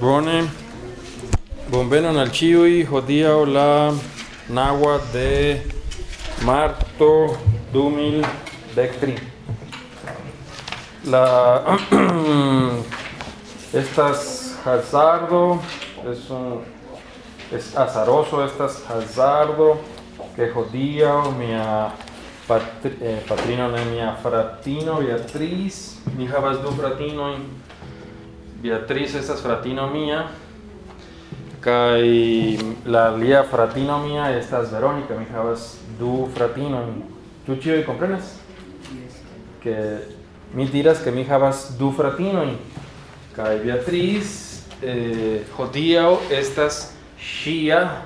Bone, bombeno nal chiwi, hodia o la nagua de Marto Dumil Dectri. La estas hazardo es un es azaroso estas hazardo que jodía patri, eh, patrino mia fratino Beatriz mi havas du fratino Beatriz estas fratino mia kai la lia fratino mia estas Verónica mi havas du fratino. Tu ĉiuj komprenas que mi diras que mi havas du fratino. Kai Beatriz eh, estas ŝia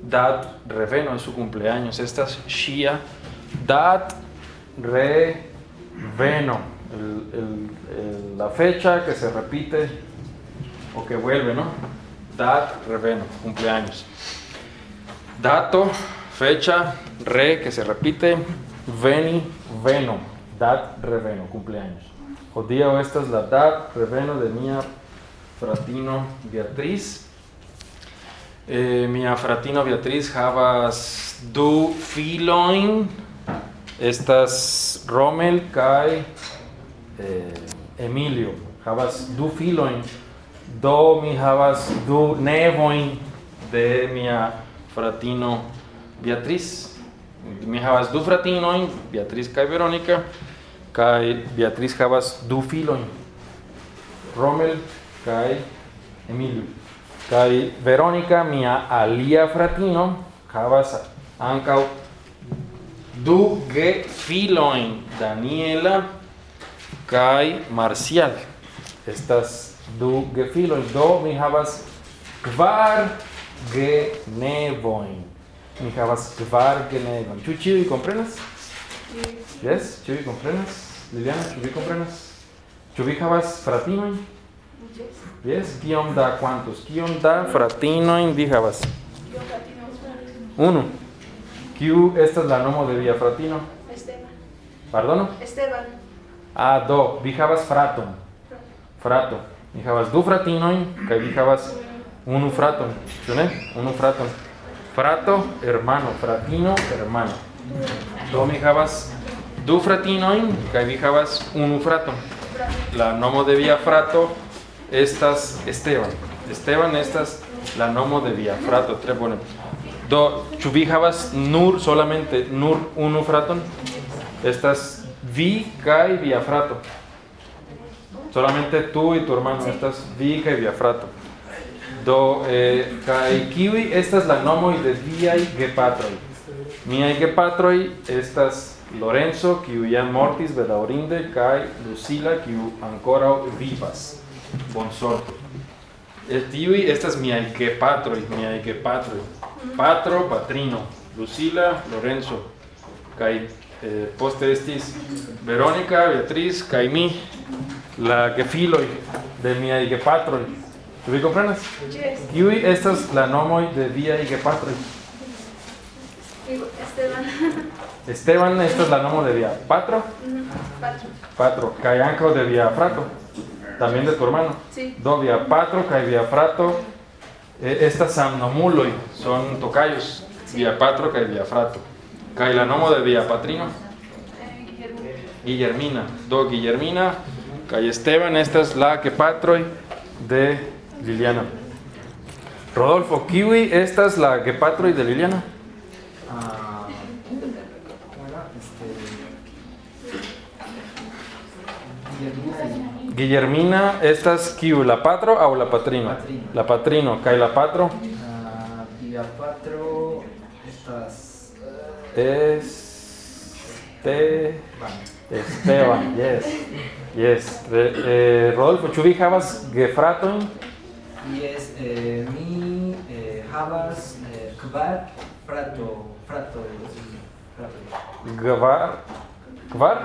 dat reveno en su cumpleaños. Estas ŝia dat reveno la fecha que se repite o que vuelve, ¿no? Dat, reveno, cumpleaños. Dato, fecha, re, que se repite, veni, veno, dat, reveno, cumpleaños. Jodía o esta es la dat, reveno de mia fratino Beatriz. Eh, mia fratino Beatriz havas du filoin, estas Rommel kai eh, Emilio havas du filoin do mi havas du nevoin de mia fratino Beatriz. Mi havas du fratinoin Beatriz kaj Veronica kaj Beatriz havas du filoin Rommel kaj Emilio. Kaj Veronica mia alia fratino havas ankaŭ du gefiloin Daniela kai Marcial. Estas du ge filoin do mi havas kvar ge nevoin mi havas kvar ge nevoin ĉu ĉiuj komprenas yes ĉiuj komprenas. Liliana ĉu vi komprenas ĉu vi havas fratinojn yes. Kiom da cuántos kiom da fratinojn vi havas uno. Kiu estas la nomo de via fratino? Esteban. Pardono? Esteban. Ah, do, vi havas fraton. Frato. Mi havas du fratinojn kaj vi havas unu fraton. Ĉu ne? Unu fraton. Frato, hermano, fratino, hermano. Do mi havas du fratinojn kaj vi havas unu fraton. La nomo de via frato estas Esteban. Esteban estas la nomo de via frato. Tre bone. Do, ĉu vi havas nur solamente nur unu fraton? Estas vi kaj via frato. Solamente tú y tu hermano estas vi kaj via frato. Do, eh, kaj kiuj estas la nomoj de viaj gepatroj? Miaj gepatroj estas Lorenzo, kiu jam mortis bedaŭrinde, kaj Lucila, kiu ankoraŭ vivas. Bonsorto. Eh, tiuj estas miaj gepatroj, miaj gepatroj. Patro, patrino, Lucila, Lorenzo, kai eh, poste estis Verónica, Beatriz, kai mi, la gefiloj de miaj gepatroj. Ĉu vi komprenas? Yes. Kiuj estas la nomoj de viaj gepatroj? Esteban. Esteban estas la nomo de via patro, Patro. patro, kai ankaŭ de via frato, también de tu hermano. Sí. Do via patro kaj via frato eh, estas samnomuloj son tocayos, via patro kaj via frato. Kaj la nomo de via patrino. Guillermina. Do Guillermina kaj Esteban estas la gepatroj de Liliana. Rodolfo, kiwi estas la gepatroj de Liliana? Ah. Este. Guillermina Guillermina estas kiu la patro aŭ la patrino? Patrino. La patrino kaj la patro Ah, Via Patro. Este. Esteban, yes. Yes. Re, eh, Rodolfo, ĉu vi havas gefratojn? Y es eh, mi eh, havas eh, kvar frato frato frato Kvar kvar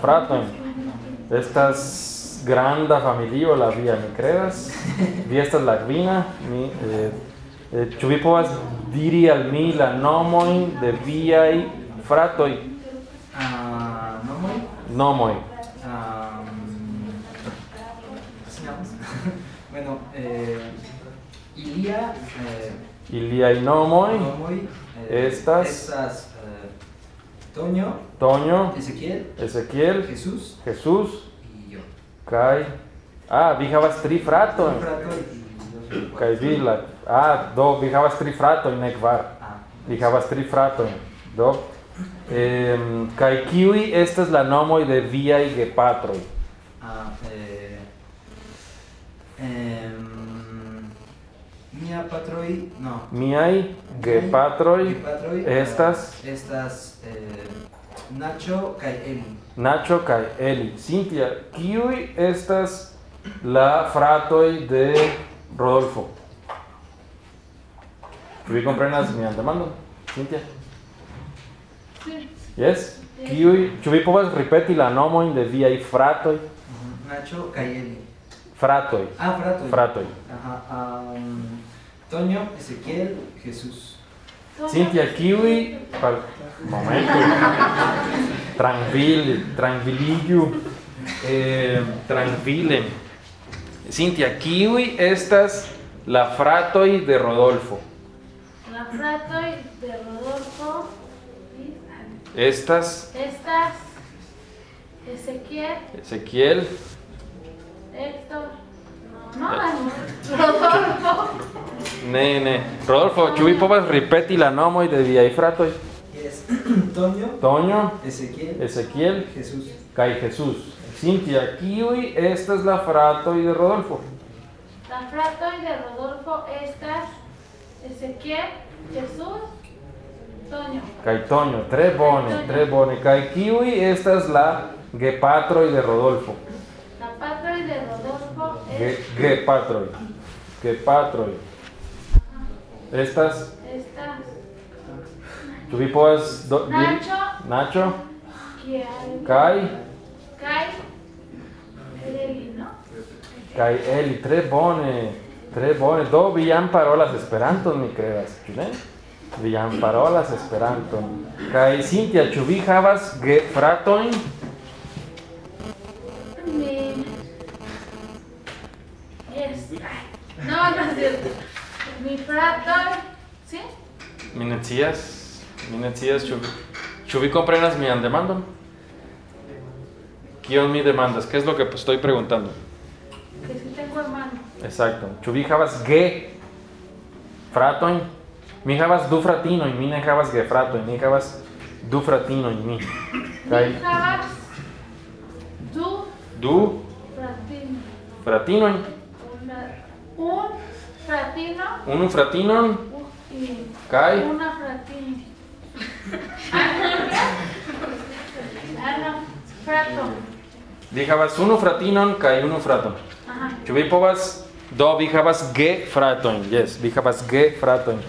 fratojn. Estas granda familio la via, mi kredas. Vi estas la kvina, mi eh, Eh, ĉu vi povas diri al mi la nomojn de viaj fratoj? Ah, uh, nomoj? Nomoj. Um, bueno, eh, ilia... Eh, Iliaj nomoj, nomoj eh, estas... estas eh, Toño, Toño, Ezequiel, Ezequiel, Jesús, Jesús y yo. Kai. Ah, vi havas tri fratoj. Tri fratoj. Kaj vi la Ah, do, vi havas tri fratojn, ne kvar. Ah. Vi havas tri fratojn, do. Ehm, kaj kiuj estas la nomoj de viaj gepatroj? Ah, eh, ehm, mia patroi, no. Miaj gepatroj eh, estas... Estas eh, Nacho kaj Eli. Nacho kaj Eli. Cintia, kiuj estas la fratoj de Rodolfo? Ĉu vi komprenas mian demandon? Cintia? Sí. Yes? Kiwi, vi povas ripeti la nomojn de viaj fratoj? Nacho kaj Eli. Fratoj. Ah, Frato. Fratoj. Ajá. Um, Toño, Ezequiel, Jesús. Cintia, kiwi, pal... momento. Tranquil, tranquilillo. Eh, tranquile. Cintia, kiwi estas la fratoj de Rodolfo. La fratoj de Rodolfo y Estas estas Ezequiel, Ezequiel, Héctor, no, no, Rodolfo, ne, ne. Rodolfo, ĉu vi povas ripeti la nomoj de viaj fratoj? Yes. Toño, Toño, Ezequiel, Ezequiel Jesús. kaj Jesús. Cintia, kiwi estas la fratoj de Rodolfo? la fratoj de Rodolfo estas Ezequiel, Jesús, Toño. Kaj Toño, tre bone, tre bone. Kaj kiwi estas la gepatroj de Rodolfo? La patroj de Rodolfo es gepatroj. Gepatroj. Estas, estas ĉu vi povas do? Nacho, Nacho, kaj Kai, Eli, ¿no? kaj Eli, tre bone. Tre bone. Do vi jam parolas Esperanton, mi kredas, ĉu ne? Vi jam parolas Esperanton. Kaj Cintia, ĉu vi havas gefratojn? Mi... Yes. No, no. Mi frato, ¿sí? Mi ne scias, mi ne scias, ĉu ĉu vi komprenas mian demandon? Kion mi demandas? ¿Qué es lo que estoy preguntando? Que si tengo hermano. Exacto. Ĉu vi havas ge fratojn? Mi havas du fratinojn, mi ne havas ge fratojn, mi havas du fratinojn mi. Kaj Mi havas du du fratino. fratinojn, Una, un fratino unu fratinon kaj una fratino. Ah, no. Frato. vi havas unu fratinon kaj unu fraton. Ĉu vi povas do vi havas ge fratojn? Yes, vi havas ge fratojn.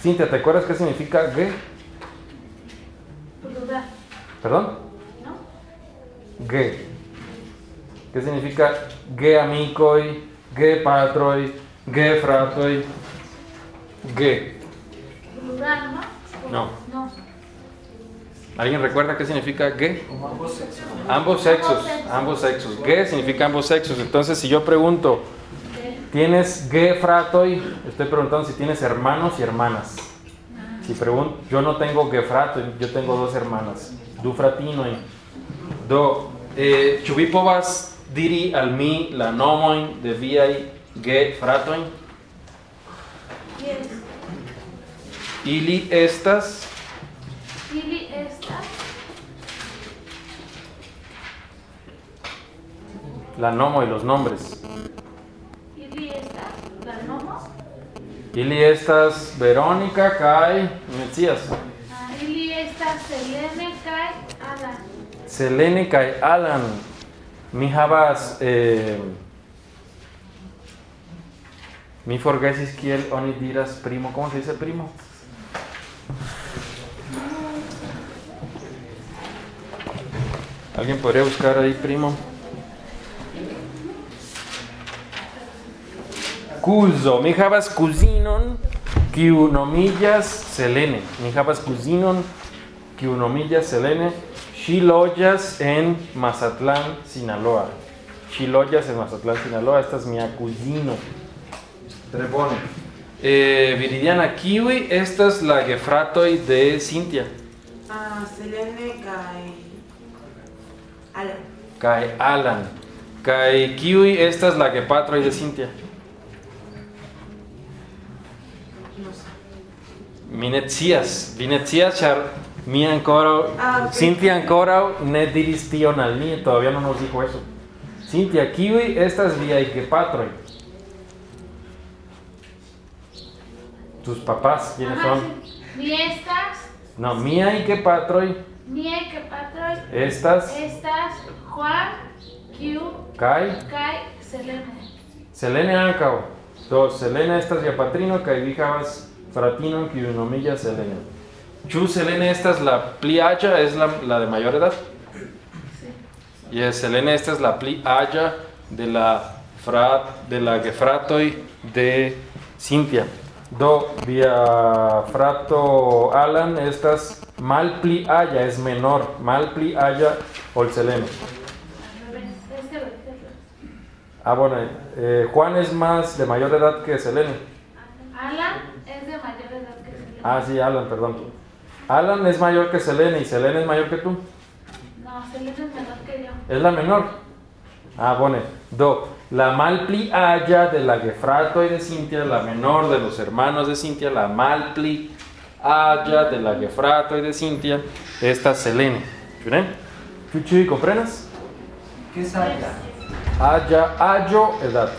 Cintia, ¿te acuerdas qué significa ge? Perdón? ¿No? Ge. ¿Qué significa ge amicoi, ge patroi, ge fratoi? Ge. Plural, ¿no? No. No. ¿Alguien recuerda qué significa ge? Ambos sexos. Ambos sexos, Ambos sexos. Ge significa ambos sexos. Entonces, si yo pregunto, ¿tienes ge fratoi? Estoy preguntando si tienes hermanos y hermanas. Si pregunto, yo no tengo ge fratoi, yo tengo dos hermanas. Du fratinoi. Do, eh, ĉu vi povas diri al mi la nomojn de viaj ge fratoj? Yes. Ili estas Ili estas la nomoj, los nombres. Ili estas la nomo. Ili estas Verónica kaj Mecias. Ili estas Selene kaj Alan. Selene kaj Alan. Mi havas eh, mi forgesis kiel oni diras primo. ¿Cómo se dice primo? ¿Alguien podría buscar ahí primo? Cuzo. Mi havas cuzinon kiu nomiĝas Selene. Mi havas cuzinon kiu nomiĝas Selene. Ŝi loĝas en Mazatlán, Sinaloa. Ŝi loĝas en Mazatlán, Sinaloa. Estas mia kuzino. Tre bone. Eh, Viridiana Kiwi, esta es la gefratoi de Cintia. Ah, Selene kai Alan. Kai Alan. Kai Kiwi, esta es la gepatroi de Cintia. No sé. Minetzias. Vinetzias, char mi ancora. Ah, ok. Cintia ancora ne diris tion al mi, todavía no nos dijo eso. Cintia Kiwi, esta es via gepatroi. Tus papás, ¿quiénes Ajá, son? Mi estas, No, mía y patroi. mi que Estas, estas, Juan, Q, Kai, Kai, Selene. Selene Ancao. Dos, Selene estas ya patrino, Kai Vijabas Fratino, Kiunomilla, Selene. Chu Selene estas la pli haya, es la, la de mayor edad. Y es Selene esta es la pli haya de la frat, de la gefratoi de Cintia. Do, via frato Alan, estas mal pli haya es menor, mal pli haya ol Selene. Es. Ah, bueno, eh, Juan es más de mayor edad que Selene. Alan es de mayor edad que Selene. Ah, sí, Alan, perdón. Alan es mayor que Selene y Selene es mayor que tú. No, Selene es menor que yo. Es la menor. Ah, bueno. Do. La malpli haya de la Gefrato y de Cintia, la menor de los hermanos de Cintia, la malpli haya de la Gefrato y de Cintia, esta es Selene. ¿Ven? Chuchi, ¿comprendes? ¿Qué es Aya? Haya, ayo, edad.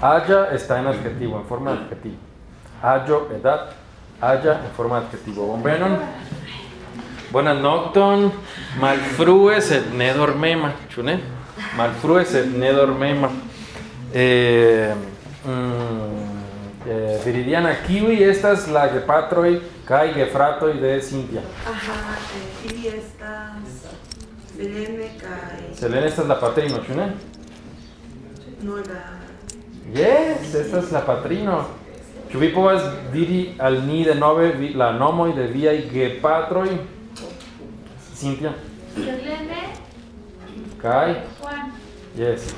Haya está en adjetivo, en forma de adjetivo. Ayo, edad. Haya en forma de adjetivo. ¿Bombenon? Buenas nocton. Malfrue sed ne dormema. ¿Chune? Malfrue sed ne dormema. Eh, mm, eh, Viridiana Kiwi, esta es la Gepatroi, Kai Gefratoi de Cintia. Ajá, eh, y estas Selene kai Selene, esta es la patrino, ¿chune? nueva. Yes, esta es la patrino. Ĉu vi povas diri al ni denove la nomoj de viaj gepatroj? Cintia Selene, kaj Juan. yes.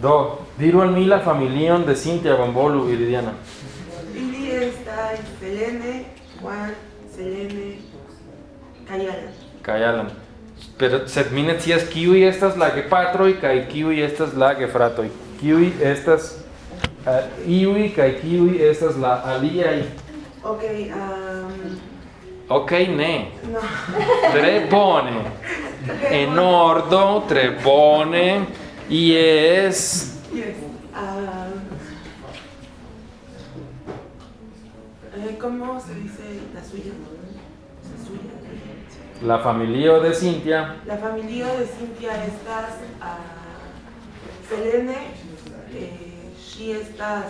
Do, diru al mi la familion de Cintia Bombolu Viridiana. Y estas Selene, Juan, Selene, kai Alan. Kaj Alan. Pero sed mi ne scias kiuj estas la gepatroj kaj kiuj estas la gefratoj. Kiuj estas uh, iuj kaj kiuj estas la aliaj. Ok, um, Ok, ne. no. Tre bone. En ordo, tre bone. Yes. Yes. Eh, ¿Cómo se dice la suya? La familia de Cintia. La familia de Cintia estas a Selene, eh, she estas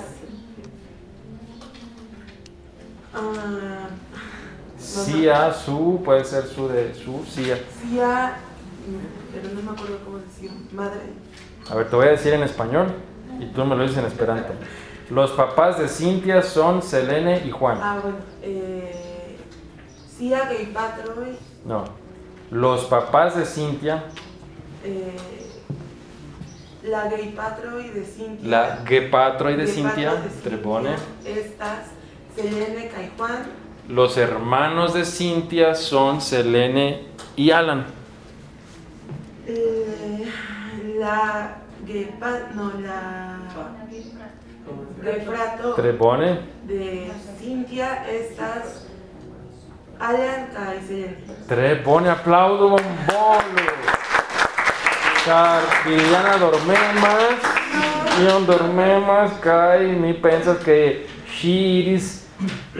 ah, Sia, su, puede ser su de su, Sia. Cia, pero no me acuerdo cómo decir, madre. A ver, te voy a decir en español y tú me lo dices en esperanto. Los papás de Cintia son Selene y Juan. Ah, bueno, eh, gay patroi, No. Los papás de Cintia, eh, la gay patroi de Cintia. la gepatroi de gay Cintia, de Trebone. Estas, Selene, Kai Juan, Los hermanos de Cintia son Selene y Alan. eh, la gay pat, no, la gay frato Trebone. de Cintia, estas, Alan, Kai Selene. Tre bone applaudo bombolo. Car Viviana dormemas, Ion dormemas, kai mi pensas que ŝi iris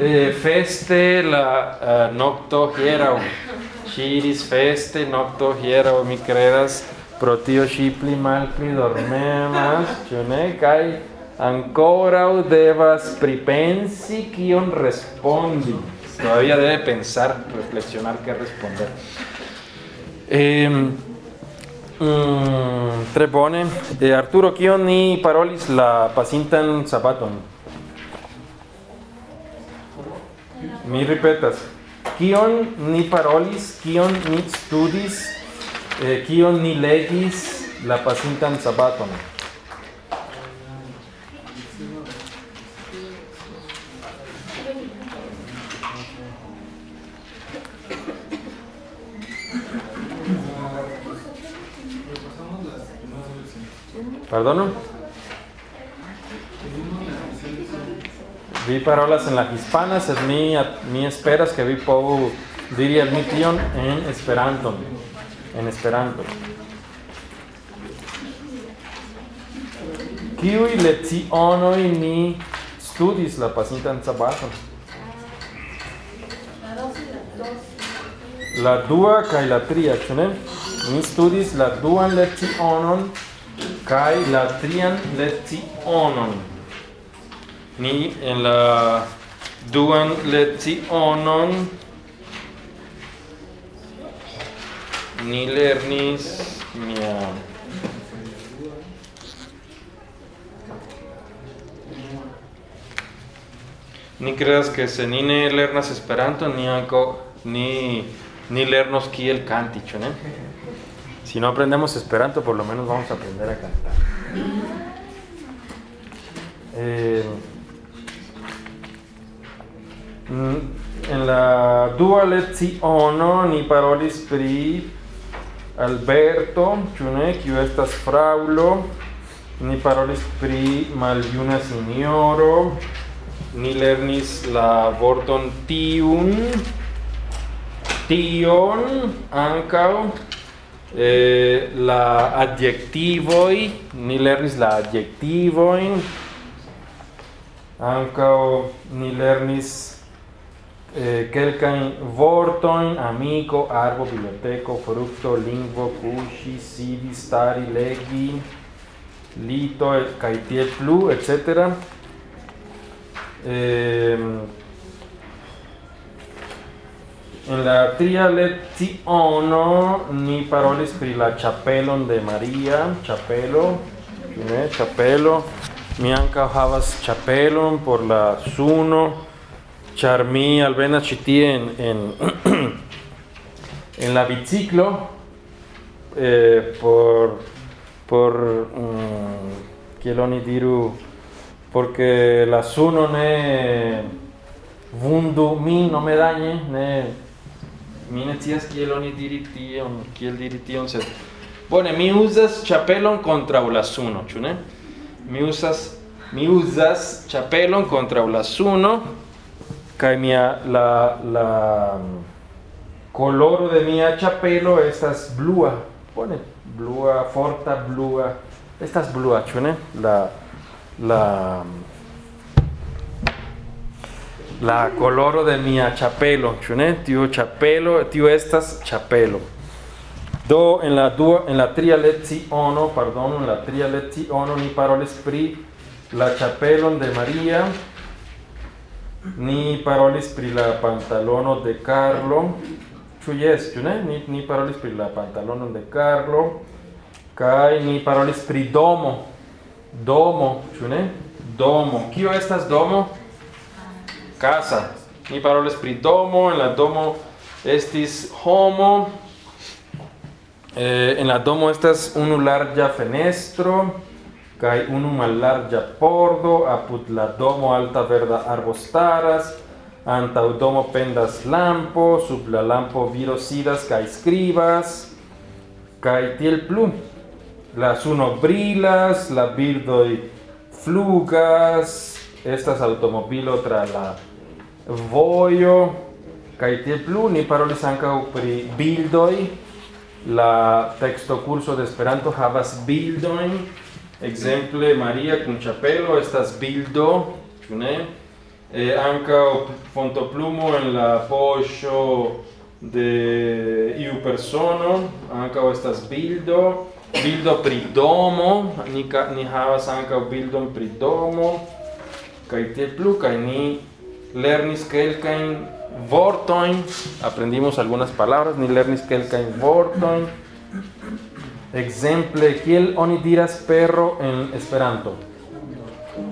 eh, feste la uh, nokto hieraŭ. Ŝi iris feste nokto hieraŭ, mi kredas, pro tio ŝi pli malpli dormemas, ĉu ne? Kaj ankoraŭ devas pripensi kion respondi. Todavía debe pensar, reflexionar qué responder. Eh, mm. Eh, Arturo, kion ni parolis la pasintan sabaton? Mi ripetas. Kion ni parolis, kion ni studis, eh, kion ni legis la pasintan sabaton? Perdono? Vi parolas en las hispanas, es mi, mi esperas que vi pou diri al mi tion en Esperanto. En Esperanto. Kiuj lecionoj ni studis la pasintan sabaton? La dua kaj la tria, ĉu ne? Mi studis la duan lecionon kaj la trian lecionon. Ni en la duan lecionon ni lernis mia Ni creas que se ni ne lernas Esperanto ni anco ni ni lernos kiel canti, ĉu ne? Si no aprendemos Esperanto, por lo menos vamos a aprender a cantar. Eh, en la dua leciono ni parolis pri Alberto, ĉu ne, kiu estas fraŭlo, ni parolis pri maljuna sinjoro, ni lernis la vorton tiun, tion, ankaŭ, eh, la adjektivoi, ni lernis la adjektivoin, ankaŭ ni lernis eh, quelcain amiko amico, arbo, biblioteko fructo, lingvo, kuŝi sidi stari, legi, lito, kaj tiel plu, etc. Eh, en la tria leciono ni parolis pri la ĉapelon de Maria, ĉapelo, ĉu ne, ĉapelo. Mi ankaŭ havas ĉapelon por la suno, ĉar mi alvenas ĉi tie en, en, en la biciclo eh, por por mm, kiel oni diru porque la suno ne vundu min, no me dañe, ne mi ne scias kiel oni diri tion, kiel diri tion, sed bone, mi uzas ĉapelon kontraŭ la suno, ĉu ne? Mi uzas mi uzas ĉapelon kontraŭ la suno kaj mia la la coloro de mia ĉapelo estas blua, bone, blua, forta blua, estas blua, ĉu? La la la coloro de mia chapelo, ĉu ne? Tiu chapelo, tiu estas chapelo. Do en la dua en la tria leciono, pardon, en la tria leciono ni parolis pri la chapelon de Maria. Ni parolis pri la pantalono de Carlo. Ĉu jes, ĉu ne? Ni ni parolis pri la pantalono de Carlo. Kaj ni parolis pri domo. Domo, ĉu ne? Domo. Kio estas domo? Casa. Ni paroles pri domo, en la domo estis homo. Eh, en la domo estas unu larĝa fenestro kaj unu mallarĝa pordo, apud la domo alta verda arbo staras. Antaŭ domo pendas lampo, sub la lampo viro sidas kaj skribas. Kaj tiel plu. La suno brilas, la birdoj flugas, estas automobilo tra la vojo kaj tiel plu ni parolis ankaŭ pri bildoj. La texto curso de Esperanto havas bildojn. Ekzemple Maria kun ĉapelo estas bildo ĉu ne? Eh, ankaŭ fontoplumo en la poŝo de iu persono ankaŭ estas bildo. Bildo pri domo, ni, ni havas ankaŭ bildon pri domo, kaj tiel plu, kaj ni lernis kelkajn vortojn, aprendimos algunas palabras, ni lernis kelkajn vortojn. Exemple, kiel oni diras perro en Esperanto?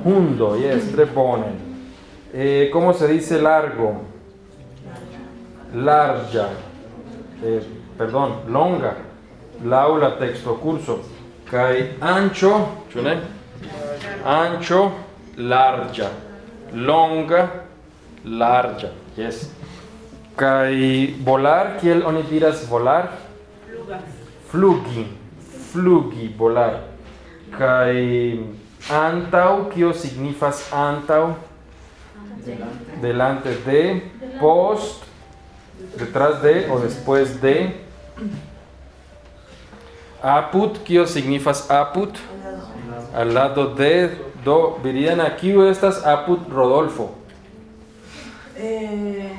Hundo, yes, tre. Eh, ¿Cómo se dice largo? Larga. Eh, perdón, longa. Laula texto curso. Kai ancho? Ancho, larga. Longa, larga. Yes. Kai volar, kiel oni diras volar? Flugas. Flugi. Flugi, volar. Kai antau, kio signifas antau, Delante. delante de, post, detrás de o después de. Apud, kio signifas apud, al lado. al lado de, do, Viridiana, kio estas apud Rodolfo. Eh,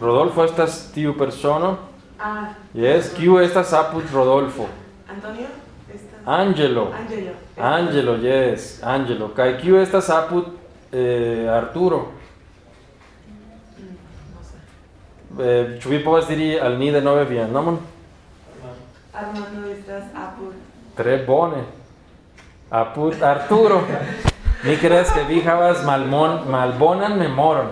Rodolfo estas tiu persono. ah, Yes, kio estas apud Rodolfo. Antonio, estás. Angelo. Angelo. Angelo, yes, Angelo. Kai kio estas apud eh, Arturo. Mm. Eh, ĉu vi povas diri al ni denove vian nomon? Armando, estás Apple. Tre bone. Apud Arturo. Mi creas que vi havas malmon, malbonan memoron.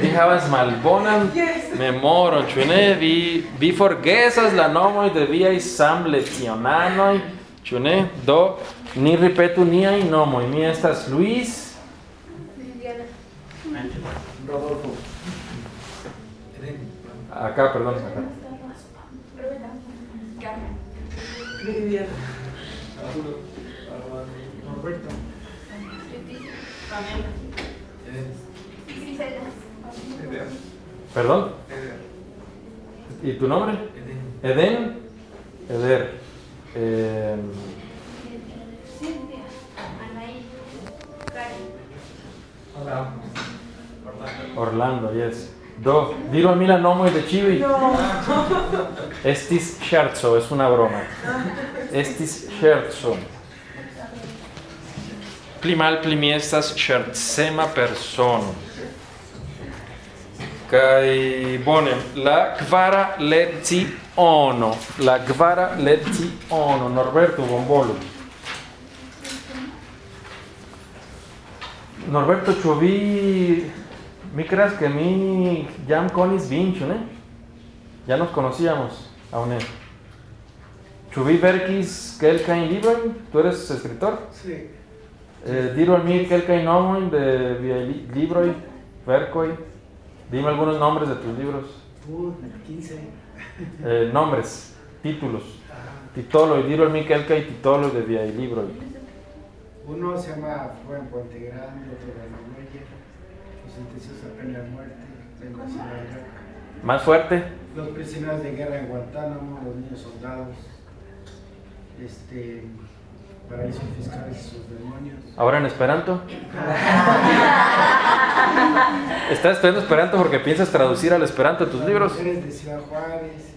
Vi havas malbonan memoron, ĉu ne? Vi, vi forgesas la nomoj de viaj samlecionanoj, ĉu ne? Do, ni ripetu niajn nomoj. Mi estas Luis, Rodolfo. Acá, perdón, acá. Norberto. Perdón, Eder. ¿y tu nombre? Eden. Eden. Eder. Eh. Orlando, yes. Do, diru al mi la nomoj de ĉiuj. No. Estis scherzo, es una broma. Estis scherzo. Pli mal pli mi estas scherzema persono. Kai bone, la kvara leciono, la kvara leciono, Norberto Bombolo. Norberto, ĉu vi mi creas que mi jam konis vin, ĉu ne? Ya nos conocíamos, aún vi verkis kelkajn librojn? Tu eres escritor? Sí, Eh, diru al mi kelkajn nomojn de viaj li libroj, verkoj. Dime algunos nombres de tus libros. uh, 15. Eh, nombres, títulos. Ah, Titoloj, diru al mi kelkaj titoloj de viaj libroj. uno se llama Fuego en Puente Grande, otro de la Muelle, Los sentenciados a pena de muerte, Tengo Más fuerte. Los prisioneros de guerra en Guantánamo, Los niños soldados, este, Paraísos fiscales y sus demonios. Ahora en Esperanto. ¿Estás estudiando Esperanto porque piensas traducir al Esperanto tus libros? Mujeres de Ciudad Juárez, este,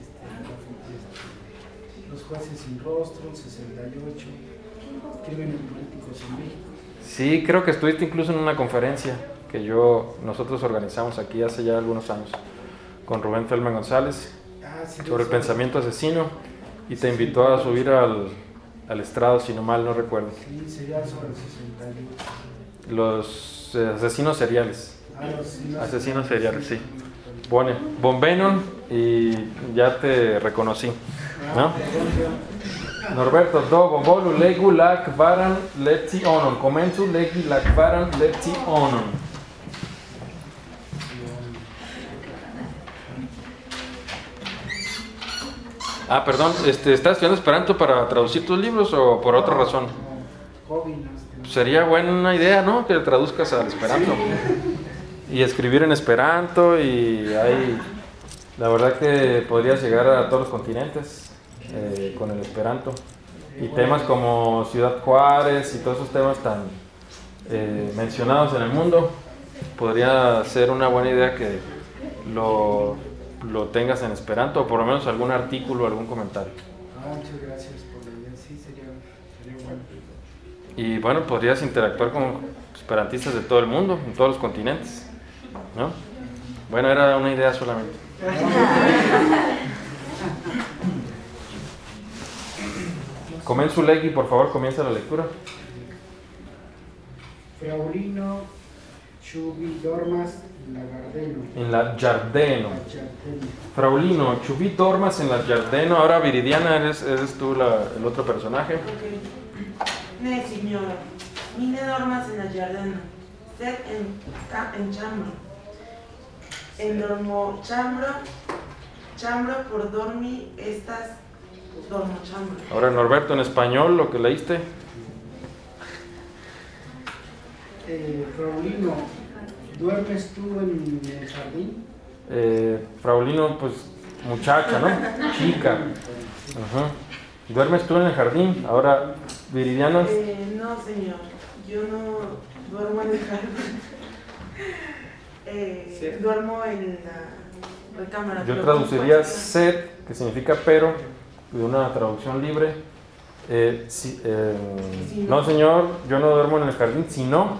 este, Los jueces sin rostro, 68, Crímenes políticos en México. Sí, creo que estuviste incluso en una conferencia que yo, nosotros organizamos aquí hace ya algunos años con Rubén Felman González Ah, sí, sobre el pensamiento asesino y te invitó a subir al, al estrado, si no mal no recuerdo. Sí, sería sobre el 68. Los eh, asesinos seriales. Ah, los asesinos, Asesinos seriales, sí. Bueno, Bombenon y ya te reconocí. ¿no? Norberto, do bombolu legu la kvaran lecionon. Komencu legi la kvaran lecionon. Ah, perdón, este, ¿estás estudiando Esperanto para traducir tus libros o por otra razón? Este, Sería buena idea, ¿no? Que traduzcas al Esperanto. Y escribir en Esperanto y hay... La verdad que podrías llegar a todos los continentes eh, con el Esperanto. Y temas como Ciudad Juárez y todos esos temas tan eh, mencionados en el mundo, podría ser una buena idea que lo, lo tengas en Esperanto o por lo menos algún artículo, algún comentario. Ah, muchas gracias por la idea. Sí, sería, sería bueno. Y bueno, podrías interactuar con esperantistas de todo el mundo, en todos los continentes, ¿no? Bueno, era una idea solamente. Comenzu Legui, por favor, comienza la lectura. Fraulino Chubi Dormas Lagardeno. En la Giardeno. Fraulino, Chubí Dormas en la Giardeno. Ahora Viridiana, eres, eres tú la- el otro personaje. Ok. Ne, signora, mi ne dormas en la giardeno, sed en, en chambro. En dormo chambro, chambro por dormi estas dormo chambro. Ahora Norberto, en español, lo que leíste. Eh, Fraulino, ¿duermes tú en el jardín? Eh, Fraulino, pues muchacha, ¿no? Chica. Ajá. ¿Duermes tú en el jardín? Ahora, Viridianas. Eh, no, señor. Yo no duermo en el jardín. Eh, Sí. Duermo en la recámara. Yo traduciría set, que significa pero, de una traducción libre. Eh, si- eh, Si no, no. señor, yo no duermo en el jardín, sino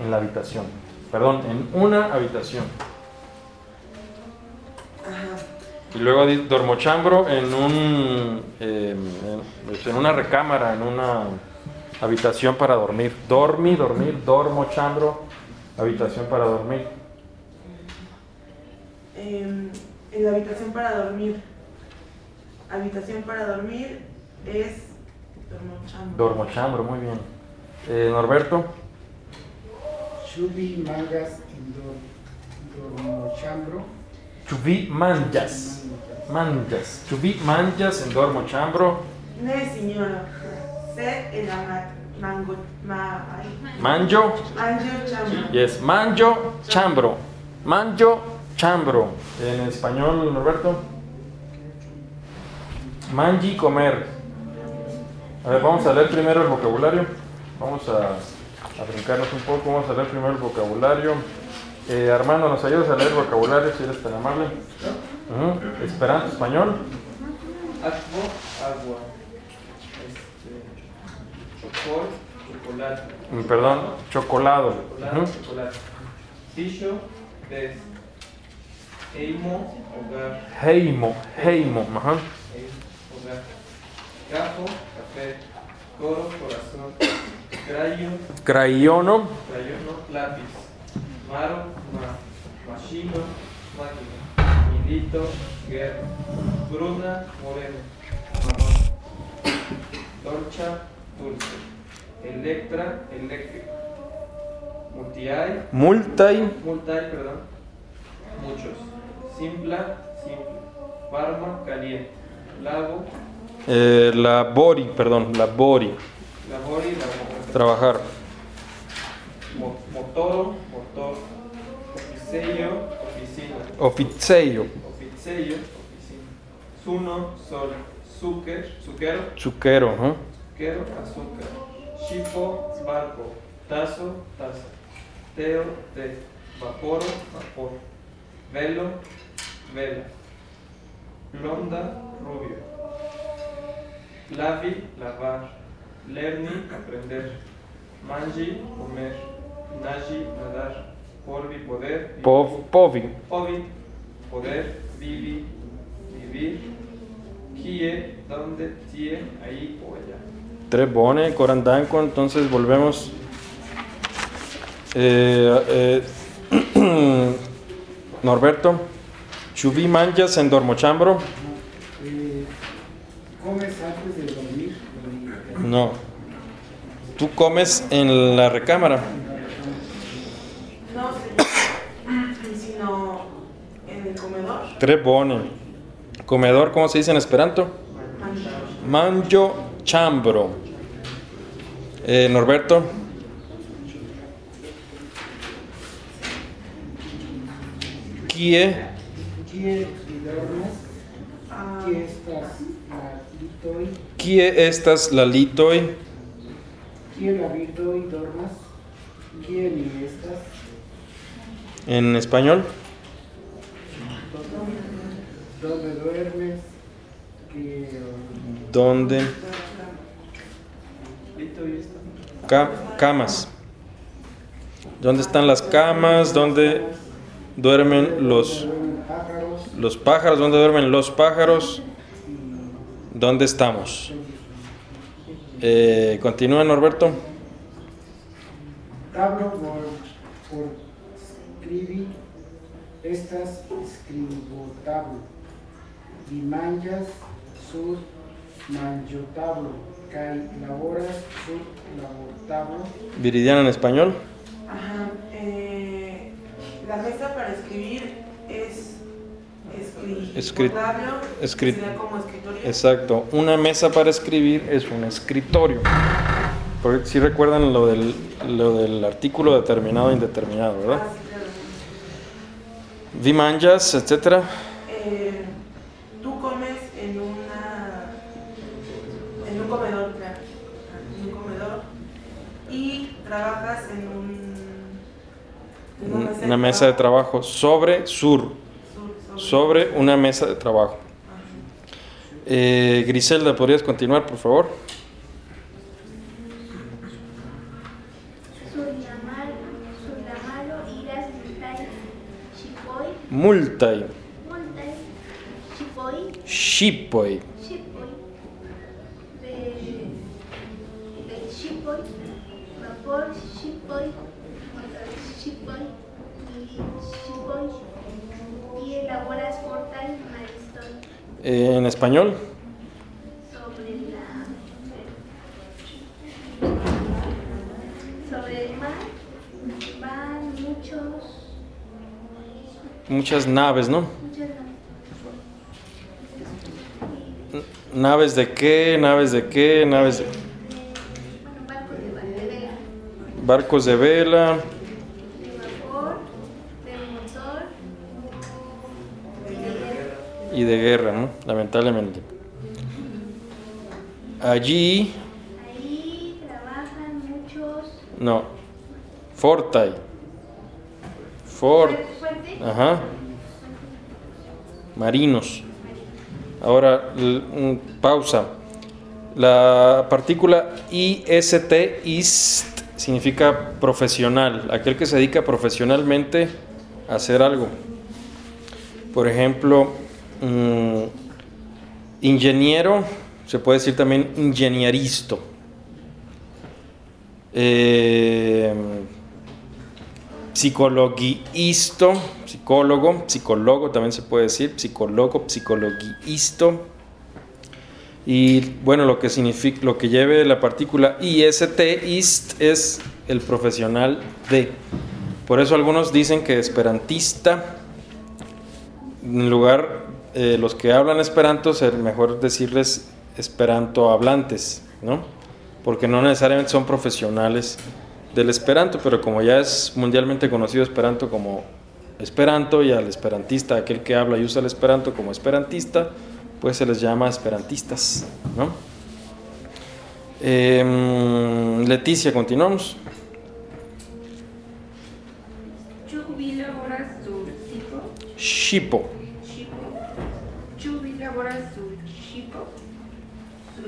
en la habitación. Perdón, en una habitación. Ajá. Y luego dormochambro en un eh, en, pues, en una recámara, en una habitación para dormir. Dormi, dormir, dormochambro, habitación para dormir. Em, en la habitación para dormir. Habitación para dormir es dormochambro. Dormochambro, muy bien. Eh, Norberto, Chubi mangas en dor- dormochambro. chubi manjas. Manjas. Chubi manjas en dormochambro. Ne, señora. Set en la ma- mango. Manjo, Angio chambro. yes, manjo, chambro. Manjo, chambro. En español, Norberto. Mangi, comer. A ver, vamos a leer primero el vocabulario. Vamos a, a brincarnos un poco. Vamos a leer primero el vocabulario. Eh, Armando, ¿nos ayudas a leer vocabulario si eres tan amable? Ujú. Esperanto, español. Agua, agua. Este, chocol, chocolate. Mm, Perdón, chocolado. Chocolate, Ujú. chocolate. Tisho, des. Eimo, hogar. Heimo, heimo. Ajá. Eimo, hogar. Gajo, café. Coro, corazón. Crayo, Crayono, crayono, lápiz. Maro, ma. Machino, máquina. Milito, guerra. Bruna, moreno. Marrón. Torcha, dulce. Electra, eléctrico. Multiay, multai, multai, perdón. Muchos. Simpla, simple. Parma, caliente. Lago, eh, labori, perdón, labori, labori, labor. trabajar. Mo- Motoro, motor. Oficeio, oficina. Oficeio, Oficeio, oficina. Suno, sol. Zucker, zuquero, chuquero, ajá. zuquero, azúcar. Chipo, barco. Tazo, taza. Teo, té. Vaporo, vapor. Velo, vela. Blonda, rubio. Lavi, lavar. Lerni, aprender. Mangi, comer. Nagi, nadar. Polvi, poder. Pov, povi, Ovi, poder, vivi, vivir, kie, donde, tie, ahí o allá. trebone, corandanco, entonces volvemos. Eh, eh, Norberto, chubi manjas en dormochambro. Eh, ¿Comes antes de dormir? No. Tú comes en la recámara. No, señor. Sino en el comedor. Trebone. Comedor, ¿cómo se dice en esperanto? Manjo chambro. Eh, Norberto, kie. Ah, ¿Quién estás? Kie estas la litoi? ¿Quién la litoy dormas? ¿Quién y estas? En español, ¿Dónde duermes? ¿Qué, ¿dónde? Camas. ¿Dónde están las camas? ¿Dónde duermen los, los pájaros? ¿Dónde duermen los pájaros? ¿Dónde estamos? Eh, continúa, Norberto. Tablo por, por escribir estas escribo tablo y manjas sur manjotablo kai laboras sur labortablo Viridiana en español. Ajá. eh, la mesa para escribir es como. Exacto. Una mesa para escribir es un escritorio. porque si recuerdan lo del, lo del artículo determinado e indeterminado, ¿verdad? Ah, sí, claro. Vi manjas, etcétera. Eh, tú comes en una en un comedor, claro, en un comedor y trabajas en un en Una mesa de trabajo sobre Sur- sobre- una mesa de trabajo. Eh, Griselda, ¿podrías continuar, por favor? Multai, Multai. Shipoi, Eh, en español, muchas naves, ¿no? Naves de qué, naves de qué, naves de barcos de vela, y de guerra, ¿no? Lamentablemente. Allí, Ahí trabajan muchos no, Fortai. Fort, ajá. Marinos. Ahora, pausa. La partícula IST, IST, significa profesional, aquel que se dedica profesionalmente a hacer algo. Por ejemplo, mm, ingeniero, se puede decir también ingenieristo. Eh, psicologuisto, psicólogo, psicólogo también se puede decir, psicólogo, psicologuisto. Y bueno, lo que significa, lo que lleve la partícula IST, ist, es el profesional de. Por eso algunos dicen que esperantista, en lugar, eh, los que hablan esperanto, mejor decirles esperanto hablantes, ¿no? Porque no necesariamente son profesionales del esperanto, pero como ya es mundialmente conocido esperanto como esperanto y al esperantista, aquel que habla y usa el esperanto como esperantista, pues se les llama esperantistas, ¿no? Em, Leticia, continuamos. Vi? Shipo, Ŝipo. Ĉu vi laboras sur ŝipo? Sur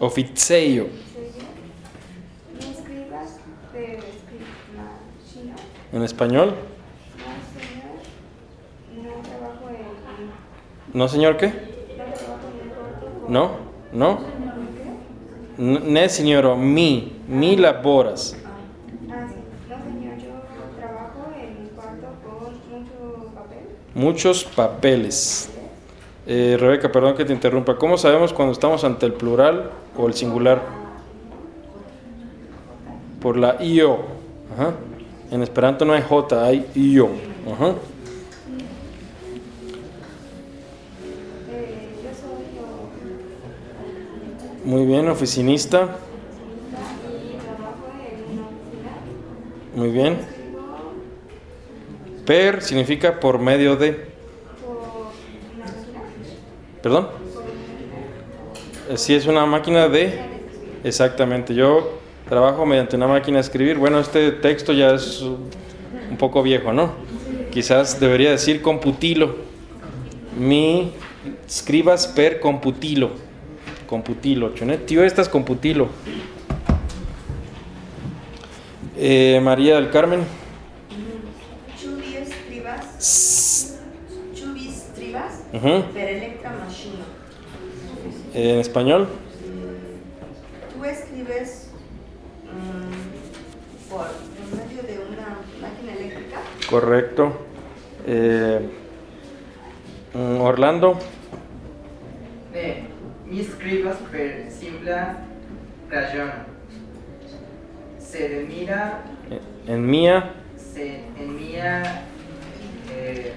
laboras en español. No, señor, no trabajo en, ¿No, señor qué? no ¿No? Ne, signoro, mi. Mi laboras. Sí. No, señor, yo trabajo en un cuarto con mucho papel. Muchos papeles. Eh, Rebeca, perdón que te interrumpa. ¿Cómo sabemos cuando estamos ante el plural o el singular? Por la io. Ajá. En esperanto no hay j, hay io. Ajá. Eh, Muy bien, oficinista. y trabajo en una oficina. Muy bien. Per significa por medio de. ¿Perdón? Eh, Si es una máquina de... Exactamente, yo trabajo mediante una máquina de escribir. Bueno, este texto ya es un poco viejo, ¿no? Quizás debería decir computilo. Mi scribas per computilo. Computilo, ¿no? Tío, estas computilo. Eh, María del Carmen. Ĉu vi skribas? S- Ĉu vi skribas ujú. per? En español. Tú escribes mm, por, medio de una máquina eléctrica. Correcto. Eh, mm, Orlando. Eh, mi scribas per simpla ragione. Se mira, En mía. se en mia eh,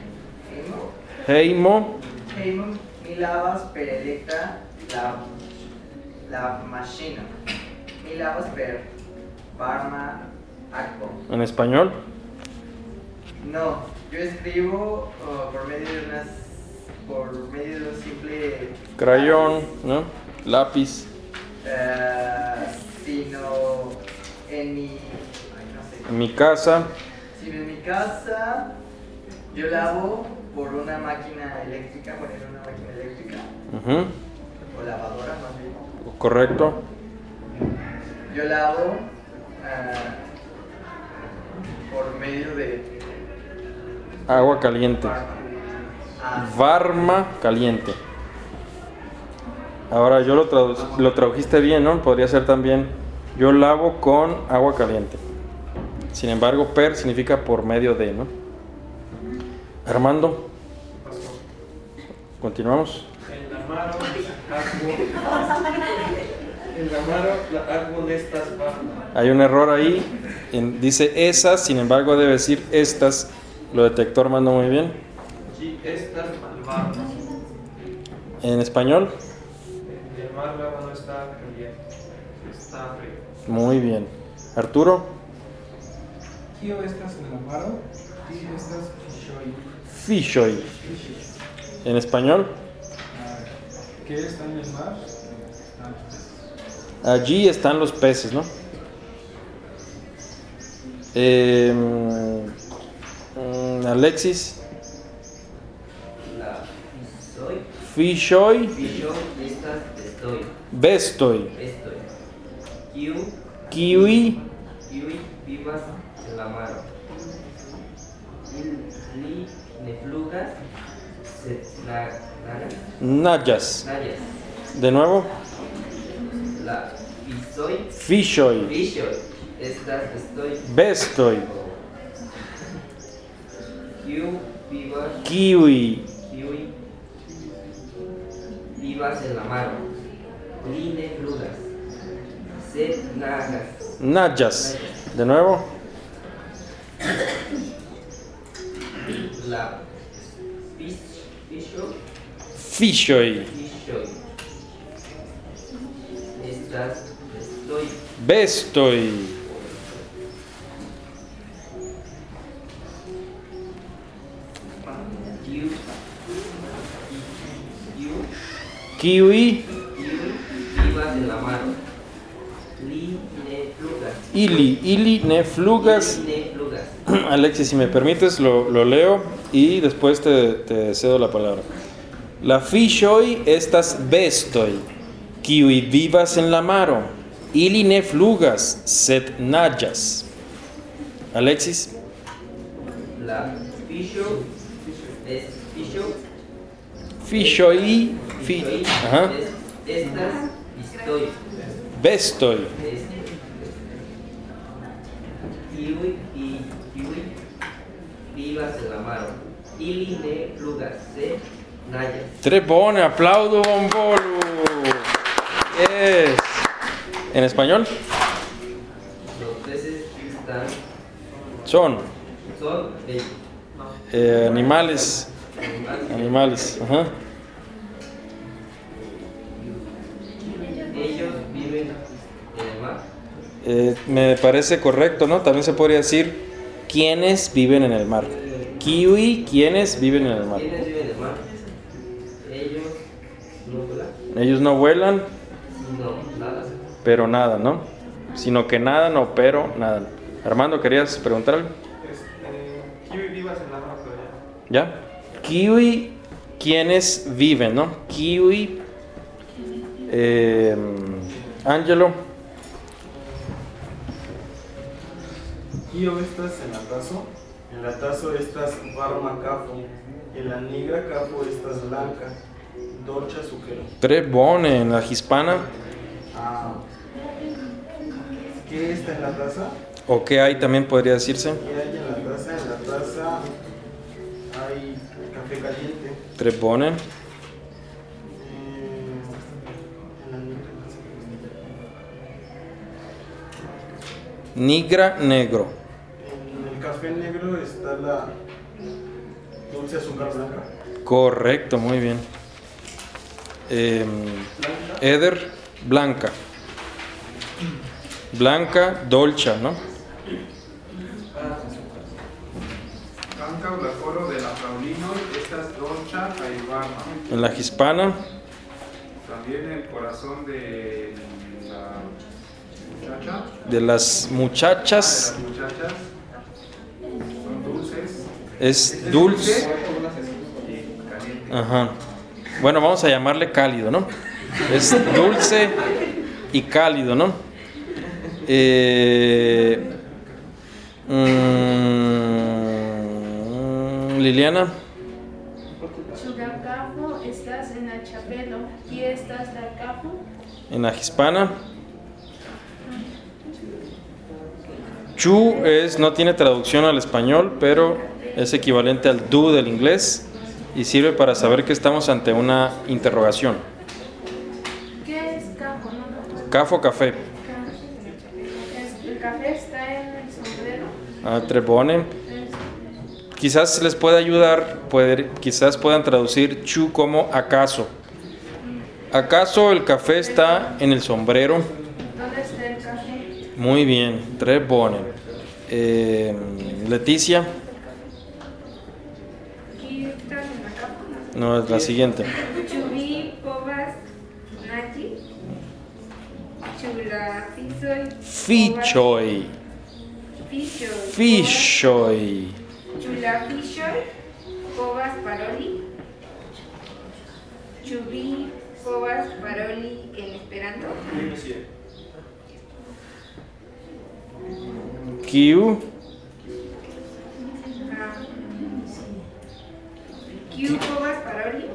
heimo, Heimo. heimo mi lavas per electra la, la macchina. Mi lavas per barma acqua. En español. No, yo escribo uh, por medio de unas por medio de un simple Crayón. ¿no? Lápiz. eh, sino en mi ay, no sé. En mi casa. sino en mi casa yo lavo por una máquina eléctrica, bueno, en una máquina eléctrica Ujú. O lavadora más bien. Correcto. Yo lavo ah, por medio de Agua caliente. ah, Varma caliente. Ahora yo lo, tradu- lo tradujiste bien, ¿no? Podría ser también yo lavo con agua caliente. Sin embargo, per significa por medio de, ¿no? Armando, continuamos. En la mano, Hay un error ahí. dice esas, sin embargo debe decir estas. Lo detectó Armando muy bien. Y estas malvadas. En español, el mar no está caliente. Está frío. muy bien. Arturo, estas estas Kishoi. Fishoy. En español, ¿Qué está en el mar? Están los peces. allí están los peces, ¿no? Eh, Alexis, La Fishoy, Bestoy, Kiwi, kiwi, vivas en la mano. Il, li, neflugas, se, na, nayas. De nuevo, La Fishoy, pillo, estas estoy. Bestoy, Kiwi, kiwi, vivas en la mano. Li, neflugas, se, nagas. Nayas. De nuevo, La pis, pillo, Kiu, kiu, Kiwi. Ili, Ili, ne, flugas. Alexis, si me permites, lo, lo leo y después te, te cedo la palabra. La Fishoy estas bestoi, kiwi vivas en la maro, ili ne flugas, sed naĝas. Alexis, La pillo es pillo. Fishoy, fi, ajá, es- Estas bestoi, Es- Kiwi y kiwi vivas en la mano. Ili ne flugas se naya. tre aplaudo bombolu. Yes. En español, Los peces están son son eh, animales, Animales. ajá. Ellos viven en el mar. Eh, me parece correcto, ¿no? También se podría decir quienes viven en el mar. Kiwi, quienes viven en el mar. ¿Quiénes viven en el mar? Ellos no vuelan, Ellos no vuelan, nada. pero nada, ¿no? Sino que nada, no, pero nada. Armando, ¿querías preguntar algo? Este, kiwi vivas en la ya. Kiwi, quienes viven, ¿no? Kiwi. Eh, Angelo, Io estas en la tazo, en la tazo estas varma cafo, en la negra cafo estas blanca, dolce azuquero. tre bone en la hispana. Ah. ¿Qué está en la taza? ¿O qué hay también podría decirse? ¿Qué hay en la taza? En la taza hay café caliente. Tre bone. Eh, Nigra negro. En el café negro está la dulce azúcar blanca. Correcto, muy bien. Em, Eder, blanca. Blanca, dolce, ¿no? Blanca o la coro de la Paulino, esta es Dolcha Aibarma. En la hispana, También el corazón de la muchacha. de las muchachas, Ah, de las muchachas. Son dulces. es dulce. y caliente. Ajá. Bueno, vamos a llamarle cálido, ¿no? Es dulce y cálido, ¿no? Eh, mm, Liliana, estás en en la hispana. Chu es, no tiene traducción al español, pero es equivalente al do del inglés y sirve para saber que estamos ante una interrogación. ¿Qué es? No. Cafo, café. El café está en el sombrero. Ah, Trebone. Quizás les pueda ayudar, quizás puedan traducir chu como acaso. ¿Acaso el café está en el sombrero? ¿Dónde está el café? Muy bien, Trebone. Eh, Leticia, Aquí estás en la capa. No es la siguiente. Chubí, povas, nachi. Chula. Fichoy. Fichoy. Fichoy. Chula, fichoy. Povas, paroli. Chubí, povas, paroli en esperanto. Kiu. Kiu, povas, paroli.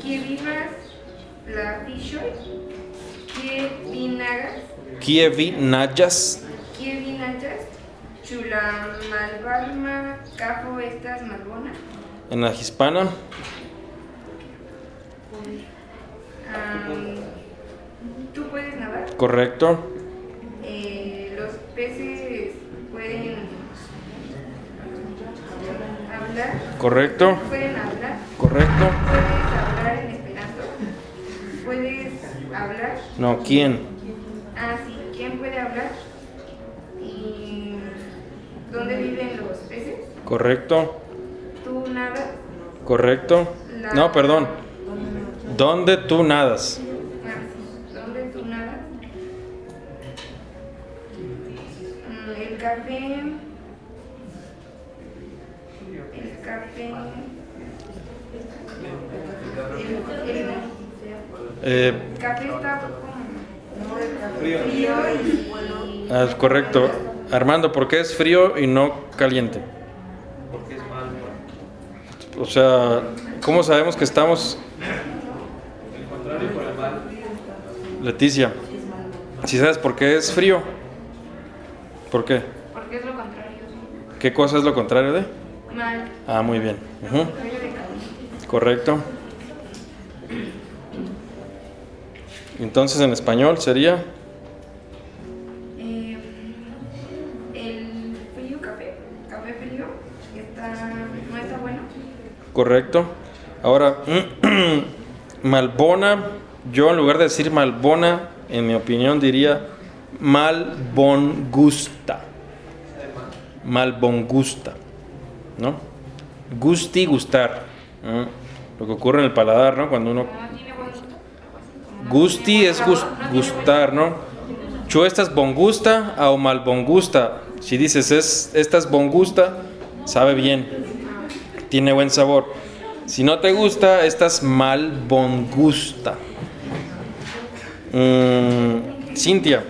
Kie vivas la fichoy. Kie vinagas. Kievi Nayas. Kie vinachas. Chula, malvarma, cafo, estas malbona. En la hispana, Am, Tú puedes nadar. correcto. Eh, los peces pueden hablar. Correcto. Pueden hablar. Correcto. Puedes hablar en esperanto. Puedes hablar. No, ¿quién? Ah, sí. ¿Quién puede hablar? ¿Y dónde viven los peces? Correcto. ¿Tú nadas? Correcto. No, perdón. ¿Dónde tú nadas? Ah, sí. ¿Dónde tú nadas? Mm, El café. El café. El, Eh, el café está como Frío. frío y ah, es correcto. Armando, ¿por qué es frío y no caliente? Porque es malo. O sea, ¿cómo sabemos que estamos... El contrario por el mal. Leticia, si sabes por qué es frío? ¿Por qué? Porque es lo contrario. ¿Qué cosa es lo contrario de? Ah, muy bien. Correcto. Entonces en español sería Eh, el frío café, café frío, está, no está bueno. correcto. Ahora, Malbona, yo en lugar de decir Malbona, en mi opinión diría Malbongusta. Malbongusta, ¿no? Gusti, gustar. Lo que ocurre en el paladar, ¿no? Cuando uno Gusti es gus- gustar, ¿no? Chu estas bongusta o malbongusta. Si dices es estas bongusta, sabe bien, tiene buen sabor. Si no te gusta, estas malbongusta. Mm, Cintia,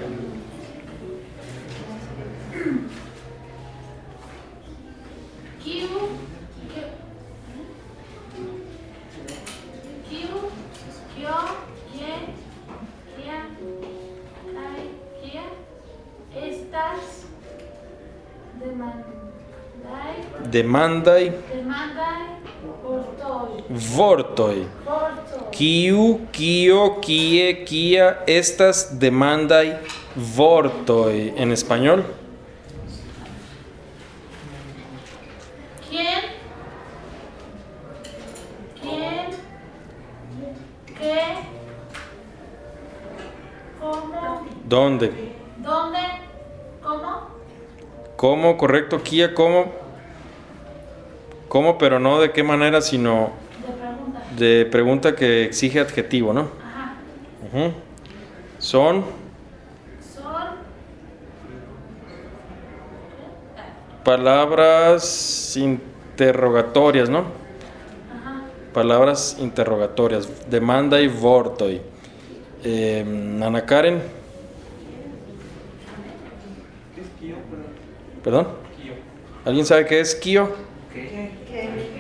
demandai Demandai. Vortoi. Kiu, kio, kie, kia, estas demandai vortoi. En español, ¿Quién? ¿Quién? ¿Qué? ¿Cómo? ¿dónde? ¿Dónde? ¿Cómo? ¿Cómo? Correcto, kia, ¿cómo? ¿Cómo? Pero no de qué manera, sino De pregunta. de pregunta que exige adjetivo, ¿no? Ajá. Son Son. palabras interrogatorias, ¿no? Ajá. Palabras interrogatorias. Demanda y vortoi. Eh, Ana Karen, ¿Qué es Kio? perdón. Kio. ¿Alguien sabe qué es Kio? ¿Qué?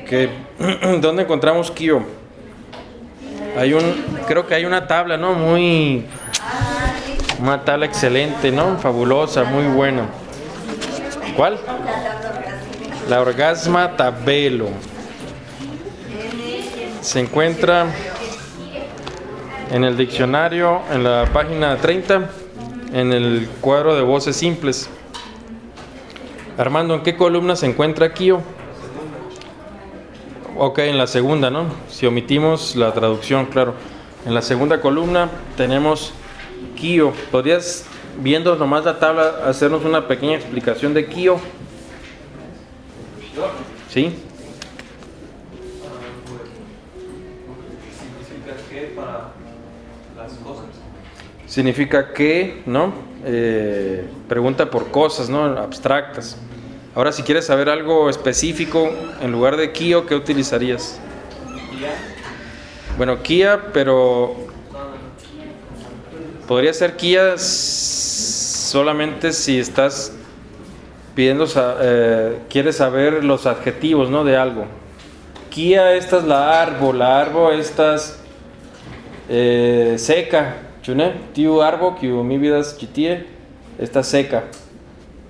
¿Qué? ¿Dónde encontramos Kio? Hay un, creo que hay una tabla, ¿no? Muy, una tabla excelente, ¿no? Fabulosa, muy buena. ¿Cuál? La orgasma tabelo. Se encuentra en el diccionario, en la página 30, en el cuadro de voces simples. Armando, ¿en qué columna se encuentra Kio? Ok, en la segunda, ¿no? Si omitimos la traducción, claro. En la segunda columna tenemos Kio. ¿Podrías, viendo nomás la tabla, hacernos una pequeña explicación de Kio? ¿Sí? Significa que ¿no? Eh, pregunta por cosas, ¿no? Abstractas. Ahora, si quieres saber algo específico, en lugar de Kio, ¿qué utilizarías? Bueno, Kia, pero podría ser Kia solamente si estás pidiendo, eh, quieres saber los adjetivos, ¿no? De algo. Kia, esta es la árbol, la árbol, esta es eh, seca. ¿Chune? Tiu árbol, que mi vida es chitie, está seca.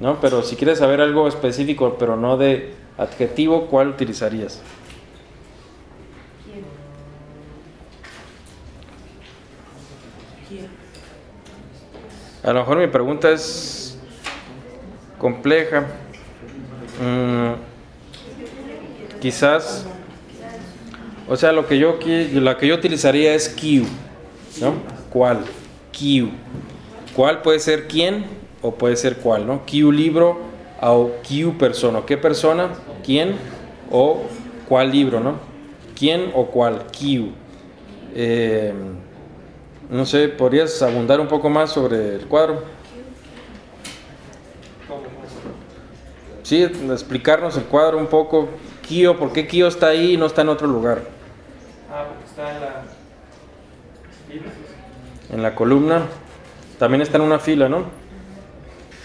¿No? Pero si quieres saber algo específico, pero no de adjetivo, ¿cuál utilizarías? A lo mejor mi pregunta es compleja. Mm, quizás, o sea, lo que yo la que yo utilizaría es Q, ¿no? ¿Cuál? Q. ¿Cuál puede ser quién o puede ser cuál, ¿no? Q libro o Q persona. ¿Qué persona? ¿Quién o cuál libro, ¿no? ¿Quién o cuál? Q. Eh, no sé, ¿podrías abundar un poco más sobre el cuadro? Sí, explicarnos el cuadro un poco. Kio, ¿por qué Kio está ahí y no está en otro lugar? Ah, porque está en la. En la columna. También está en una fila, ¿no?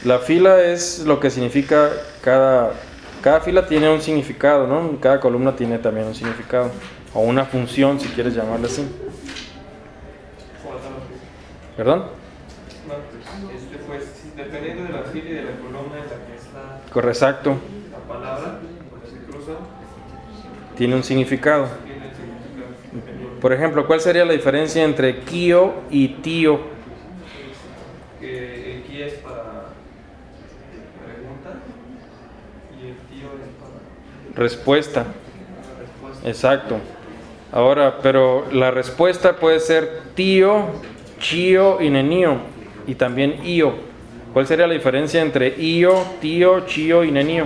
La fila es lo que significa cada... Cada fila tiene un significado, ¿no? Cada columna tiene también un significado. O una función, si quieres llamarla así. ¿Perdón? No, este, pues, dependiendo de la fila y de la columna en la que está Correcto. la palabra, cuando se cruza, Tiene un significado. Por ejemplo, ¿cuál sería la diferencia entre Kio y tío? Que el ki es para pregunta y el tío es para Respuesta. Exacto. Ahora, pero la respuesta puede ser tío, chío y nenío. Y también io. ¿Cuál sería la diferencia entre io, tío, chío y nenío?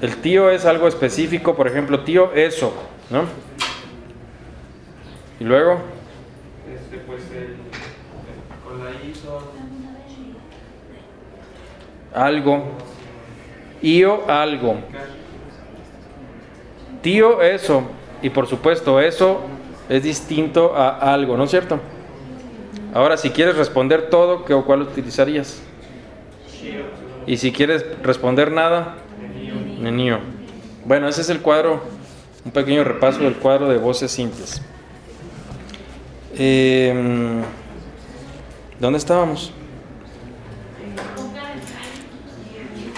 El tío es algo específico, por ejemplo, tío, eso, ¿no? Y luego, Este, pues el, el- con la i son algo. Io, algo. Tío, eso. Y por supuesto, eso es distinto a algo, ¿no es cierto? Ahora, si quieres responder todo, ¿qué o cuál utilizarías? Y si quieres responder nada, nenío. Bueno, ese es el cuadro, un pequeño repaso del cuadro de voces simples. Em, ¿Dónde estábamos?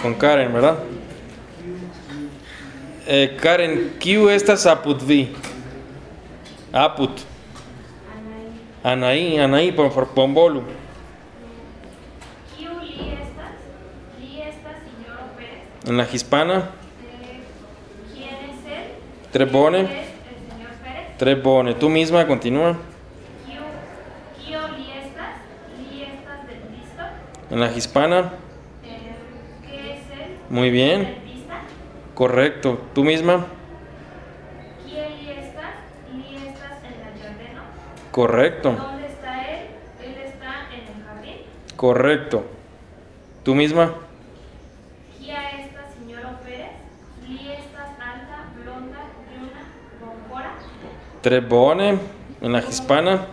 Con Karen, ¿verdad? Eh, Karen, Q estas aput vi. Aput. Anaí, Anaí, por favor, Pombolu. En la hispana, ¿Quién es él? Trebone. ¿Quién es el señor Pérez? Trebone. Tú misma, continúa. Kiu, Kio li estas, li estas dentista. En la hispana, Eh, ¿Qué es él? Muy bien. Correcto. Tú misma, ¿Quién li estas, li estas en la jardino? correcto. ¿Dónde está él? Él está en el jardín. Correcto. Tú misma, Kia esta señora Pérez, li estas alta, blonda, bruna, boncora. Trebone. En la hispana,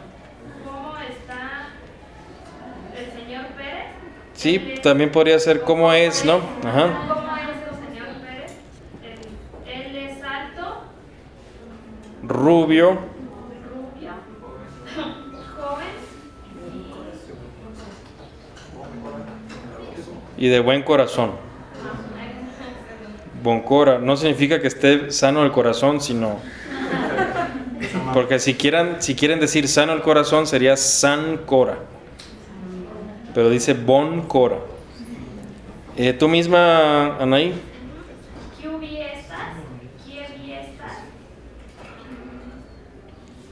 ¿Cómo está el señor Pérez? Sí, también podría ser cómo es, ¿no? Ajá. ¿Cómo es el señor Pérez? Él, él es alto, Rubio. rubio, joven y de buen corazón. Boncora no significa que esté sano el corazón, sino porque si quieren, si quieren decir sano el corazón sería san cora. Pero dice bon cora. Eh, Tú misma, Anaí,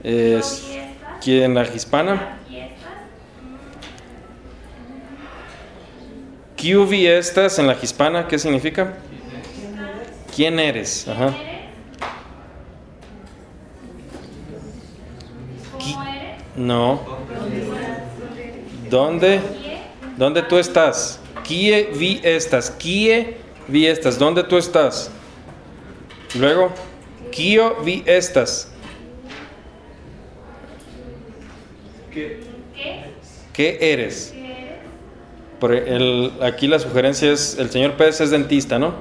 es ¿quién la hispana? QV estas en la hispana, ¿qué significa? ¿Quién eres? Ajá. ¿Cómo eres? No. ¿Dónde? ¿Dónde tú estás? Kie vi estas. Kie vi estas. ¿Dónde tú estás? Luego, Kio vi estas. ¿Qué? ¿Qué eres? Por el, aquí la sugerencia es, el señor Pérez es dentista, ¿no?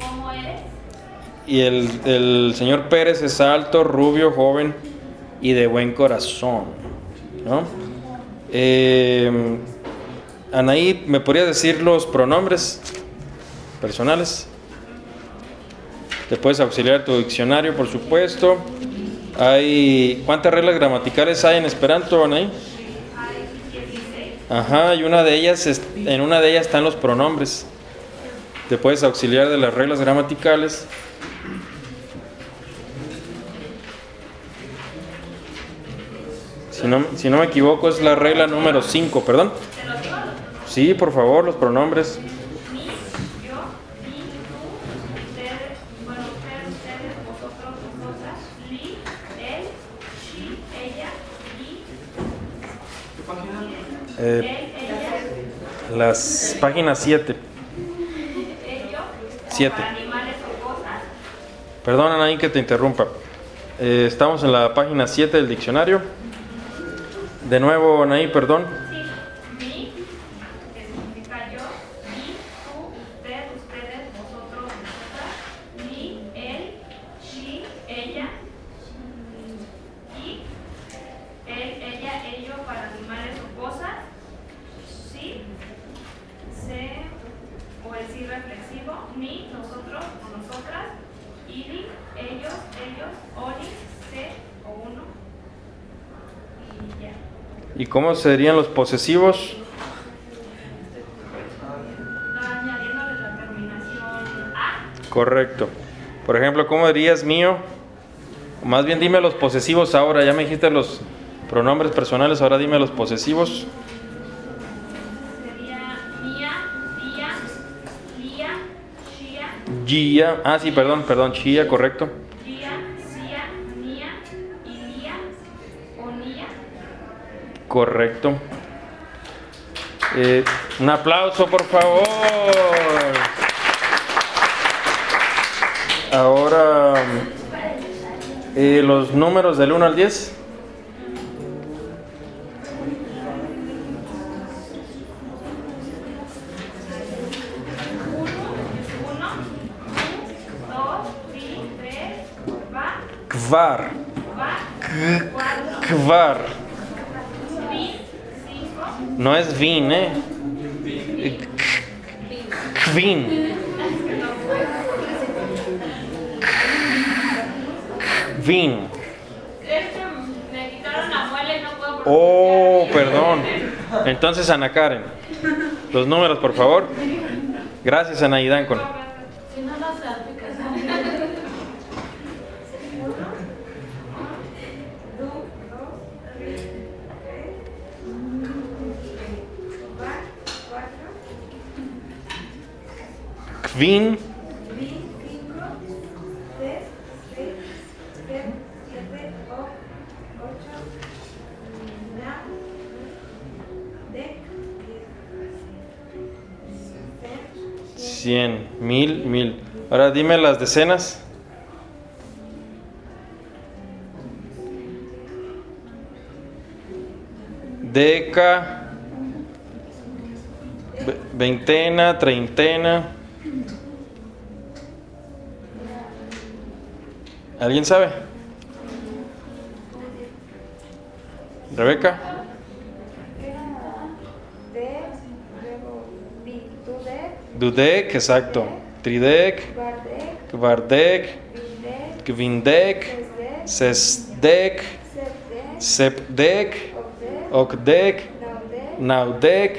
¿Cómo eres? Y el, el señor Pérez es alto, rubio, joven y de buen corazón, ¿no? Eh, Anaí, ¿me podrías decir los pronombres personales? Te puedes auxiliar tu diccionario, por supuesto. Hay, ¿Cuántas reglas gramaticales hay en Esperanto, Anaí? Ajá, y una de ellas, es- en una de ellas están los pronombres. Te puedes auxiliar de las reglas gramaticales. Si no, si no me equivoco, es la regla número 5, perdón. Sí, por favor, los pronombres. Eh, las páginas 7. ellos, Siete. para animales o cosas, Perdón, Anaí, que te interrumpa. Eh, estamos en la página 7 del diccionario. De nuevo, Anaí, perdón. mi, que significa yo, mi, tú, usted, ustedes, vosotros, vosotras, li, él, she, ella, y, él, ella, ello para animales o cosas, sí, se, o el sí reflexivo, mi, nosotros o nosotras, ili, ellos, ellos, oli, se o uno, y ya. ¿Y cómo serían los posesivos? Correcto. Por ejemplo, ¿cómo dirías mío? Más bien dime los posesivos ahora. Ya me dijiste los pronombres personales, ahora dime los posesivos. Sería mía, tía, lía, shia, Gia. Ah, sí, perdón, perdón. Chia, correcto. Correcto. Eh, un aplauso, por favor. Ahora, eh, los números del 1 al 10. Dos, tri, tres, va, Kvar. Kvar. No es vin, ¿eh? Kvin. Kvin. Oh, perdón. Entonces, Ana Karen, los números, por favor. Gracias, Ana Idancon. Cien, mil, mil. Ahora dime las decenas. Deca, ve- veintena, treintena. ¿Alguien sabe? Rebeca. Dudek, exacto. Tridek, Kvardek, Kvindek, Sesdek, Sepdek, Okdek, Naudek,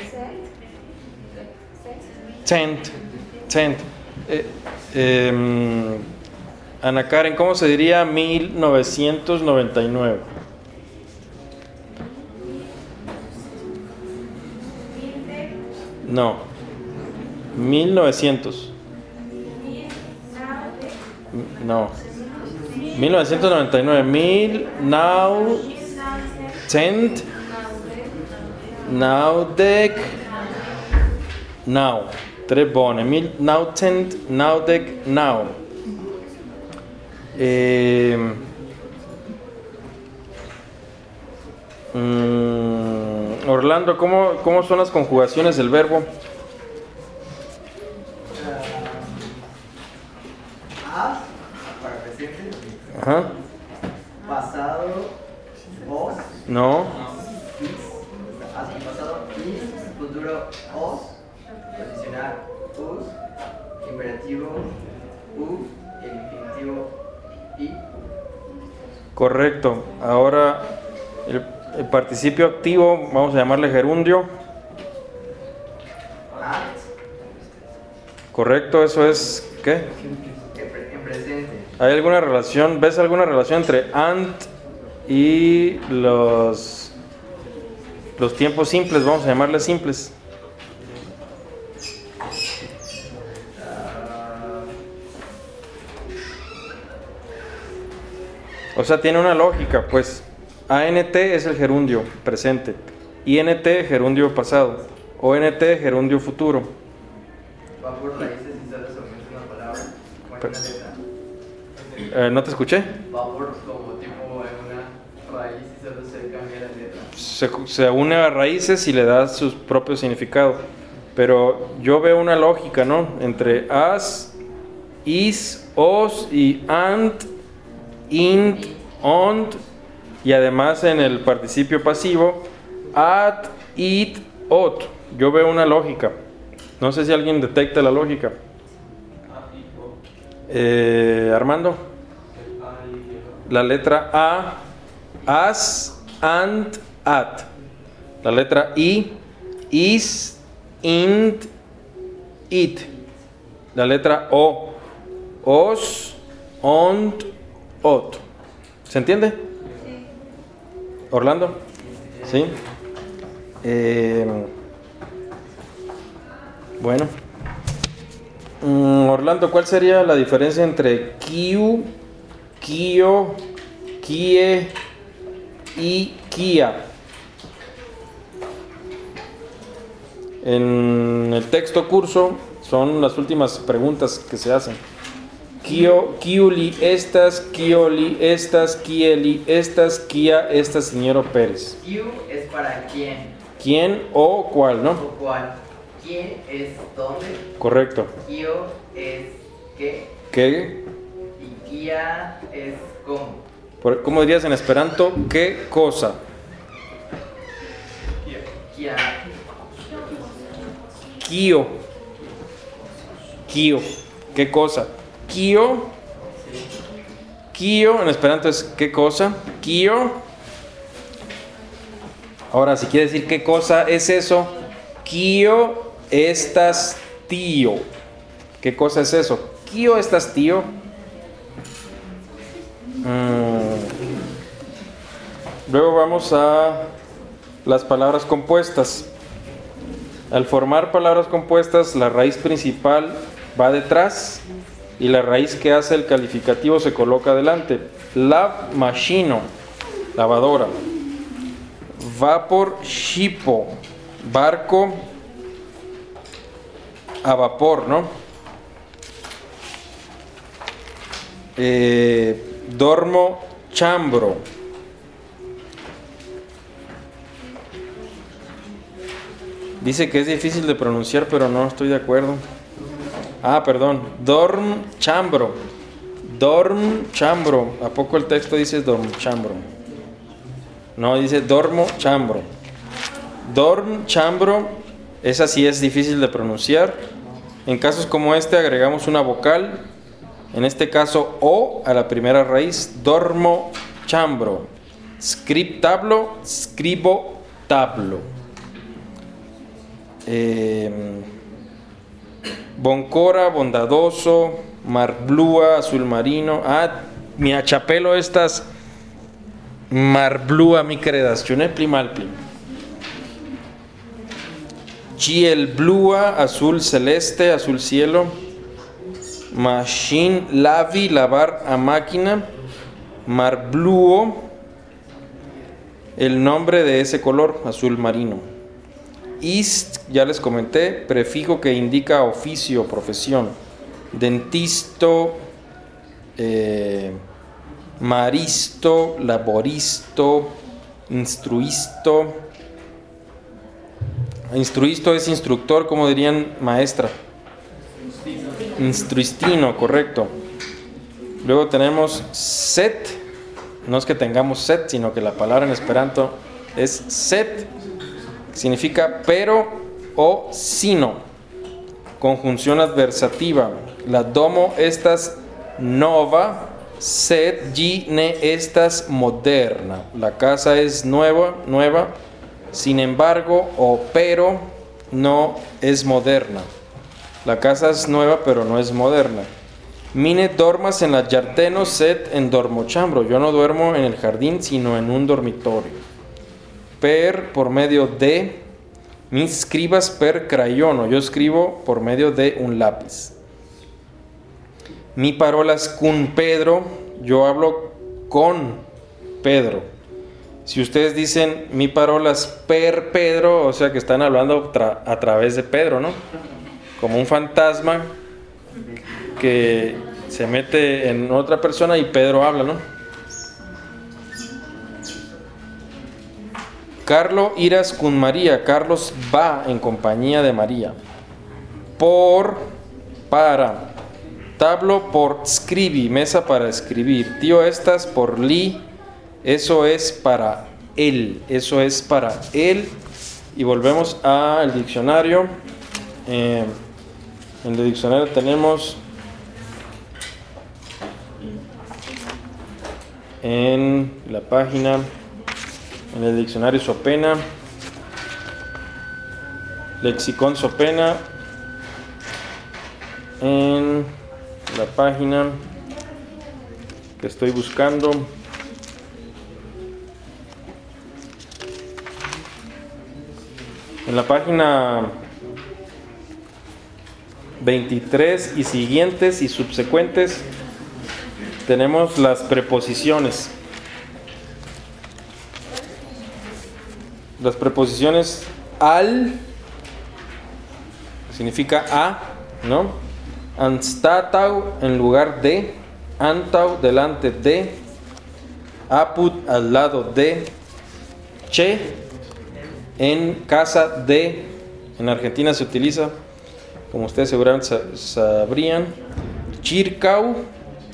Tent. Tent. Eh, em, Ana Karen, ¿cómo se diría 1999? No. 1900. No. 1999. Mil now cent now dec now. Tre bone. Mil now cent now dec now. Eh, mm, Orlando, ¿cómo, ¿cómo son las conjugaciones del verbo? Ajá. pasado, os, No. pasado, is, futuro, os, condicional, us, imperativo, u, el infinitivo, Correcto. Ahora el, participio activo, vamos a llamarle gerundio. Correcto, eso es ¿qué? ¿Hay alguna relación? ¿Ves alguna relación entre ant y los los tiempos simples? Vamos a llamarles simples. O sea, tiene una lógica, pues ANT es el gerundio presente, INT gerundio pasado, ONT gerundio futuro. Va por raíces y solo se una palabra letra. Eh, ¿No te escuché? Va por como tipo en una raíz y solo se cambia la letra. se, se une a raíces y le da su propio significado. Pero yo veo una lógica, ¿no? Entre as, is, os y ant, int, ont, y además en el participio pasivo, at, it, ot. Yo veo una lógica. No sé si alguien detecta la lógica. Eh, Armando. La letra A, as, ant, at. La letra I, is, int, it. La letra O, os, ont, ot. ¿Se entiende? Orlando. ¿Sí? Eh, bueno. Mm, Orlando, ¿cuál sería la diferencia entre Q, Kio, Kie y Kia? En el texto curso son las últimas preguntas que se hacen. Kio, Kiuli, estas, Kioli, estas, Kieli, estas, Kia, estas, señor Pérez. Q es para quién ¿Quién o cuál, no? o cuál. ¿Quién es dónde? Correcto. Kio es qué. ¿Qué? Y Kia es cómo. Por- ¿Cómo dirías en esperanto? ¿Qué cosa? Kia. Kio. Kio. ¿Qué cosa? Kio. Kio en esperanto es qué cosa. Kio. Ahora, si quiere decir qué cosa es eso, Kio estas tío. ¿Qué cosa es eso? Kio estás tío. Mm. Luego vamos a las palabras compuestas. Al formar palabras compuestas, la raíz principal va detrás y la raíz que hace el calificativo se coloca adelante. La machino, lavadora. Vapor shipo, barco a vapor, ¿no? Eh, dormo chambro. Dice que es difícil de pronunciar, pero no estoy de acuerdo. Ah, perdón. Dorm chambro. Dorm chambro. ¿A poco el texto dice dorm chambro? No, dice dormo chambro. Dorm chambro. Esa sí es difícil de pronunciar. En casos como este agregamos una vocal. En este caso O a la primera raíz. Dormo chambro. Scriptablo, scribo tablo. Eh, Boncora, bondadoso, marblúa, azul marino. Ah, mi achapelo estas marblúa mi credas, chunepli malpli. Chiel blúa, azul celeste, azul cielo. Machine lavi, lavar a máquina. Marblúo, el nombre de ese color, azul marino. Ist, ya les comenté, prefijo que indica oficio, profesión. Dentisto, eh, maristo, laboristo, instruisto. Instruisto es instructor, como dirían maestra. Instruistino, correcto. Luego tenemos set. No es que tengamos set, sino que la palabra en esperanto es set significa pero o sino. Conjunción adversativa. La domo estas nova, sed ne estas moderna. La casa es nueva, nueva. Sin embargo, o pero no es moderna. La casa es nueva, pero no es moderna. Mine dormas en la giardeno, sed en dormochambro. Yo no duermo en el jardín, sino en un dormitorio per por medio de, mi escribas per crayono, yo escribo por medio de un lápiz. Mi parolas con Pedro, yo hablo con Pedro. Si ustedes dicen mi parolas per Pedro, o sea que están hablando a través de Pedro, ¿no? Como un fantasma que se mete en otra persona y Pedro habla, ¿no? Carlos iras con María. Carlos va en compañía de María. Por, para. Tablo por scribi, mesa para escribir. Tío estas por li, eso es para él, eso es para él. Y volvemos al diccionario. Eh, en el diccionario tenemos en la página en el diccionario Sopena, lexicón Sopena, en la página que estoy buscando. En la página 23 y siguientes y subsecuentes tenemos las preposiciones. Las preposiciones al significa a, ¿no? Anstatau en lugar de, antau delante de, apud al lado de, che en casa de, en Argentina se utiliza, como ustedes seguramente sabrían, chircau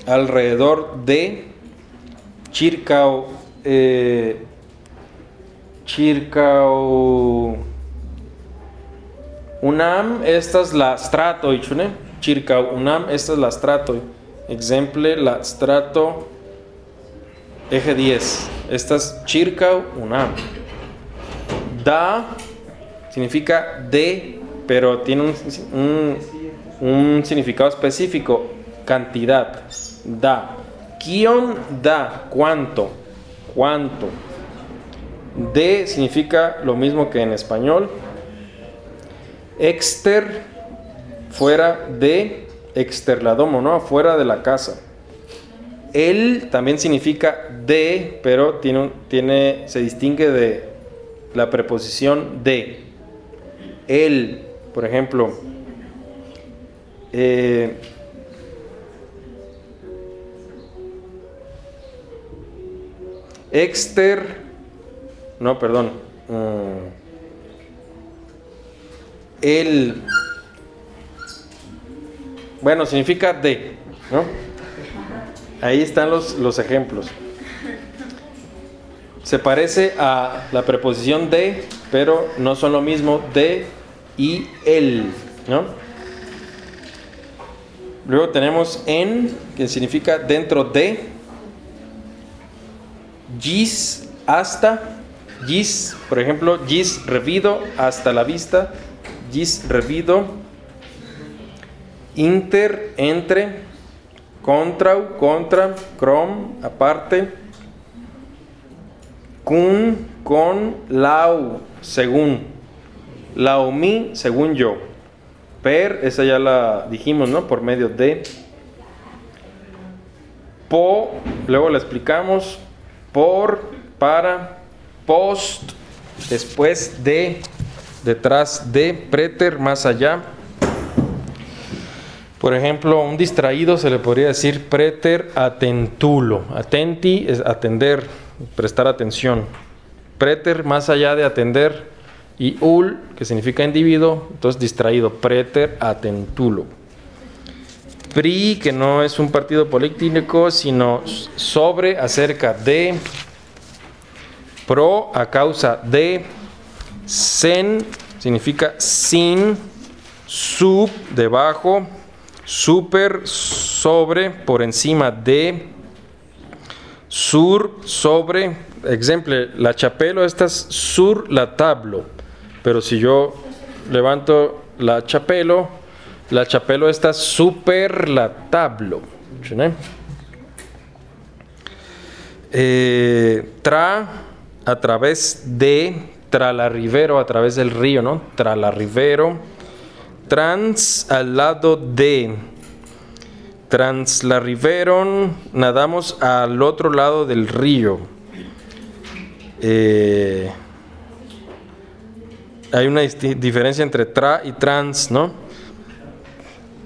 alrededor de, chircau eh, Chircau Unam, esta es la strato, Chircau Unam, esta es la strato. Exemple, la strato eje 10. Estas chircau unam. Da significa de, pero tiene un, un- un significado específico, cantidad. Da. Kion da, cuánto, cuánto. De significa lo mismo que en español. Exter, fuera de, exterladomo, ¿no? Fuera de la casa. El también significa de, pero tiene, tiene, se distingue de la preposición de. El, por ejemplo, eh, exter, no, perdón, mm, el, bueno, significa de, ¿no? Ahí están los, los ejemplos. Se parece a la preposición de, pero no son lo mismo de y el, ¿no? Luego tenemos en, que significa dentro de, gis, hasta, gis, por ejemplo, gis revido, hasta la vista, gis revido, inter, entre, contra, contra, crom, aparte, kun, con, lau, según, lau mi, según yo, per, esa ya la dijimos, ¿no? Por medio de, po, luego la explicamos, por, para, post, después de, detrás de, preter, más allá. Por ejemplo, un distraído se le podría decir preter atentulo. Atenti es atender, prestar atención. Preter, más allá de atender, y ul, que significa individuo, entonces distraído. Preter atentulo. PRI, que no es un partido político, sino sobre, acerca de, pro, a causa de, sen, significa sin, sub, debajo, super, sobre, por encima de, sur, sobre, ejemplo, la chapelo, esta es sur la tablo, pero si yo levanto la chapelo, la chapelo está super la tablo. Eh, tra, a través de, tra la rivero, a través del río, ¿no? Tra la rivero. Trans, al lado de. Trans la riveron, nadamos al otro lado del río. Eh, hay una diferencia entre tra y trans, ¿no?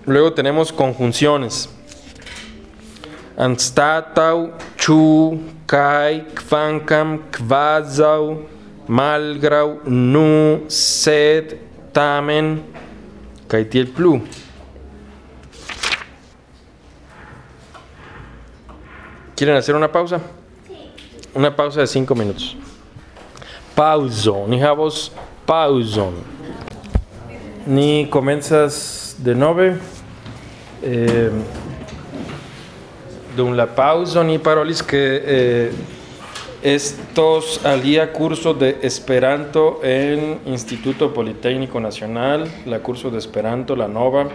Luego tenemos conjunciones. Anstatau, chu, kai, kvankam, kvazau, malgrau, nu, sed, tamen, kaitiel plu. ¿Quieren hacer una pausa? Una pausa de cinco minutos. Pauso. Ni havos pauson. Ni comenzas de nove. Eh, dum la pauso ni parolis que eh, estos alia curso de Esperanto en Instituto Politécnico Nacional, la curso de Esperanto, la nova,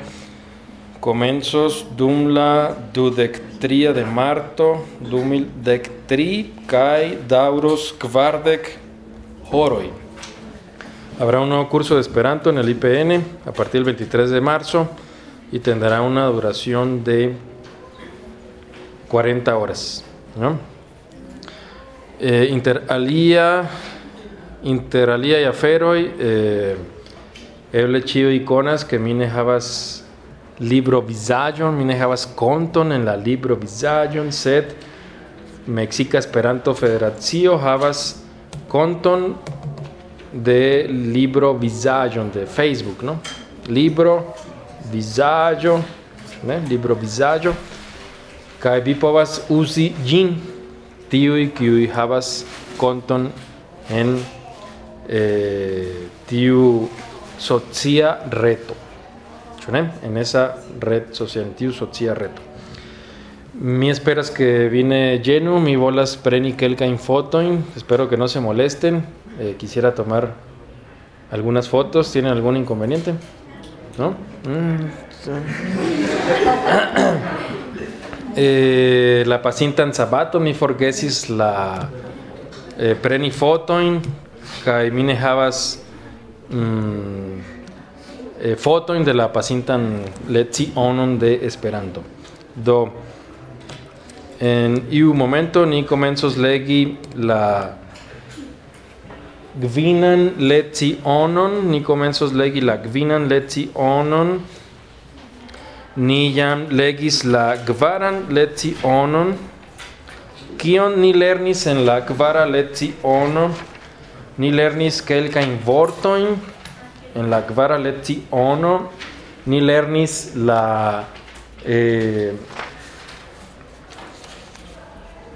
comenzos dum la dudectria de marto, dumil dectri, kai dauros kvardec horoi. Habrá un nuevo curso de Esperanto en el IPN a partir del 23 de marzo y tendrá una duración de 40 horas. ¿no? Eh, inter alia, inter alia y aferoi, eh, eble ĉiuj iconas que mi ne havas libro vizaĝon, mi ne havas konton en la libro vizaĝon, sed Mexica Esperanto Federacio havas konton de libro vizaĝon de Facebook, no? Libro vizaĝo, ne? Libro vizaĝo kaj vi povas uzi ĝin tiuj kiuj havas konton en eh, tiu socia reto. En esa red social, en tiu socia reto. Mi esperas que viene lleno, mi bolas preni kelkain fotoin. Espero que no se molesten. Eh, quisiera tomar algunas fotos. ¿Tienen algún inconveniente? ¿No? Mm. Eh, la pacintan sabato mi forgesis la eh, preni fotoin kaj mi ne havas mm, eh, fotoin de la pacintan lecionon de Esperanto. Do en iu momento ni komencos legi la gvinan lecionon, ni komencos legi la gvinan lecionon. Ni jam legis la kvaran lecionon. Kion ni lernis en la kvara leciono? Ni lernis kelkajn vortojn en la kvara leciono. Ni lernis la eh,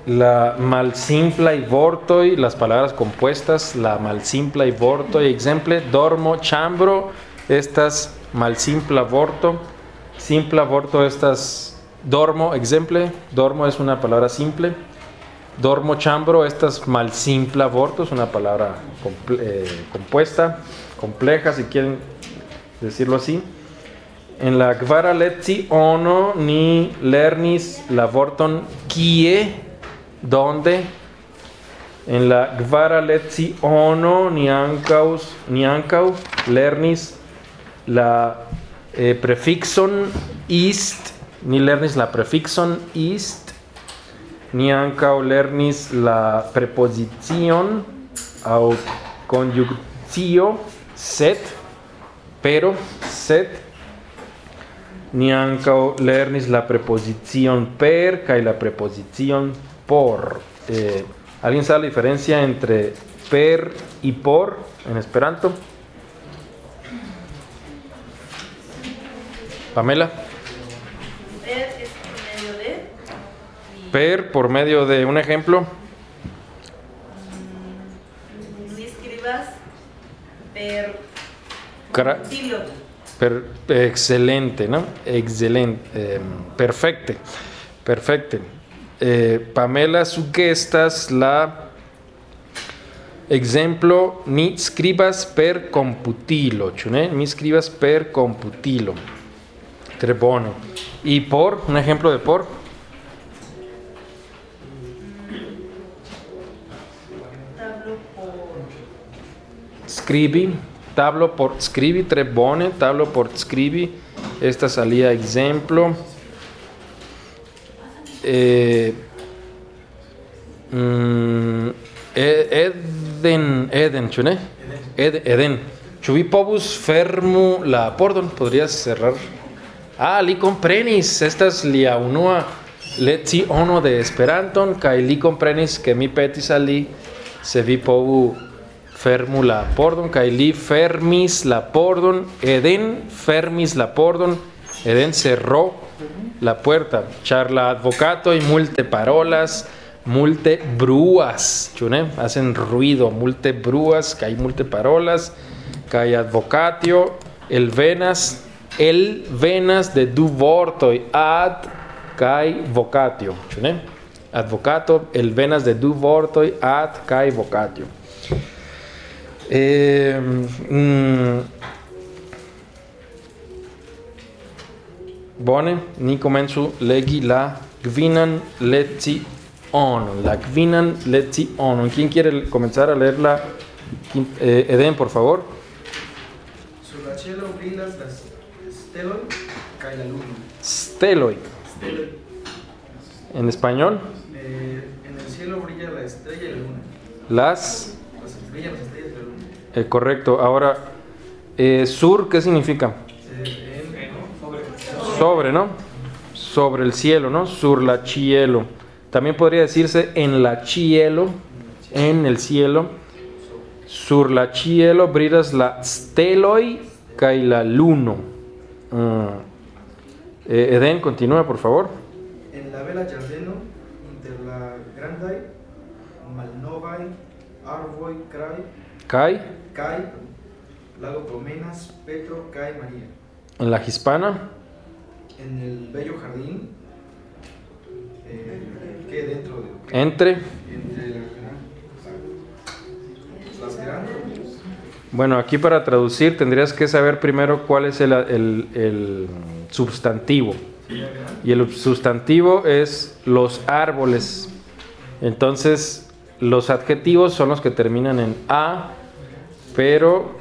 la malsimplaj vortoj, las palabras compuestas, la malsimplaj vortoj. Exemple, dormo, chambro, estas malsimpla vorto. Simpla vorto estas dormo, exemple, dormo es una palabra simple. Dormo chambro, estas malsimpla vorto, es una palabra eh, compuesta, compleja, si quieren decirlo así. En la kvara leciono ni lernis la vorton kie, donde. En la kvara leciono ni ankaŭ ni ankaŭ lernis la eh, prefixon ist, ni lernis la prefixon ist, ni ankaŭ lernis la prepozicion aŭ konjunkcio sed, pero, sed, ni ankaŭ lernis la prepozicion per kaj la prepozicion por. Eh, ¿Alguien sabe la diferencia entre per y por en Esperanto? Pamela. Per es por medio de. Per por medio de un ejemplo. No escribas per. Cra-. Per- excelente, ¿no? Excelente. eh, perfecte. Perfecte. Eh, Pamela sugestas la ejemplo ni scribas per computilo, ĉu ne? Mi scribas per computilo. Tre bone. Y por, un ejemplo de por. Tablo por. Scribi, tablo por scribi, tre bone, tablo por scribi. Esta salía ejemplo. Eh, mm, Eden, Eden, ĉu ne? Ed- Eden. Vi povus fermu la pordon? Podrías cerrar. Ah, li komprenis. Estas lia unua leciono de Esperanton kaj li komprenis ke mi petis al li se vi povu fermu la pordon kaj li fermis la pordon. Eden fermis la pordon. Eden cerró la puerta. Ĉar la advokatoj multe parolas, multe bruas, ĉu ne? Hacen ruido, multe bruas kaj multe parolas kaj advokatio el venas el venas de du vortoj ad kaj vocatio? Advocato el venas de du vortoj ad kaj vocatio. Eh, Bone, ni komencu legi la gvinan lecionon. La gvinan lecionon. ¿Quién quiere comenzar a leer la quin- eh, Eden, por favor? Sur la brilas las steloj kaj la luno. Steloi. En español, Eh, en el cielo brilla la estrella y la luna. las. Las, brillan las estrellas y la luna. eh, correcto. Ahora, eh, sur, ¿qué significa? Eh, en, Sobre, ¿no? Sobre el cielo, ¿no? Sur la cielo. También podría decirse en la cielo, en el cielo. Sur la cielo brilas la steloi kaj la luno. Mm. Eh, Eden, continúa, por favor. en la bela ĝardeno inter la grandaj malnovaj arboj kaj Kai, kaj lago promenas Petro kaj María. en la hispana. En el bello jardín Entre. Entre las gran- las grandes. Bueno, aquí para traducir tendrías que saber primero cuál es el, el- el sustantivo. Y el sustantivo es los árboles. Entonces, los adjetivos son los que terminan en a, pero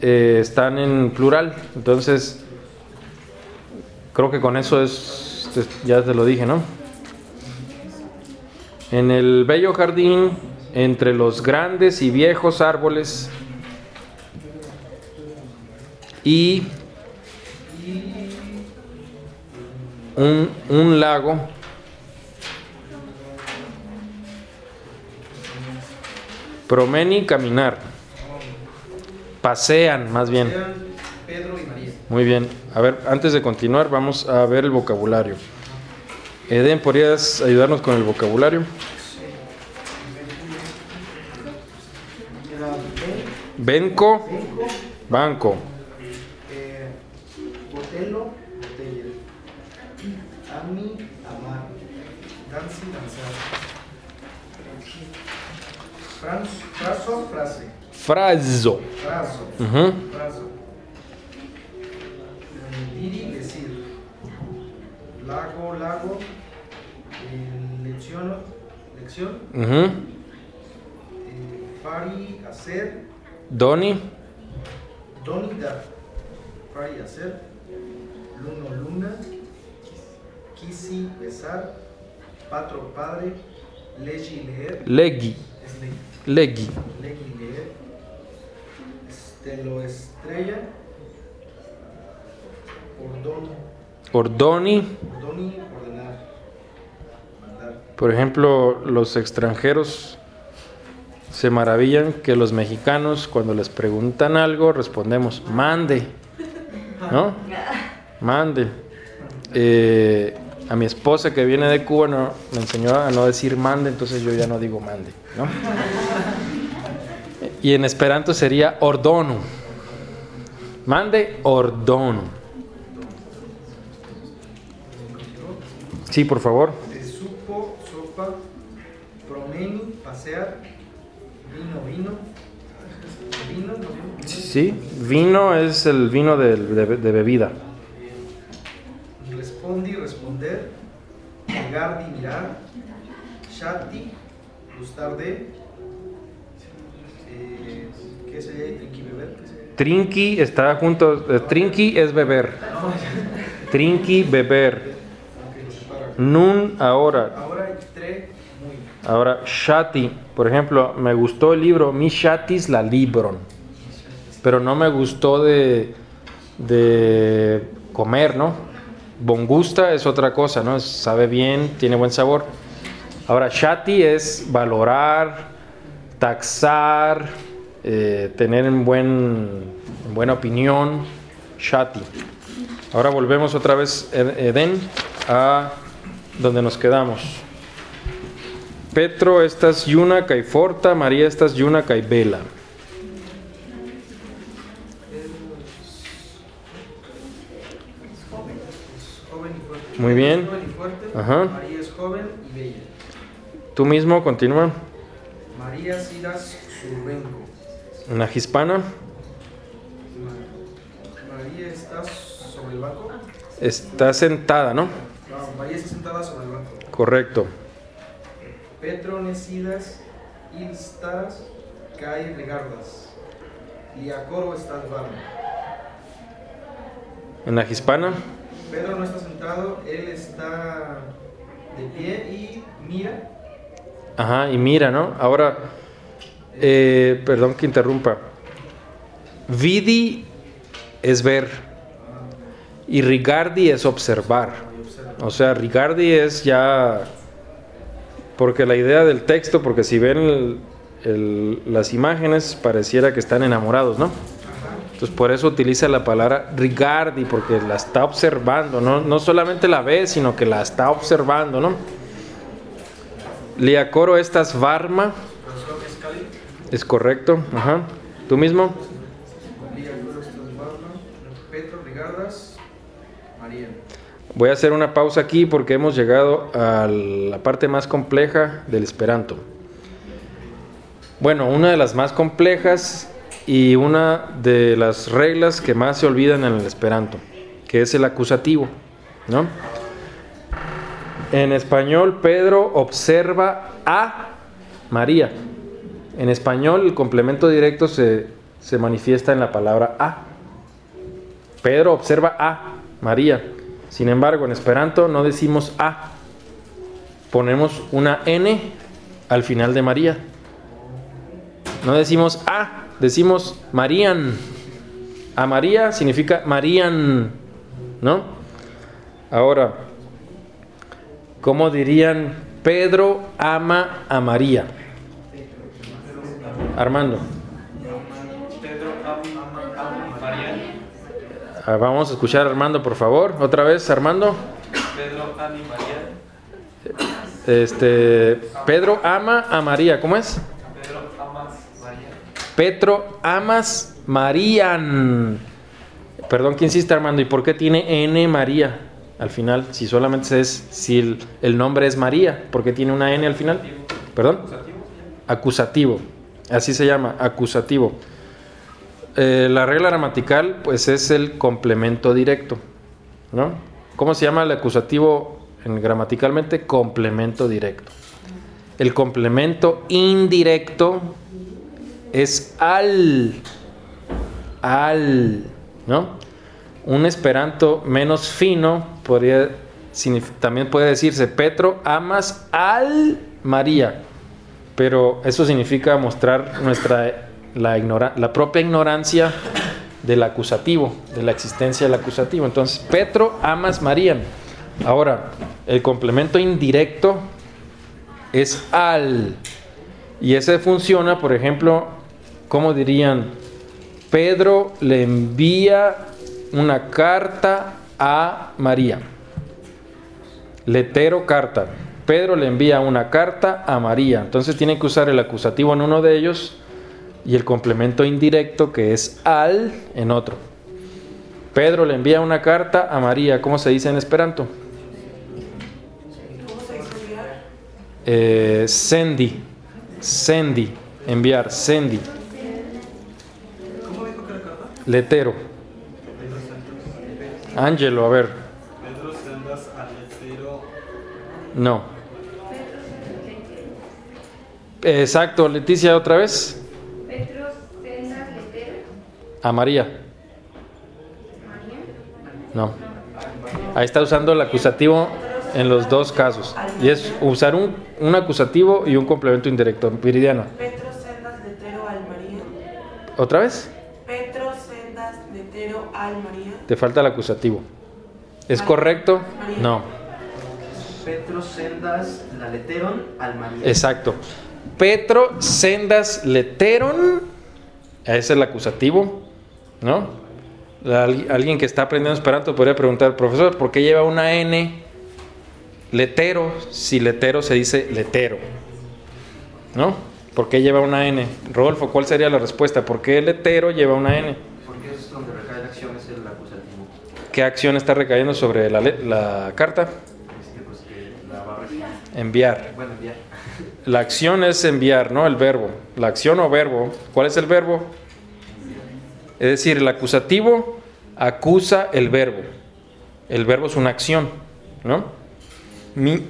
eh, están en plural. Entonces, creo que con eso es, ya te lo dije, ¿no? En el bello jardín, entre los grandes y viejos árboles, y un, un lago. Promeni caminar. Pasean más bien. Pedro y María. muy bien. A ver antes de continuar vamos a ver el vocabulario. Eden podrías ayudarnos con el vocabulario Benco, banco eh, Botelo, botella. Ami, amar. Danzi, danzar. Fraso, frase. frazo Fraso. Ujú. Fraso. Eh, Diri, decir. Lago, lago. Eh, lección, lección. Ujú. Eh, fari, hacer. Doni Doni, dar. Fari, hacer. Luno, luna. Kisi, besar. Patro, padre. Legi, leer. Legi Es legi. Legi Legi, leer. Estelo, estrella. Ordón, Ordoni ordoni, ordenar. Mandar. Por ejemplo, los extranjeros se maravillan que los mexicanos cuando les preguntan algo respondemos, mande, ¿no? Mande. Eh, a mi esposa que viene de Cuba no, me enseñó a no decir mande, entonces yo ya no digo mande, ¿no? Y en esperanto sería ordono. Mande, ordono. Sí, por favor. De supo, sopa. Promeni, pasear. Vino, vino. Vino, ¿no? Sí, vino es el vino de, de- de bebida. Respondi, responder. Negardi, mirar. Shati, gustar de. Eh, ¿Qué sería? Trinqui, beber. Trinqui está junto. eh, trinqui es beber. Trinqui, beber. Nun, ahora. Ahora hay tre, muy. Ahora, shati. Por ejemplo, me gustó el libro. Mi shatis la libron. Pero no me gustó de, de comer, ¿no? Bongusta es otra cosa, ¿no? Sabe bien, tiene buen sabor. Ahora, shati es valorar, taxar, eh, tener en, buen, en buena opinión. Shati. Ahora volvemos otra vez, Ed- Edén, a donde nos quedamos. Petro, estas Yuna Caiforta, María, estas Yuna Caibela. Es joven y fuerte. Muy bien. Joven y fuerte. Ajá. María es joven y bella. Tú mismo, continúa. María Sidas Surbenco. Una hispana, Ma- María está sobre el banco. está sentada, ¿no? No, María está sentada sobre el banco. Correcto. Petro Nesidas Ilstaras Kai Regardas. Liacoro estás varma. En la hispana, Pedro no está sentado, él está de pie y mira. ajá, y mira, ¿no? Ahora, eh, perdón que interrumpa. Vidi es ver y rigardi es observar. O sea, rigardi es ya porque la idea del texto, porque si ven las imágenes pareciera que están enamorados, ¿no? Entonces por eso utiliza la palabra rigardi, porque la está observando, no, no solamente la ve, sino que la está observando, ¿no? Liacoro estas varma, es correcto, ajá. ¿Tú mismo? Voy a hacer una pausa aquí porque hemos llegado a la parte más compleja del esperanto. Bueno, una de las más complejas y una de las reglas que más se olvidan en el esperanto, que es el acusativo, ¿no? En español, Pedro observa a María. En español, el complemento directo se, se manifiesta en la palabra a. Pedro observa a María. Sin embargo, en esperanto no decimos a. Ponemos una n al final de María. No decimos a, decimos Marían. A María significa Marían, ¿no? Ahora, ¿cómo dirían Pedro ama a María? Armando. Ah, Vamos a escuchar a Armando, por favor. Otra vez, Armando. Pedro ama a María. Este, Pedro ama a María. ¿Cómo es? Pedro ama a María. Petro amas Marían. Perdón que insiste Armando, ¿y por qué tiene N María al final? Si solamente es, si el, nombre es María, ¿por qué tiene una N al final? ¿Perdón? Acusativo. Así se llama, acusativo. Eh, la regla gramatical, pues es el complemento directo, ¿no? ¿Cómo se llama el acusativo en, gramaticalmente? Complemento directo. El complemento indirecto es al, al, ¿no? Un esperanto menos fino podría, también puede decirse, Petro, amas al María, pero eso significa mostrar nuestra, la, la propia ignorancia del acusativo, de la existencia del acusativo. Entonces, Petro, amas María. Ahora, el complemento indirecto es al. Y ese funciona, por ejemplo, ¿cómo dirían? Pedro le envía una carta a María. Letero carta. Pedro le envía una carta a María. Entonces tiene que usar el acusativo en uno de ellos y el complemento indirecto que es al en otro. Pedro le envía una carta a María. ¿Cómo se dice en esperanto? Eh, sendi. Sendi. Enviar. Sendi. Letero. Ángelo, a ver. Pedro sendas letero. No. Exacto, Leticia, otra vez. Petro Sendas Letero. A María. María. No. Ahí está usando el acusativo en los dos casos. Y es usar un, un acusativo y un complemento indirecto. Viridiana. Petro sendas letero al María. ¿Otra vez? Al María. Te falta el acusativo. ¿Es correcto? No. Petro sendas la leteron al María. Exacto. Petro sendas leteron. Ese es el acusativo, ¿no? Al- Alguien que está aprendiendo Esperanto podría preguntar, profesor, ¿por qué lleva una N letero si letero se dice letero? ¿No? ¿Por qué lleva una N? Rodolfo, ¿cuál sería la respuesta? ¿Por qué letero lleva una N? Porque es donde recae la acción, es el acusativo. ¿Qué acción está recayendo sobre la, la carta? Enviar. La acción es enviar, ¿no? El verbo. La acción o verbo. ¿Cuál es el verbo? Es decir, el acusativo acusa el verbo. El verbo es una acción, ¿no? Mi-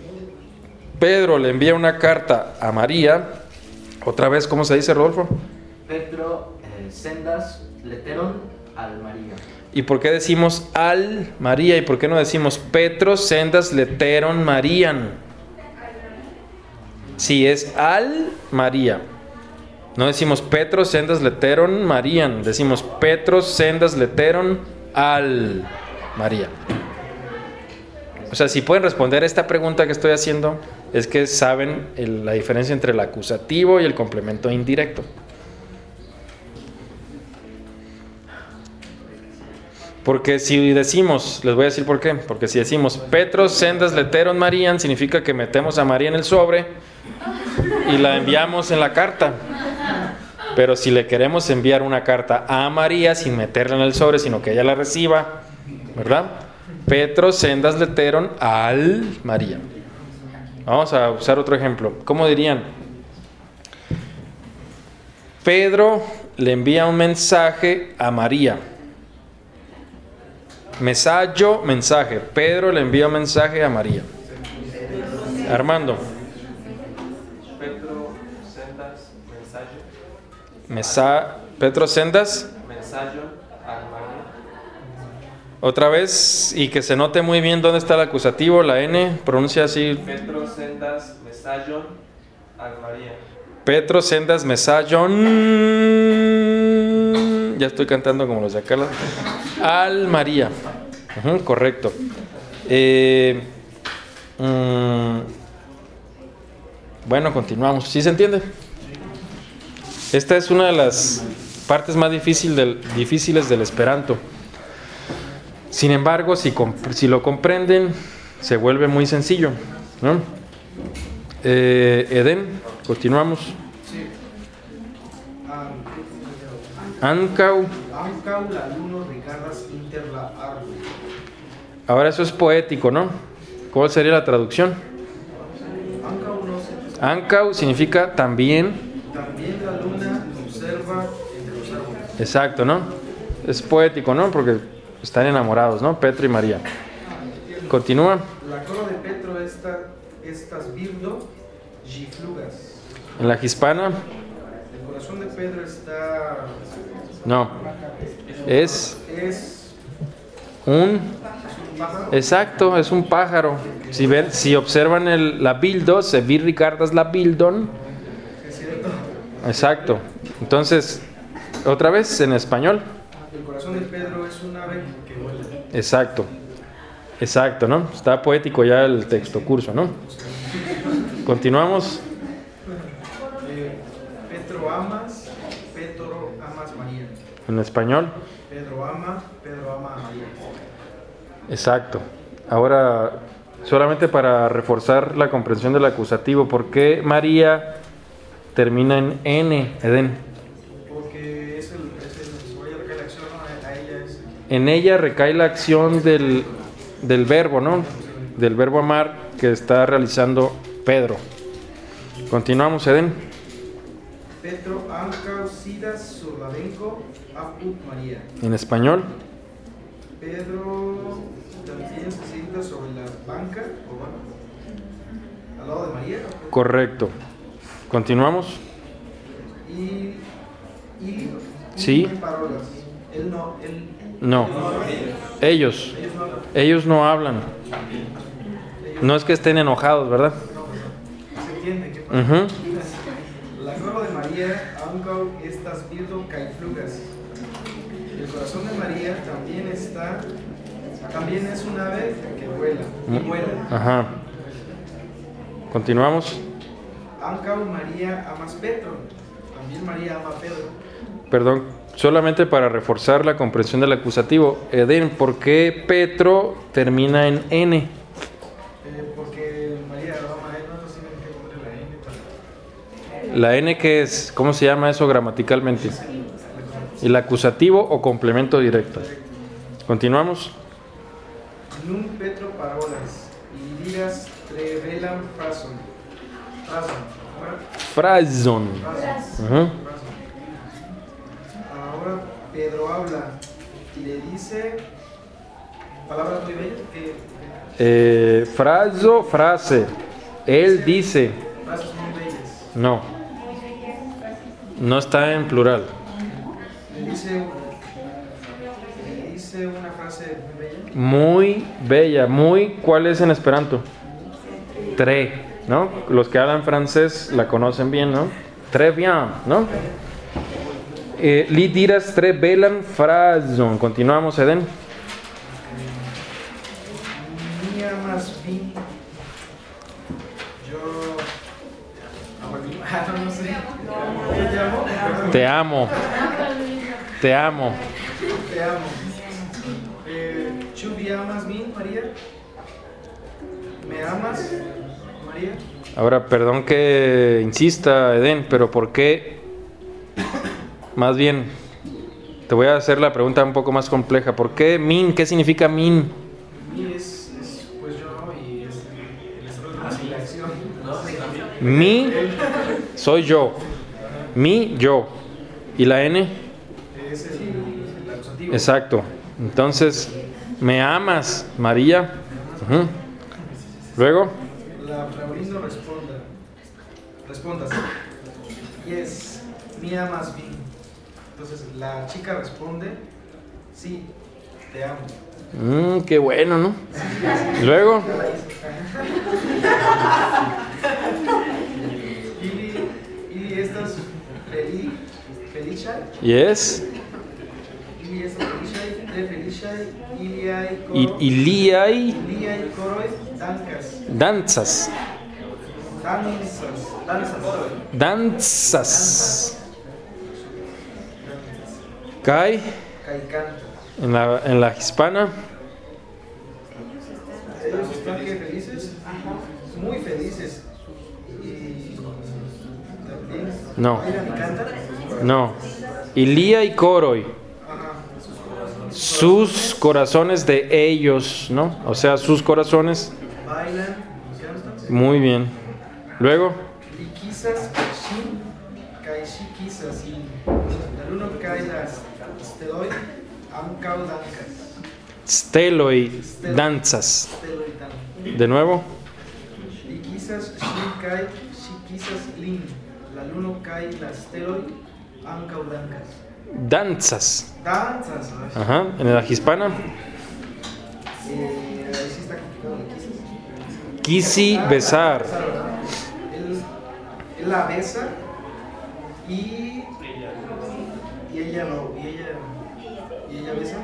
Pedro le envía una carta a María. Otra vez, ¿cómo se dice, Rodolfo? Petro eh, sendas leteron al María. ¿Y por qué decimos al María? ¿Y por qué no decimos Petro, sendas, leteron, Marían? Si es al María. No decimos Petro, sendas, leteron, Marían. Decimos Petro, sendas, leteron, al María. O sea, si pueden responder esta pregunta que estoy haciendo, es que saben la diferencia entre el acusativo y el complemento indirecto. Porque si decimos, les voy a decir por qué, porque si decimos Petros, sendas, leteron, Marían, significa que metemos a María en el sobre y la enviamos en la carta. Pero si le queremos enviar una carta a María sin meterla en el sobre, sino que ella la reciba, ¿verdad? Petro sendas leteron al María. Vamos a usar otro ejemplo. ¿Cómo dirían? Pedro le envía un mensaje a María. Mensaje, mensaje. Pedro le envía mensaje a María. Armando. Petro sendas mensaje. Mesa, Petro sendas. Mensaje a María. Otra vez y que se note muy bien dónde está el acusativo, la N, pronuncia así. Petro sendas mensaje a María. Petro sendas mesajon. Ya estoy cantando como los de acá. Al María. Correcto. Eh, mm, bueno, continuamos. ¿Sí se entiende? Esta es una de las partes más difíciles del Esperanto. Sin embargo, si, lo comprenden, se vuelve muy sencillo. ¿no? Eh, Eden, continuamos. Sí. Ancau. Ancau la luno ricardas inter la. Ahora eso es poético, ¿no? ¿Cuál sería la traducción? Ancau. Ancau significa también. También la luna observa entre los árboles. Exacto, ¿no? Es poético, ¿no? Porque están enamorados, ¿no? Petro y María. Continúa. La coro de Petro está, estas virdo giflugas. En la hispana, El corazón de Pedro está. no. Es Es un. Exacto, es un pájaro. Si, ven, si observan el, la bildo, se vi ricardas la bildon. Exacto. Entonces, otra vez en español. El corazón de Pedro es un ave que vuela. Exacto. Exacto, ¿no? Está poético ya el texto curso, ¿no? Continuamos. Eh, Petro amas, Petro amas María. En español. Pedro ama, Pedro ama a María. Exacto. Ahora, solamente para reforzar la comprensión del acusativo, ¿por qué María termina en N, Edén? Porque es el, recaer la acción a ella es En ella recae la acción del, del verbo, ¿no? Del verbo amar que está realizando Pedro. Continuamos, Edén. Petro anca sidas sur En español. Pedro también se sienta sobre la banca, o bueno, al lado de María. Correcto. Continuamos. Y, y, Sí. parolas. Él no, él No. Ellos. Ellos no hablan. Ellos no hablan. No es que estén enojados, ¿verdad? La coro de María, aunque estas virdo caiflugas. El corazón de María también está, también es un ave que vuela y vuela. Ajá. Continuamos. Ancau María amas Petro. También María ama Pedro. Perdón, solamente para reforzar la comprensión del acusativo. Edén, ¿por qué Petro termina en N? Eh, porque María la N para. La N que es, ¿cómo se llama eso gramaticalmente? El acusativo o complemento directo. Continuamos. Nun Petro parolas. Digas trevelam frason. Frason. Ahora Pedro habla y le dice palabras muy bellas que Eh, fraso, frase. Él dice. bellas. No. No está en plural. Dice, una frase muy bella. Muy bella. Muy, ¿cuál es en esperanto? Tre, ¿no? Los que hablan francés la conocen bien, ¿no? Très bien, ¿no? Eh, li diras tre belan frason. Continuamos, Eden. Ah, te amo. Te amo. Te amo. Eh, ¿Chubi amas mí, María? ¿Me amas, María? Ahora, perdón que insista, Edén, pero ¿por qué? Más bien, te voy a hacer la pregunta un poco más compleja. ¿Por qué min? ¿Qué significa min? Min es, es pues yo y es, la acción. Mi, soy yo. Mi, yo. ¿Y la N? Es el, el acusativo. Exacto. Entonces, me amas, María. Ujú. Luego, La Fraulino responda. Respondas. Yes, me amas bien. Entonces la chica responde, sí, te amo. mm, qué bueno, ¿no? Luego, estas feliz, felicia. yes. Ili estas felicia, de felicia, Ili hay Y, coro. y liai Ili hay coro, dancas. danzas. Danzas. Danzas. Danzas. Kai en la, en la hispana. Ellos están ¿qué? felices, muy felices. Y también No. y. No. Ilía y Coroi. Sus corazones de ellos, ¿no? O sea, sus corazones. Muy bien. Luego. Steloi danzas. De nuevo. Danzas. Danzas. ¿no? Ajá. En la hispana. Eh, sí está complicado. Quizás. Quisi besar. Él, la besa y, y ella lo y ella y ella besa.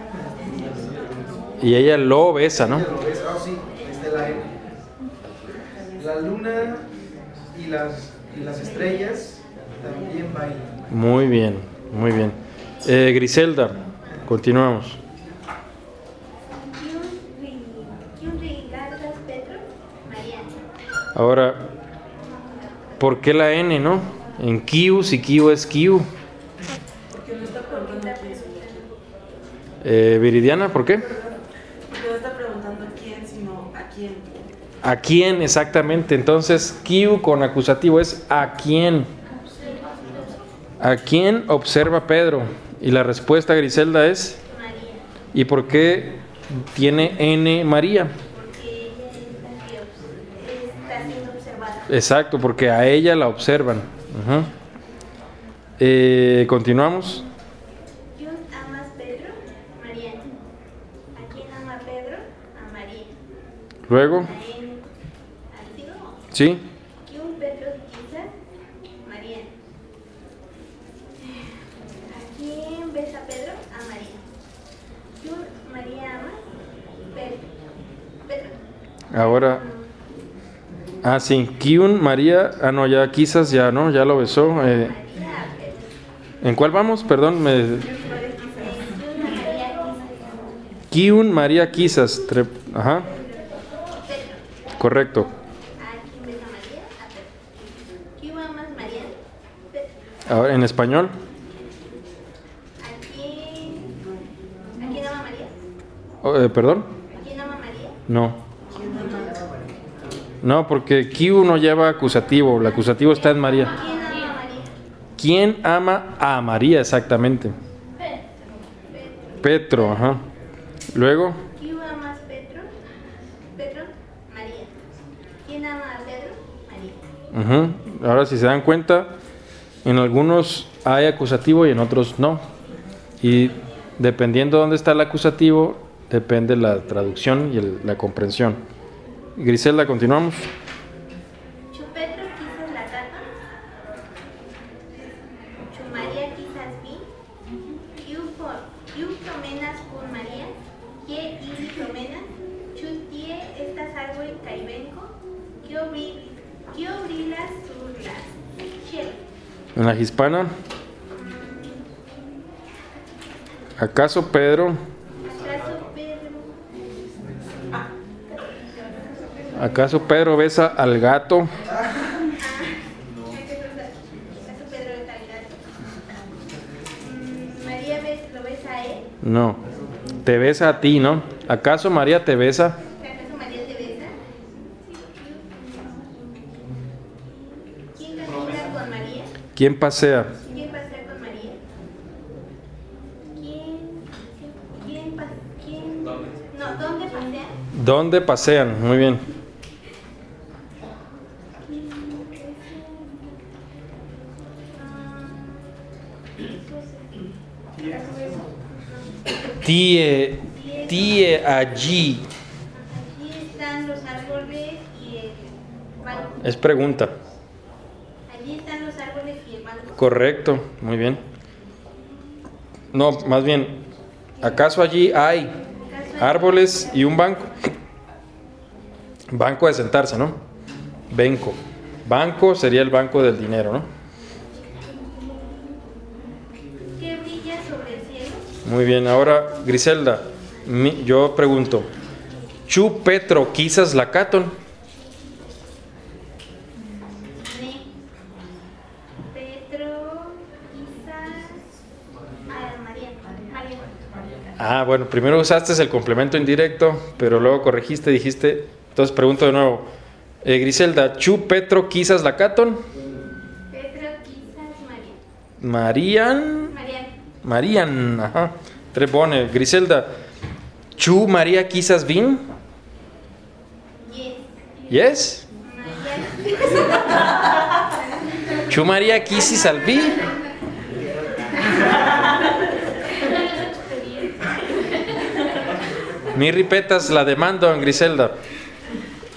Y ella lo besa, ¿no? Ella lo besa. Ah, sí, está la N. La luna y las y las estrellas también bailan. Muy bien, muy bien. Eh, Griselda, continuamos. Ahora, ¿por qué la N, no? En Kiu, si Kiu es quién. Eh, Viridiana, ¿por qué? No está preguntando quién, sino a quién. ¿A quién exactamente? Entonces, Kiu con acusativo es ¿a quién? ¿A quién observa Pedro? Y la respuesta, Griselda, es María. ¿y por qué tiene N María? Porque ella está siendo observada. Exacto, porque a ella la observan. Ujú. Eh, Continuamos. ¿Quién amas Pedro? Mariana. ¿A quién ama Pedro? A María. Luego, A él. ¿Así no? ¿sí? ¿Quién Pedro quizás? Mariana. ¿A quién besa Pedro? A María. ¿Quién María ama? Pedro. Pedro. Ahora. Ah, sí. Kiun, María. Ah, no, ya quizás, ya, ¿no? Ya lo besó. eh. ¿En cuál vamos? Perdón. Me... Kiun, María, quizás. Ajá. Correcto. ¿A. Ahora, en español. ¿A quién, ¿A quién ama María? Oh, eh, ¿Perdón? ¿A quién ama María? No. No, porque Q no lleva acusativo. El acusativo está en María. ¿Quién ama ama a María exactamente? Petro, ajá. Luego, ¿Quién amas Pedro? Pedro, María. ¿Quién ama a Pedro? María. ahora si se dan cuenta, en algunos hay acusativo y en otros no. Y dependiendo dónde está el acusativo, depende la traducción y el- la comprensión. Griselda, continuamos. ¿Chu Pedro quizás la quizás vi? En la hispana, ¿acaso Pedro, ¿Acaso Pedro besa al gato? No. Te besa a ti, ¿no? ¿Acaso María te besa? ¿Acaso María te besa? ¿Quién camina con María? ¿Quién pasea? ¿Quién pasea con María? ¿Quién? ¿Quién? ¿Quién? No, ¿dónde pasean? ¿Dónde pasean? Muy bien. Tie, tie allí. Allí están los árboles y el. Es pregunta. Allí están los árboles y el banco. Correcto, muy bien. No, más bien, ¿acaso allí hay árboles y un banco? Banco de sentarse, ¿no? Benco. Banco sería el banco del dinero, ¿no? ¿Qué brilla sobre el cielo? Muy bien, ahora Griselda, mi- yo pregunto, ¿Chu Petro quizás la caton? Ne. Petro, quizás. Ah. Ah, bueno, primero usaste el complemento indirecto, pero luego corregiste, dijiste, entonces pregunto de nuevo, eh, Griselda, ¿Chu Petro quizás la caton? Petro, quizás María. Marian, María. Marian, ajá, tre. Griselda, ¿Chu María quizás vin? Yes. Yes? ¿Chu María quizis al vi? Mi ripetas la demando Griselda.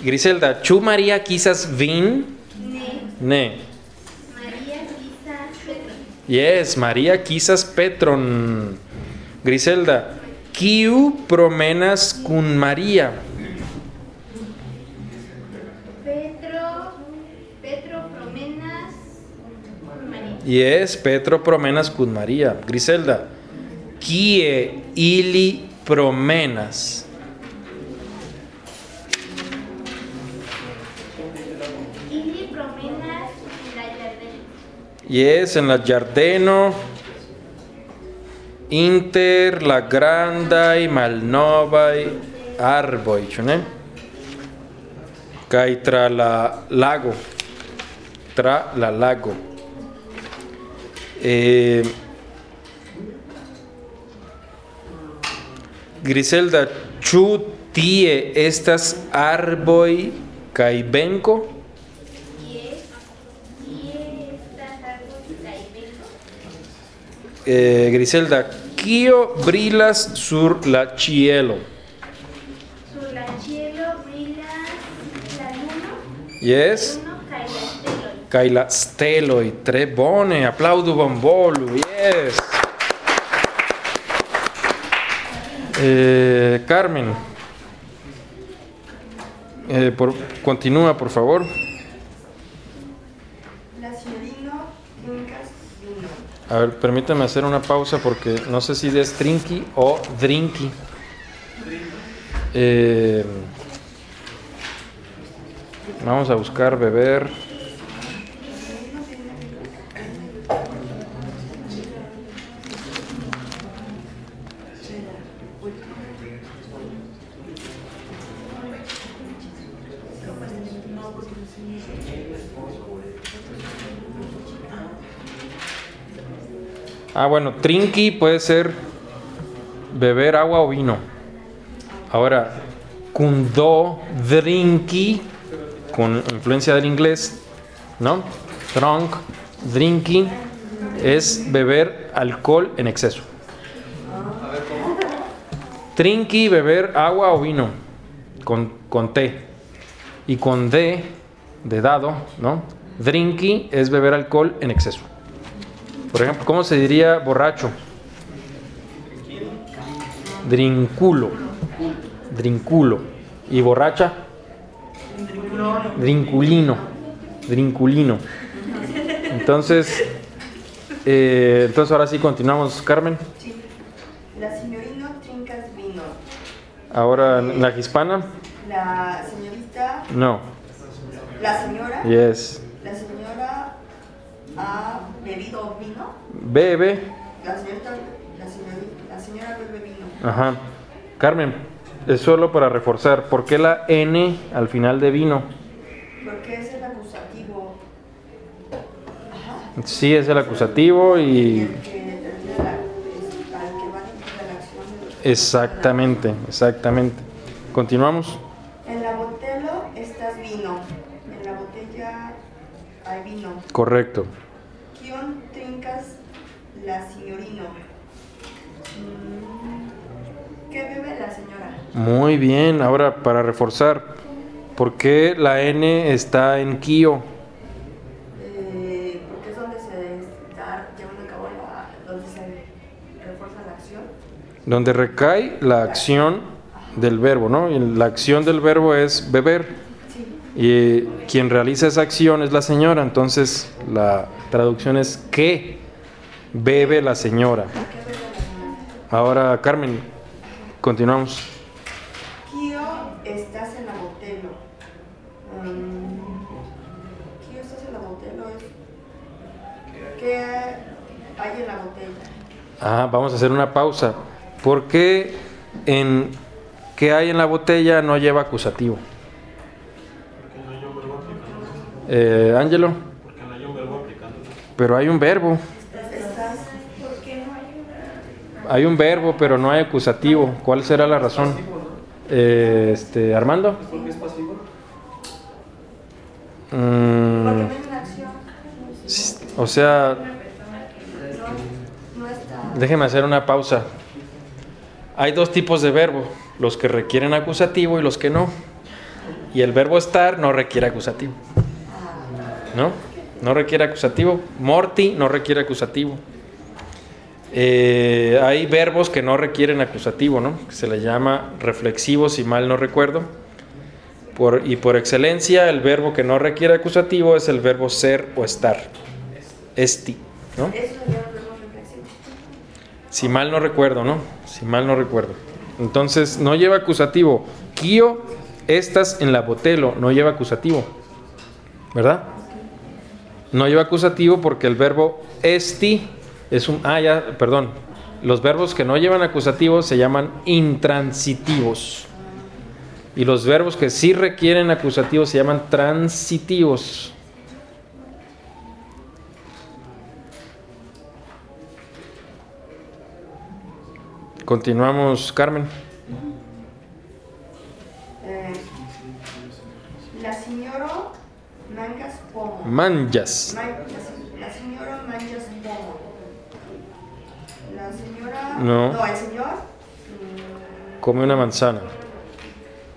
Griselda, ¿Chu María quizás vin? Ne. Ne. Yes, María quizás Petron. Griselda, Kiu promenas kun María. Petro. Petro, promenas. María. Yes, Petro promenas kun María. Griselda, Kie ili promenas. Ili promenas la jardín. Yes, en la Giardeno. Inter la grandai malnovaj arboj, ĉu ne? Kaj tra la lago. Tra la lago. Eh, Griselda, ĉu tie estas arboj kaj benko? Yes. Tie estas árboles kaj benko. Eh, Griselda, kio brilas sur la cielo? Sur la cielo brilas la luna. Yes? Luno kaj la steloj. Kaj la steloj, tre bone, aplaudu bonvolu, yes. Eh, Carmen, eh, por, continúa por favor. La señorino Trincas vino. A ver, permítame hacer una pausa porque no sé si es trinky o drinky. Eh, vamos a buscar beber. Ah, bueno, trinky puede ser beber agua o vino. Ahora, kundo drinky, con influencia del inglés, ¿no? Drunk, drinking, es beber alcohol en exceso. Trinky, beber agua o vino, con, con té. Y con D, de dado, ¿no? Drinky es beber alcohol en exceso. Por ejemplo, ¿cómo se diría borracho? Drinculo. Drinculo. ¿Y borracha? Drinculino. Drinculino. Entonces, eh, entonces ahora sí continuamos, Carmen. Sí. La señorino Trincas vino. Ahora la hispana. La señorita. No. La señora. Yes. Ha bebido vino. Bebe. La señorita. La, señorita, la señora bebe vino. Ajá. Carmen, es solo para reforzar. ¿Por qué la N al final de vino? Porque es el acusativo. Sí, es el acusativo y... Exactamente, exactamente. Continuamos. En la botella estás vino. En la botella hay vino. Correcto. Muy bien, ahora para reforzar, ¿por qué la N está en Kio? Eh, porque es donde se está llevando a cabo la, donde se refuerza la acción. Donde recae la acción del verbo, ¿no? Y la acción del verbo es beber. Y quien realiza esa acción es la señora, entonces la traducción es ¿qué bebe la señora? Ahora, Carmen, continuamos. Kio estás en la botella. Mm, Kio estás en la botella. Es- ¿Qué hay en la botella? Ah, vamos a hacer una pausa. ¿Por qué en ¿qué hay en la botella no lleva acusativo? Eh, Ángelo, Porque no hay un verbo aplicando. pero hay un verbo. Estás. ¿Por qué no hay Hay un verbo, pero no hay acusativo. ¿Cuál será la razón? Eh, este, Armando. ¿Por qué es pasivo? Mm, no hay una acción. O sea, déjeme hacer una pausa. Hay dos tipos de verbo, los que requieren acusativo y los que no. Y el verbo estar no requiere acusativo. ¿No? No requiere acusativo. Morti no requiere acusativo. Eh, hay verbos que no requieren acusativo, ¿no? Se le llama reflexivo, si mal no recuerdo. Y por excelencia, el verbo que no requiere acusativo es el verbo ser o estar. Esti, ¿no? Si mal no recuerdo, ¿no? Si mal no recuerdo. Entonces, no lleva acusativo. Kio, estas en la botelo, no lleva acusativo. ¿Verdad? No lleva acusativo porque el verbo esti es un... Ah, ya, perdón. Los verbos que no llevan acusativo se llaman intransitivos. Y los verbos que sí requieren acusativo se llaman transitivos. Continuamos, Carmen. Eh, la señora mangas pomo. Manjas. Ma- la, se- la señora mangas pomo. La señora. No. No, el señor mm, Come una manzana.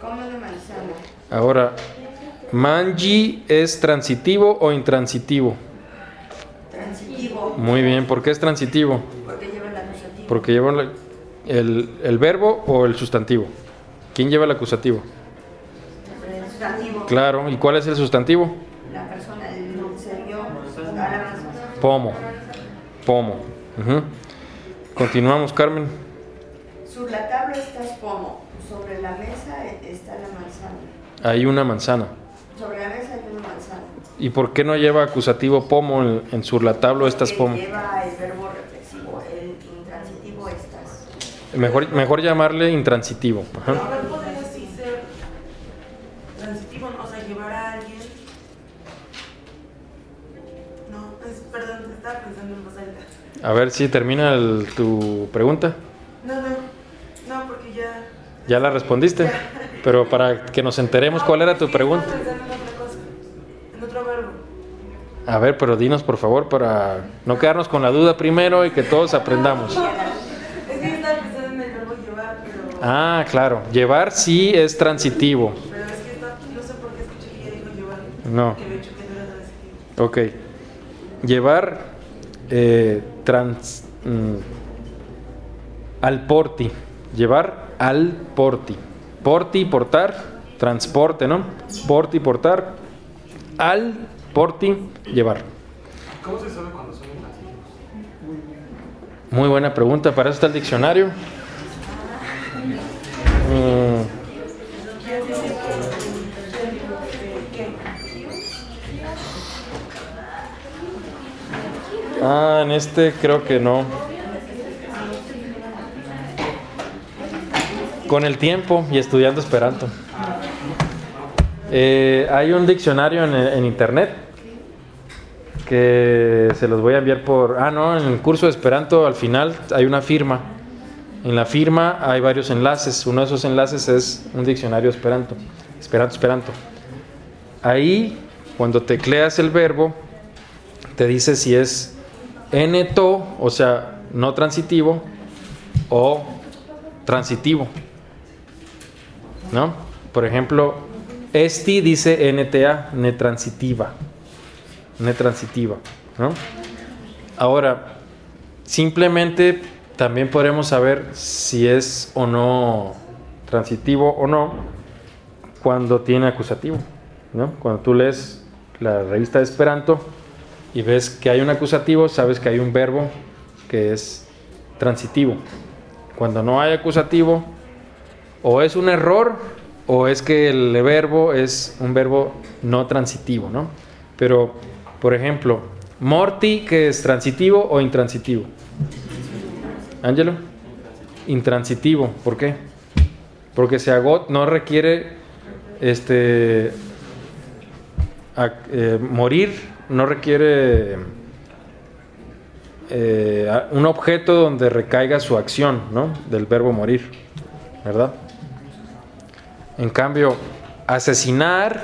come una manzana. Ahora, manji es transitivo o intransitivo. Transitivo. Muy bien, ¿por qué es transitivo? Porque lleva el acusativo. Porque lleva la- el, el verbo o el sustantivo. ¿Quién lleva el acusativo? El sustantivo. Claro, ¿y cuál es el sustantivo? La persona, el la manzana. Pomo. Pomo. Ujú. Continuamos, Carmen. Sobre la tabla estás pomo. Sobre la mesa está la manzana. Hay una manzana. Sobre la mesa hay una manzana. ¿Y por qué no lleva acusativo pomo en, en surlatablo estas Porque pomo? Lleva el verbo reflexivo. El intransitivo estás. Mejor, mejor llamarle intransitivo. Ajá. Igual podría así ser transitivo, o sea, llevar a alguien. No, es, perdón, estaba pensando en voz alta. A ver si termina el- tu pregunta. No, no, no, porque ya. Ya la respondiste, pero para que nos enteremos cuál era tu pregunta. Estaba pensando en otra cosa, en otro verbo. A ver, pero dinos por favor para no quedarnos con la duda primero y que todos aprendamos. Es que yo estaba pensando en el verbo llevar, pero. Ah, claro, llevar sí es transitivo. Pero es que está- no sé por qué escuché que dijo llevar. No. Que dicho que no era transitivo. Ok. Llevar eh, trans, mm, al porti. Llevar al porti. Porti, portar, transporte, ¿no? Porti, portar. Al porti, llevar. ¿Cómo se sabe cuando son intransitivos? Muy buena pregunta, para eso está el diccionario. Mm, Ah, en este creo que no. Con el tiempo y estudiando Esperanto. Eh, hay un diccionario en, en internet que se los voy a enviar por... Ah, no, en el curso de Esperanto al final hay una firma. En la firma hay varios enlaces. Uno de esos enlaces es un diccionario Esperanto. Esperanto, Esperanto. Ahí, cuando tecleas el verbo, te dice si es neto, o sea, no transitivo, o transitivo. ¿No? Por ejemplo, esti dice NTA, netransitiva. Netransitiva. ¿no? Ahora, simplemente también podremos saber si es o no transitivo o no cuando tiene acusativo. ¿no? Cuando tú lees la revista de Esperanto y ves que hay un acusativo, sabes que hay un verbo que es transitivo. Cuando no hay acusativo, o es un error o es que el verbo es un verbo no transitivo, ¿no? Pero, por ejemplo, morti, que es transitivo o intransitivo. Ángelo, intransitivo, ¿por qué? Porque se agot no requiere este eh, morir, no requiere eh, un objeto donde recaiga su acción, ¿no? Del verbo morir, ¿verdad? En cambio, asesinar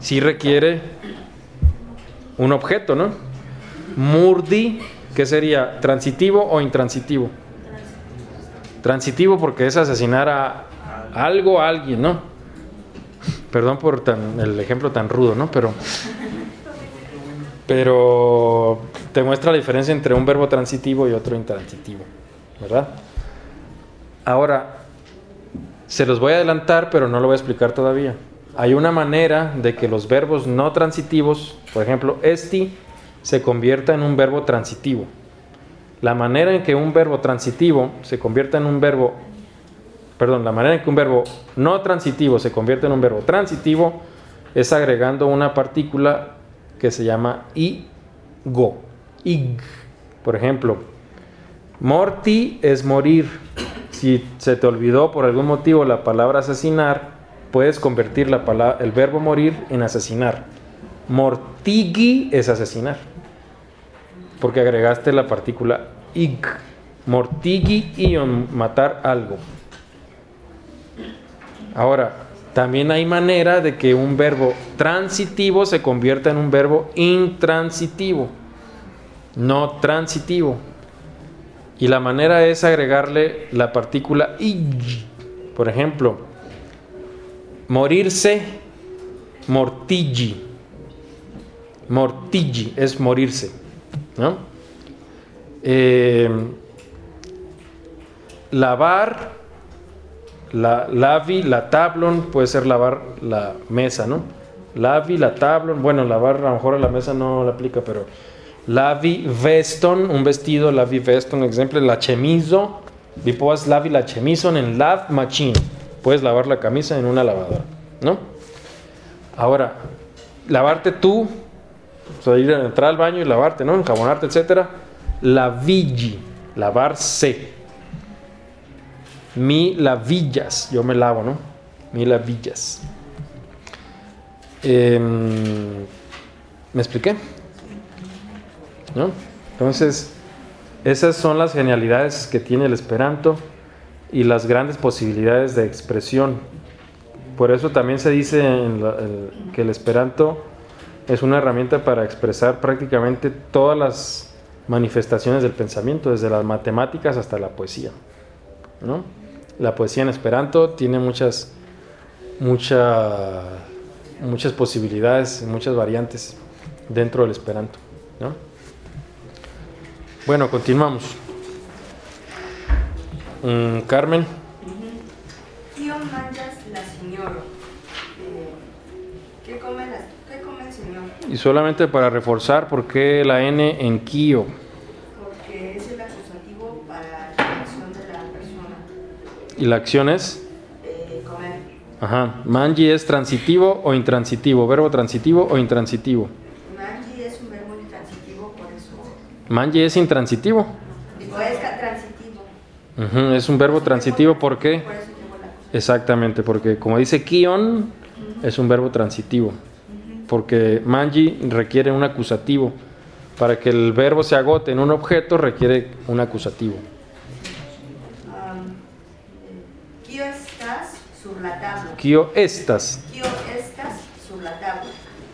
sí requiere un objeto, ¿no? Murdi, ¿qué sería? ¿Transitivo o intransitivo? Transitivo porque es asesinar a algo, a alguien, ¿no? Perdón por tan, el ejemplo tan rudo, ¿no? Pero, pero te muestra la diferencia entre un verbo transitivo y otro intransitivo, ¿verdad? Ahora, se los voy a adelantar, pero no lo voy a explicar todavía. Hay una manera de que los verbos no transitivos, por ejemplo, esti, se convierta en un verbo transitivo. La manera en que un verbo transitivo se convierta en un verbo, perdón, la manera en que un verbo no transitivo se convierte en un verbo transitivo es agregando una partícula que se llama igo. Ig. Por ejemplo, morti es morir. Si se te olvidó por algún motivo la palabra asesinar, puedes convertir la palabra, el verbo morir en asesinar. Mortigi es asesinar. Porque agregaste la partícula ig. Mortigi ion, matar algo. Ahora, también hay manera de que un verbo transitivo se convierta en un verbo intransitivo, no transitivo. Y la manera es agregarle la partícula ig. Por ejemplo, morirse, mortigi. Mortigi es morirse. ¿No? Eh, lavar, la, lavi, la tablon, puede ser lavar la mesa, ¿no? Lavi, la tablon, bueno, lavar a lo mejor a la mesa no la aplica, pero lavi veston, un vestido, lavi veston, ejemplo, la chemizo, vi puedes lavi la chemison en lav machine, puedes lavar la camisa en una lavadora, ¿no? Ahora, lavarte tú, o sea, ir a entrar al baño y lavarte, ¿no? Enjabonarte, etcétera. Lavigi, lavarse. Mi lavillas, yo me lavo, ¿no? Mi lavillas. Em, ¿Me expliqué? ¿No? Entonces, esas son las genialidades que tiene el Esperanto y las grandes posibilidades de expresión. Por eso también se dice que el Esperanto es una herramienta para expresar prácticamente todas las manifestaciones del pensamiento, desde las matemáticas hasta la poesía. ¿no? La poesía en Esperanto tiene muchas, mucha- muchas posibilidades, muchas variantes dentro del Esperanto. ¿no? Bueno, continuamos. Mm, Carmen la señora. Eh, ¿Qué come, la, ¿Qué come el señor? Y solamente para reforzar por qué la N en Kio. Porque es el acusativo para la acción de la persona. ¿Y la acción es? Eh, comer. Ajá. Manji es transitivo o intransitivo. Verbo transitivo o intransitivo. Manji es un verbo intransitivo, por eso. Manji es intransitivo. Digo, es transitivo. Ujú, Es un verbo transitivo, ¿por qué? Por eso llevo la. Exactamente, porque como dice Kion, es un verbo transitivo. Porque manji requiere un acusativo. Para que el verbo se agote en un objeto requiere un acusativo. Kio estás sur la tabla. Kio estas. Kio estás sur la tabla.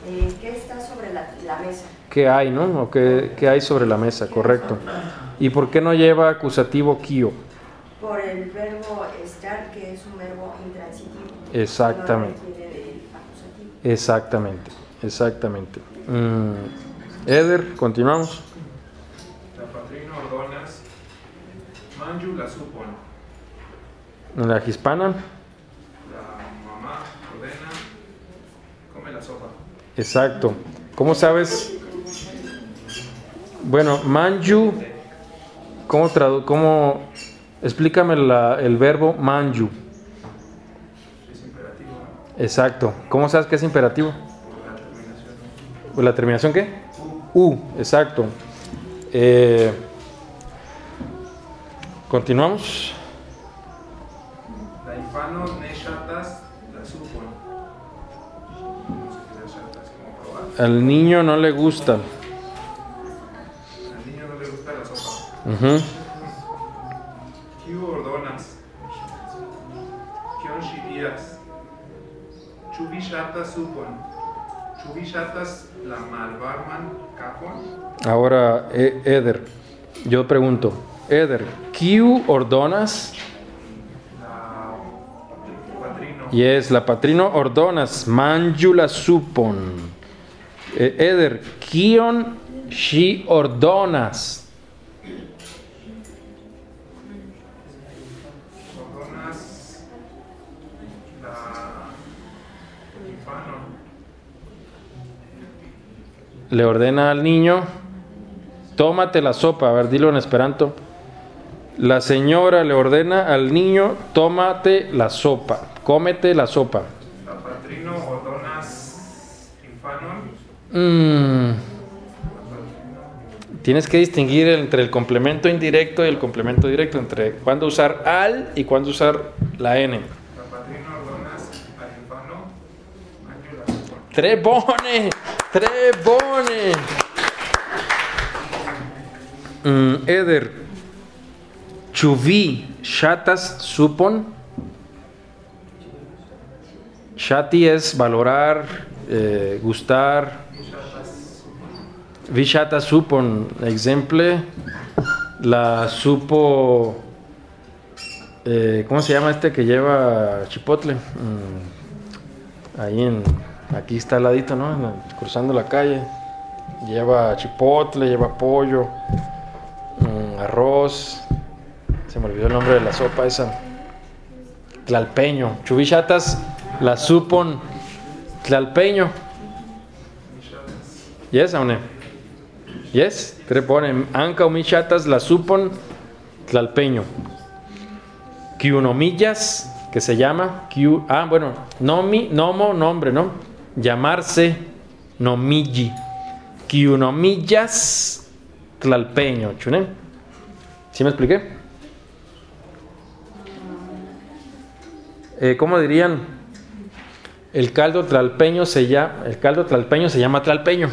Eh, ¿Qué está sobre la, la mesa? ¿Qué hay, no? ¿O qué, qué hay sobre la mesa? Correcto. ¿Y por qué no lleva acusativo kio? Por el verbo estar, que es un verbo intransitivo. Exactamente. No. Exactamente, exactamente. Mm, Eder, continuamos. La patrina ordonas, manju la supon. La hispana, La mamá ordena, come la sopa. exacto. ¿Cómo sabes? Bueno, manju, ¿cómo tradu cómo explícame la- el verbo manju? Es imperativo. Exacto. ¿Cómo sabes que es imperativo? La terminación. ¿La terminación qué? U, exacto. Eh, Continuamos. La infano ne shatas la supon. No sé qué es shatas, como probar. Al niño no le gusta. Al niño no le gusta la sopa. Ujú. Kiu ordonas. Kion ŝatas supon? Ŝatas la? Ahora, E- Eder, yo pregunto, Eder, ¿Q ordonas? La patrino. Yes, la patrino ordonas, manjula supon. Eh, Eder, ¿Kion shi ordonas? Ordonas Le ordena al niño, tómate la sopa, a ver, dilo en esperanto. La señora le ordena al niño, tómate la sopa, cómete la sopa. La patrino ordonas infanon. Mm. Tienes que distinguir entre el complemento indirecto y el complemento directo, entre cuándo usar al y cuándo usar la n. La patrino Trebone. Mm, Eder, chuvi, shatas supon. Shati es valorar, eh, gustar. Vishata supon, exemple, la supo, eh, ¿cómo se llama este que lleva chipotle? Mm, ahí en, aquí está al ladito, ¿no? Cruzando la calle. Lleva chipotle, lleva pollo, mm, arroz. Se me olvidó el nombre de la sopa esa. Tlalpeño. Chubichatas la supon tlalpeño. Yes, Aune. Yes, te ponen anca o michatas la supon tlalpeño. Kiunomillas, que se llama, kiu, ah, bueno, nomi, nomo, nombre, ¿no? Llamarse nomilli. Kiunomillas tlalpeño, ¿chuné? ¿Sí me expliqué? Eh, ¿Cómo dirían? El caldo tlalpeño se llama, el caldo tlalpeño se llama tlalpeño.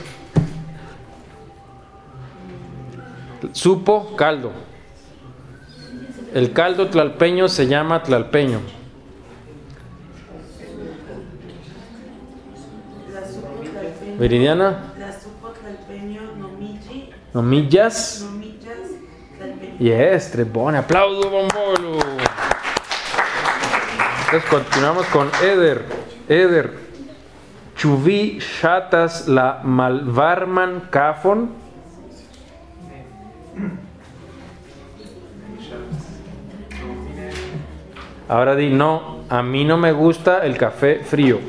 Supo caldo. El caldo tlalpeño se llama tlalpeño. La supo tlalpeño. Viridiana, nomillas. Nomillas. Yes, trebone. Aplaudo, bombolo. Entonces continuamos con Eder. Eder. Chuvi shatas la malvarman kafon. Ahora di, no, a mí no me gusta el café frío.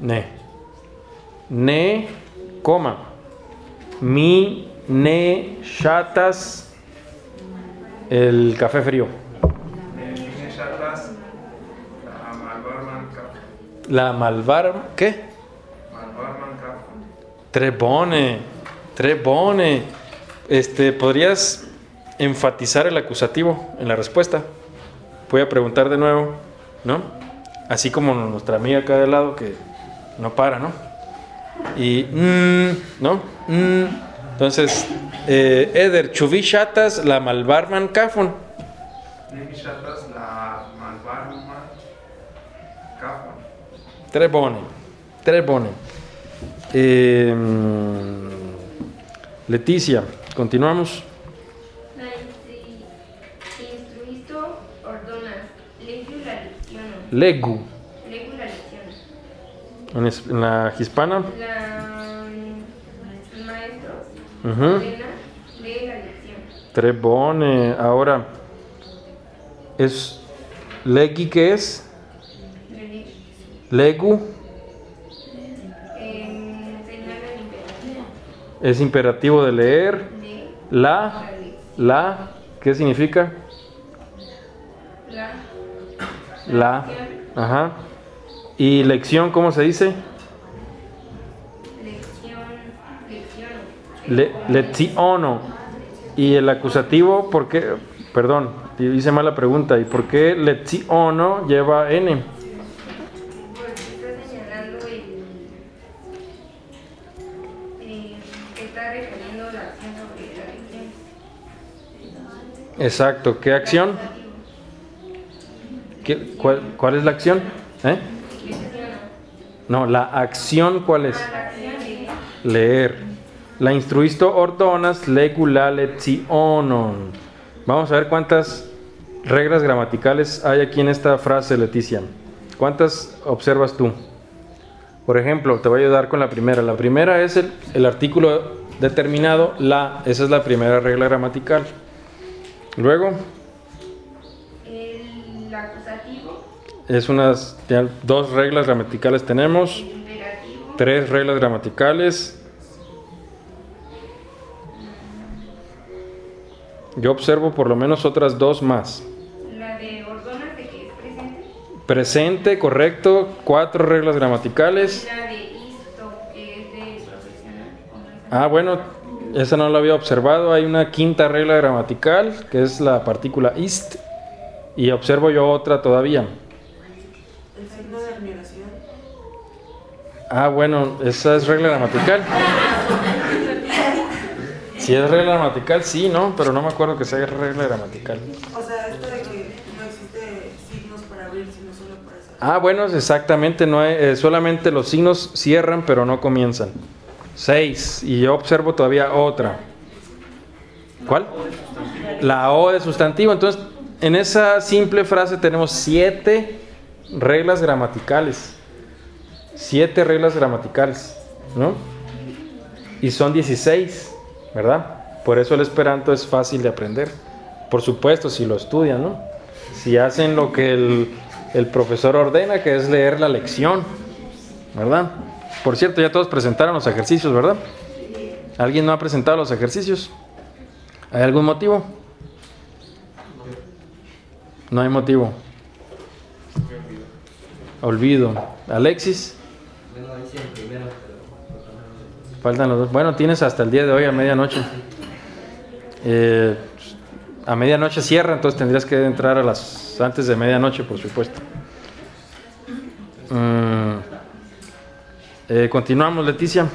Ne. Ne, coma. Mi, ne, shatas, el café frío. La malvar, ¿qué? Trebone, trebone. Este, ¿podrías enfatizar el acusativo en la respuesta? voy a preguntar de nuevo, ¿no? Así como nuestra amiga acá de lado que no para, ¿no? Y, mm, ¿no? Mm. Entonces, eh, Eder, chuvishatas la malvarman kafon. Nevishatas la malvarma kafon. Tre bone. Tre bone. Eh, mm, Leticia, continuamos. La instri- instruisto ordonas, legu la lección. Legu. Legu la lección. En, es- en la hispana. La mm, maestro Ujú. ordena, lee la lección. Tre bone. Ahora, ¿es legi qué es? Legu Eh, el es imperativo de leer. Lee La, la, ¿qué significa? la La, ajá. ¿Y lección cómo se dice? lección. Lección. Le, leziono. ¿Y el acusativo por qué? Perdón, hice mala pregunta. ¿Y por qué leziono lleva N? Porque está señalando el. eh, que está refiriendo la acción sobre la lección. Exacto, ¿qué acción? ¿Qué- cuál, cuál es la acción? ¿Eh? No, la acción ¿cuál es? Leer. La instruisto ordonas legula. Vamos a ver cuántas reglas gramaticales hay aquí en esta frase, Leticia. ¿Cuántas observas tú? Por ejemplo, te voy a ayudar con la primera. La primera es el, el artículo determinado, la. Esa es la primera regla gramatical. Luego es unas ya dos reglas gramaticales tenemos, tres reglas gramaticales. Yo observo por lo menos otras dos más. la de de que es presente, Presente, correcto, cuatro reglas gramaticales. y la de isto que es de profesional. o no es Ah, bueno, esa no la había observado. Hay una quinta regla gramatical, que es la partícula ist. Y observo yo otra todavía. El signo de admiración. Ah, bueno, esa es regla gramatical. Si es regla gramatical, sí, ¿no? Pero no me acuerdo que sea regla gramatical. O sea, esto de que no existe signos para abrir, sino solo para cerrar. Ah, bueno, exactamente, no hay- eh, solamente los signos cierran, pero no comienzan. Seis, y yo observo todavía otra. ¿Cuál? La O de sustantivo. Entonces, en esa simple frase tenemos siete reglas gramaticales. Siete reglas gramaticales, ¿no? Y son 16, ¿verdad? Por eso el esperanto es fácil de aprender. Por supuesto, si lo estudian, ¿no? Si hacen lo que el, el profesor ordena, que es leer la lección, ¿verdad? Por cierto, ya todos presentaron los ejercicios, ¿verdad? ¿Alguien no ha presentado los ejercicios? ¿Hay algún motivo? No hay motivo. Olvido. Alexis, Bueno, hice el primero, pero. faltan los dos. Bueno, tienes hasta el día de hoy a medianoche. Eh, a medianoche cierra, entonces tendrías que entrar a las antes de medianoche, por supuesto. Mm, eh, continuamos, Leticia.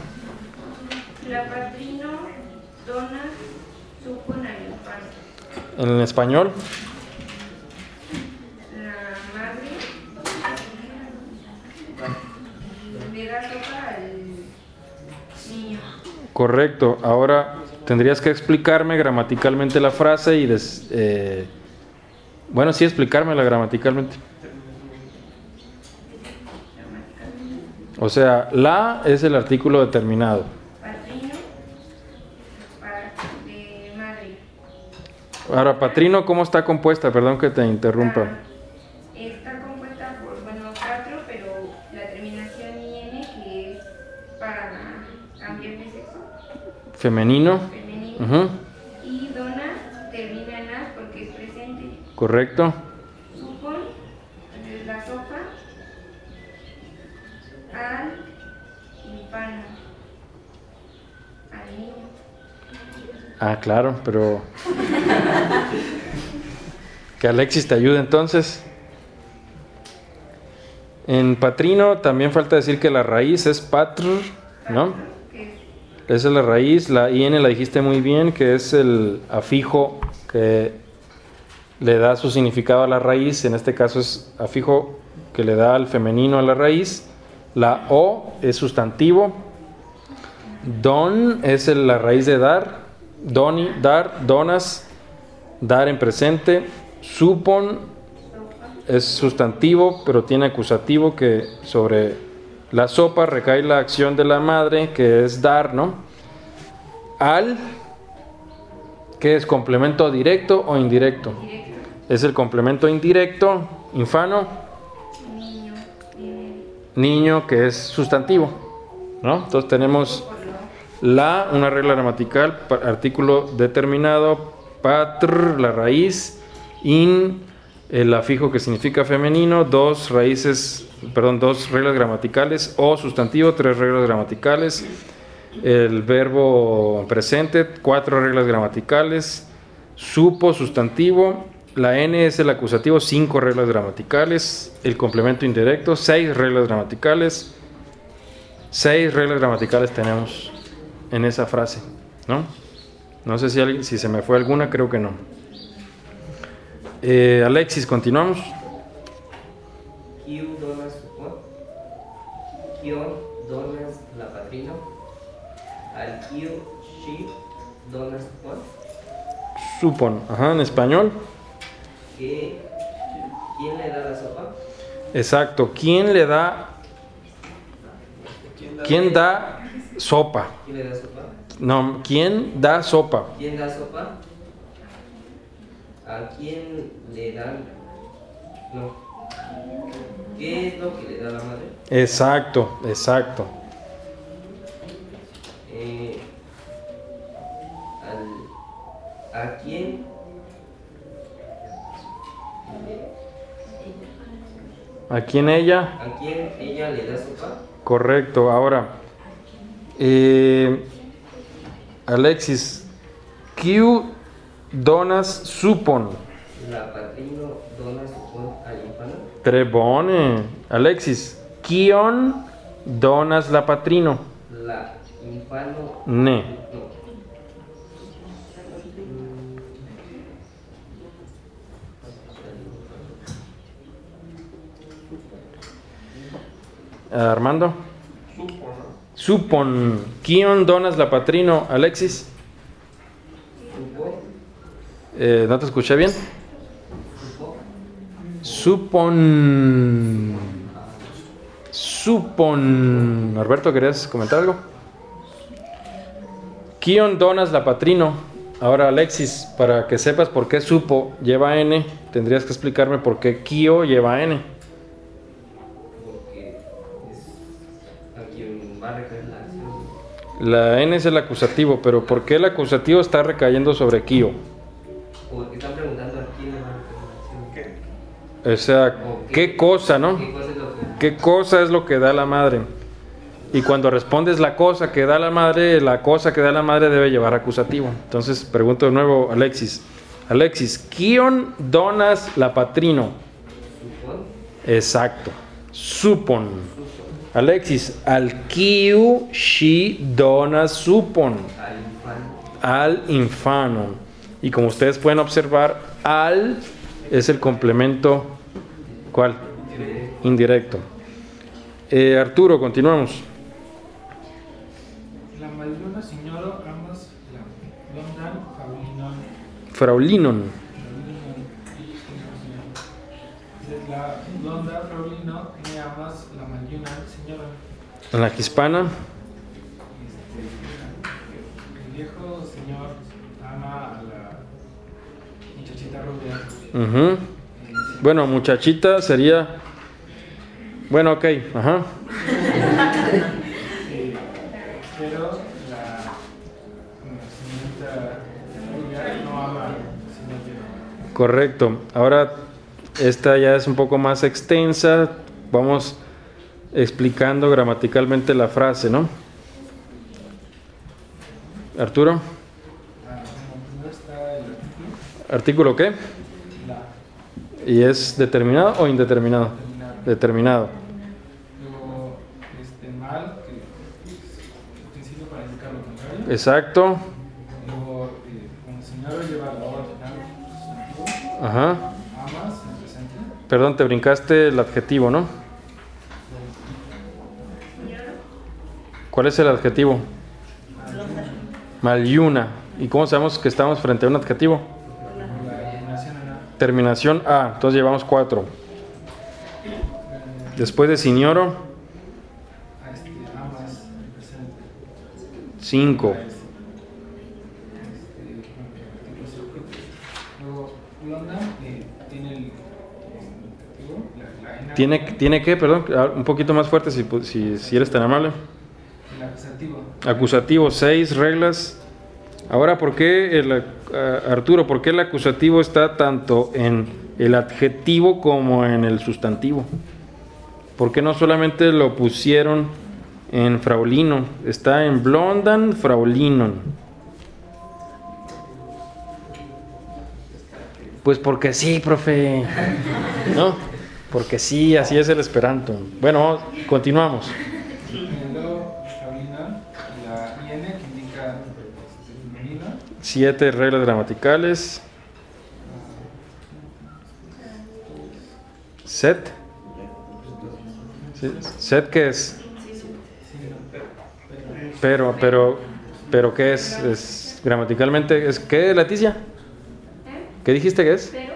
La patrino dona al infante. En español, correcto. Ahora tendrías que explicarme gramaticalmente la frase y des- eh, bueno, sí, explicármela gramaticalmente. O sea, la es el artículo determinado. Patrino pa- de madre. Ahora, patrino, ¿cómo está compuesta? Perdón que te interrumpa. Está compuesta por, bueno, cuatro, pero la terminación IN que es para cambiar de sexo. Femenino. Femenino. Ujú, Y dona termina en A porque es presente. Correcto. Supon, la sopa al infano, al niño. Ah, claro, pero Que Alexis te ayude entonces. En patrino también falta decir que la raíz es patr, ¿no? Esa es la raíz, la IN la dijiste muy bien, que es el afijo que le da su significado a la raíz, en este caso es afijo que le da al femenino a la raíz. La O es sustantivo. Don es la raíz de dar. Doni, dar, donas, dar en presente. Supon es sustantivo, pero tiene acusativo que sobre la sopa recae la acción de la madre, que es dar, ¿no? Al, que es complemento directo o indirecto. Es el complemento indirecto, infano, Niño. eh, niño, que es sustantivo, ¿no? Entonces tenemos la, una regla gramatical, artículo determinado, patr, la raíz, in, el afijo que significa femenino, dos raíces, perdón, dos reglas gramaticales, o sustantivo, tres reglas gramaticales, el verbo presente, cuatro reglas gramaticales, supo, sustantivo, la N es el acusativo, cinco reglas gramaticales, el complemento indirecto, seis reglas gramaticales, seis reglas gramaticales tenemos en esa frase, ¿no? No sé si, alguien- si se me fue alguna, creo que no. Eh, Alexis, continuamos. Q donas. Kion donas la patrino. Al Q she donas supon. Supon, ajá, en español. ¿Quién le da la sopa? Exacto. ¿Quién le da, quién da sopa? ¿Quién le da sopa? No, ¿quién da sopa? ¿Quién da sopa? ¿A quién le dan? No. ¿Qué es lo que le da la madre? Exacto, exacto. Eh, al, ¿A quién? ¿A quién ella? ¿A quién ella le da sopa? Correcto. Ahora, eh, Alexis, Q donas supon. La patrino dona supon al infano. Trebone. Alexis, Kion donas la patrino. La infano. Ne. No. Armando. Supon. Kion donas la patrino. Alexis. Eh, ¿No te escuché bien? Supon. Supon. Alberto, ¿querías comentar algo? Kion donas la patrino. Ahora, Alexis, para que sepas por qué supo lleva N, tendrías que explicarme por qué Kio lleva N. Porque es a quien va a recaer la acción. La N es el acusativo, pero ¿por qué el acusativo está recayendo sobre Kio? O sea, ¿qué cosa, no? ¿Qué cosa es lo que.? ¿Qué cosa es lo que da la madre? Y cuando respondes la cosa que da la madre, la cosa que da la madre debe llevar acusativo. Entonces pregunto de nuevo, Alexis. Alexis, ¿quién donas la patrino? ¿Supon? Exacto. Supon. Alexis, al kiu she donas supon. Al infano. Al infano. Y como ustedes pueden observar, al es el complemento. ¿Cuál? Indirecto. Eh, Arturo, continuamos. La maldiona signoro amas la londan faulinon. Fraulinon. La londa fraulino me amas la maldiona señora. En la hispana. El viejo señor ama a la muchachita rubia. Ujú. Bueno, muchachita sería. Bueno, ok. Ajá. Pero la, señorita no ama. Correcto. Ahora, esta ya es un poco más extensa. Vamos explicando gramaticalmente la frase, ¿no? Arturo. Ah. ¿Artículo qué? ¿Y es determinado o indeterminado? Determinado. Luego, este, mal, que para indicar lo contrario. Exacto. La. Ajá. Amas, en presente. Perdón, te brincaste el adjetivo, ¿no? ¿Cuál es el adjetivo? Maliuna. ¿Y cómo sabemos que estamos frente a un adjetivo? Terminación A. Entonces llevamos cuatro. Después de blonda, eh, tiene ¿Tiene, ¿Tiene que, perdón, Ah, un poquito más fuerte si, si, si eres tan amable? el acusativo. Acusativo, seis reglas. Ahora, ¿por qué, el, ah, Arturo, por qué el acusativo está tanto en el adjetivo como en el sustantivo? ¿Por qué no solamente lo pusieron en Fraulino? Está en Blondan Fraulinon. Pues porque sí, profe. ¿No? Porque sí, así es el esperanto. Bueno, continuamos. Siete reglas gramaticales. Set. Set qué es? Pero, pero, pero qué es? Es gramaticalmente es qué, Leticia? ¿Qué dijiste que es? Pero,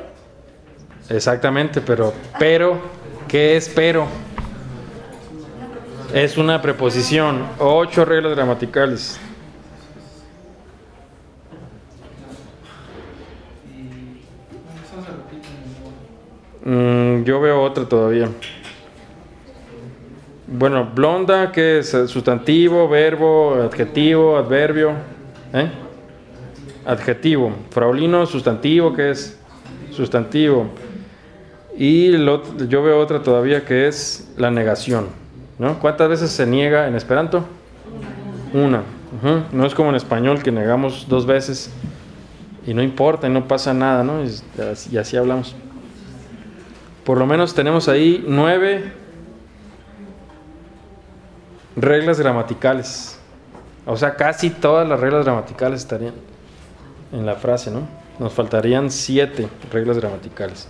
Exactamente, pero, pero, ¿qué es pero? Es una preposición. Ocho reglas gramaticales. Y bueno, eso se repite en el nuevo. Mm, yo veo todavía. Bueno, blonda, ¿qué es? Sustantivo, verbo, adjetivo, adverbio. ¿Eh? Adjetivo. Fraulino, sustantivo, ¿qué es? Sustantivo. Y lo- yo veo otra todavía que es la negación. ¿no? ¿Cuántas veces se niega en Esperanto? Una. No es como en español que negamos dos veces y no importa y no pasa nada, ¿no? Y así hablamos. Por lo menos tenemos ahí nueve reglas gramaticales. O sea, casi todas las reglas gramaticales estarían en la frase, ¿no? Nos faltarían siete reglas gramaticales.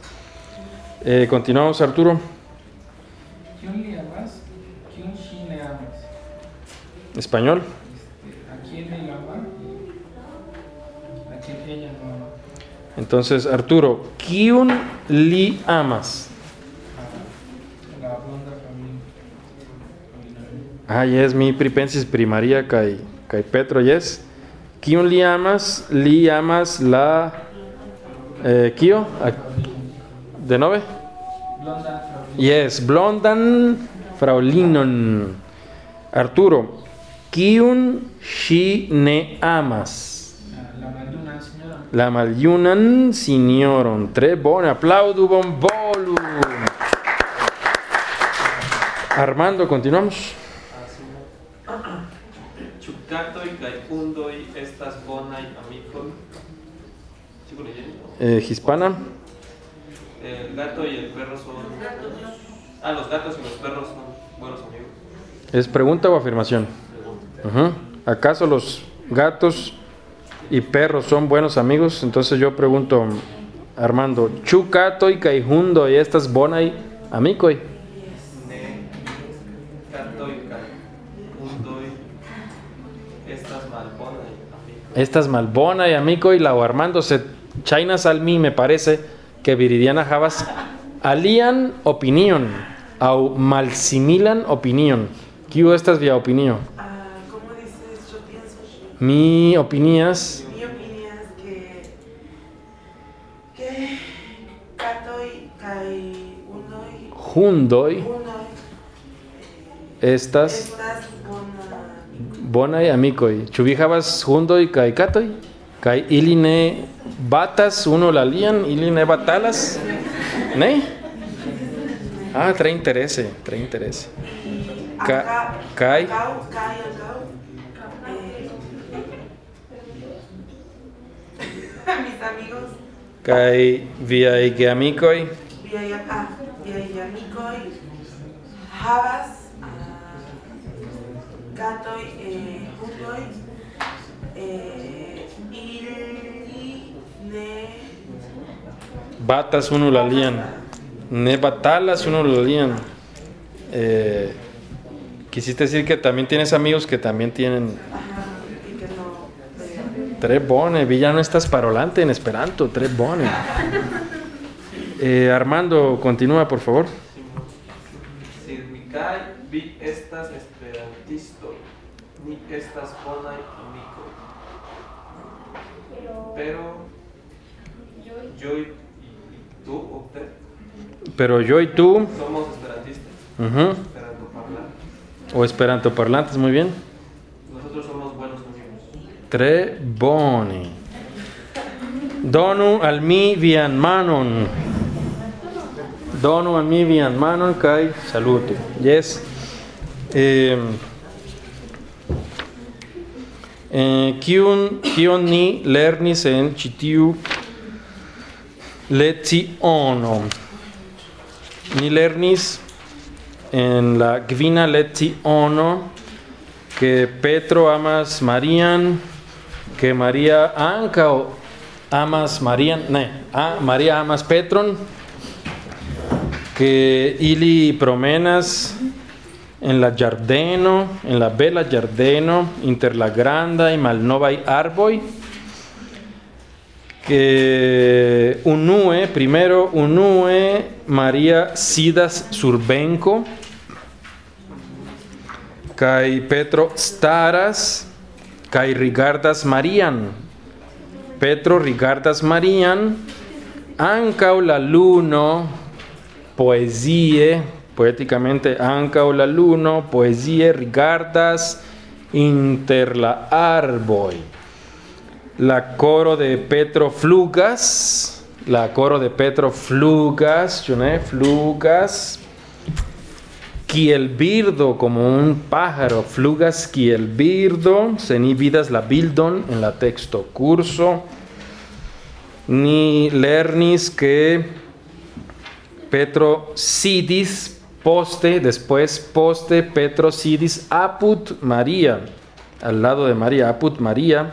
Eh, continuamos, Arturo. ¿Quién le amas? ¿Quién sí le amas? Español. Este, ¿A quién él ama? ¿A quién ella no ama? Entonces, Arturo, ¿quién li amas? A la blonda familia. Ah, yes, mi pripensis primaria kai, kai Petro, yes. ¿Quién li amas? Li amas la... Eh, ¿Kio? ¿De nove? Yes, blondan fraulinon. Arturo, ¿quién si ne amas? La maljunan signoron. Tre bon aplaudu bon volum. Armando, continuamos. Eh, Hispana. El gato y el perro son. Ah, los gatos y los perros son buenos amigos. ¿Es pregunta o afirmación? Ujú. ¿Acaso los gatos y perros son buenos amigos? Entonces yo pregunto, Armando, Chucato y Caijundo y estas bonai amicoi. Estas malbona y amico y la o Armando se China Salmi me parece que Viridiana Javas alían opinión au malsimilan opinión. ¿Qué hubo estas via opinión? Ah, ¿Cómo dices? Yo pienso, Mi opinias mi que, que Cato y Kai y Jundoy uno estas estas bona bona y amicoi. Chubijabas jundoy kai katoi. Kai iline batas uno la lían, iline batalas. ¿Ne? Ah, trae interés, trae interés. Ca- Kai. Eh, mis amigos Kai via que amicoi. viaj ah, viaj amikoj Batas uno la lían. Ne batalas uno la lían. Eh, quisiste decir que también tienes amigos que también tienen y que no Tre bone, villano estás parolante en esperanto, tre bone. Eh, Armando, continúa por favor. Vi estas esperantisto, ni estas bonaj amikoj. Pero Pero yo y, y tú, usted, Pero yo y tú, somos esperantistas. ujú, Esperanto parlar. o esperanto parlantes, muy bien. Nosotros somos buenos amigos. Tre bone. Donu al mi vian manon. Donu al mi vian manon kai saluto. Yes. Eh, eh, kiun kion ni lernis en ĉi tiu leciono. Ni lernis en la gvina leciono que Petro amas Marian, que María ankaŭ amas Marian, ne, María amas Petron, que ili promenas en la giardeno, en la bella giardeno, inter la granda y malnovaj arboj, que unue, primero unue María sidas sur benco, Kai Petro staras kai rigardas Marian. Petro rigardas Marian ankaŭ la luno poesie, poéticamente ankaŭ la luno poesie rigardas inter la arboj. La coro de Petro flugas, la coro de Petro flugas, ne? Flugas. Kiel birdo, como un pájaro, flugas kiel birdo, se ni vidas la bildon en la texto curso, ni lernis que Petro sidis poste, después poste, Petro sidis apud María, al lado de María, apud María,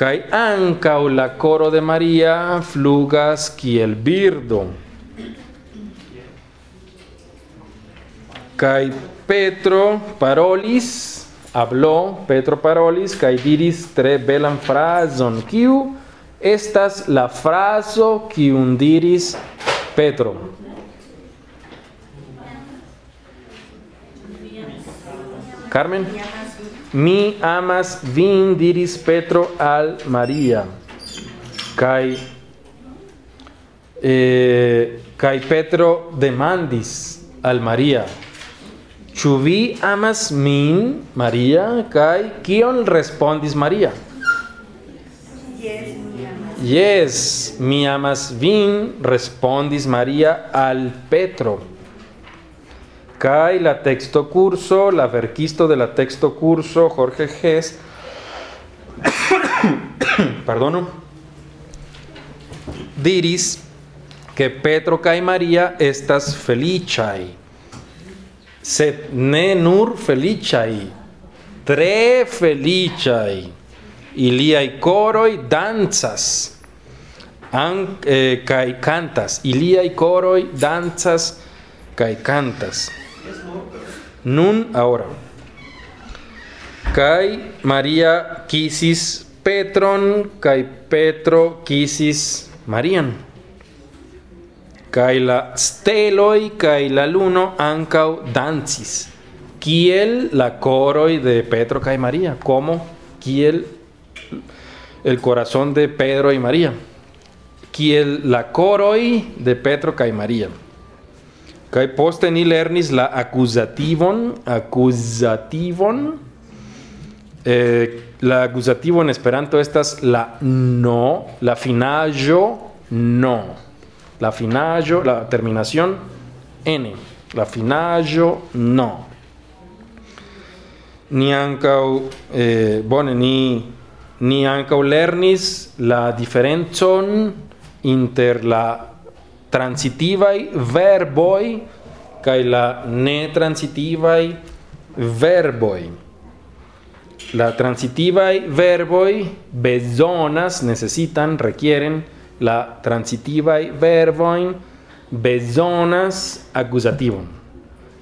kai ankaŭ la coro de María flugas kiel birdo. Kai Petro parolis, habló Petro parolis, kai diris tre belan frazon, kiu estas la frazo kiun diris Petro. Carmen, mi amas vin diris Petro al María. Kai eh, kai Petro demandis al María. Ĉu vi amas min, María? Kaj kion respondis María? Yes, mi amas. Yes, mi amas vin, respondis María al Petro. Kaj la texto curso, la verkisto de la texto curso, Jorge Ges, perdono, diris que Petro kaj María estas feliĉaj. Sed ne nur feliĉaj, tre feliĉaj. Iliaj koroj dancas an, eh, kaj cantas. Iliaj koroj dancas kaj cantas. Nun ahora. Kaj María kisis Petron, kaj Petro kisis Marian. Kaj la steloj kaj la luno ankaŭ dancis. Kiel la koroj de Petro kaj María, como kiel el corazón de Pedro y María. Kiel la koroj de Petro kaj María. Kaj poste ni lernis la akuzativon, akuzativon. Eh, la akuzativo en Esperanto estas la no, la finaĵo no. La finaĵo, la terminación n. La finaĵo no. Ni ankaŭ eh, ni ni ankaŭ lernis la diferencon inter la transitivaj verboj kaj la netransitivaj verboj. La transitivaj verboj bezonas, necesitan, requieren. La transitivaj verbojn bezonas akuzativon.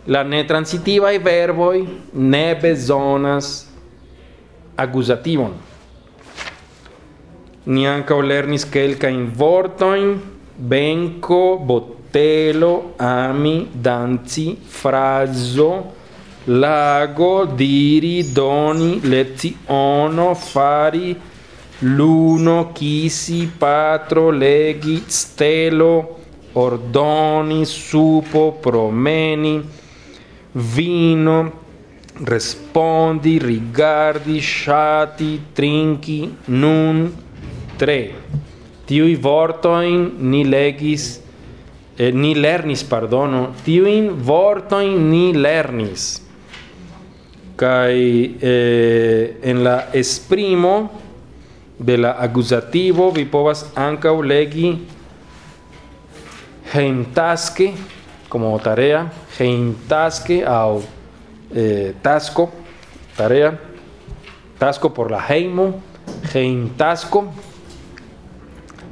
La netransitivaj verboj ne bezonas akuzativon. Ni lernis kelkajn vortojn: Benco, Bottelo, Ami, Danzi, Frazzo, Lago, Diri, Doni, Lezzi, Ono, Fari, Luno, Chisi, Patro, Leghi, Stelo, Ordoni, Supo, Promeni, Vino, Respondi, Rigardi, Sciati, Trinchi, Nun, Tre. tiui vortoin ni legis eh, ni lernis, pardono, tiuin vortoin ni lernis. Kai eh, en la esprimo de la acusativo vi povas ankaŭ legi como tarea, hejmtaske aŭ eh, tasko, tarea, Tasco por la hejmo, hejmtasko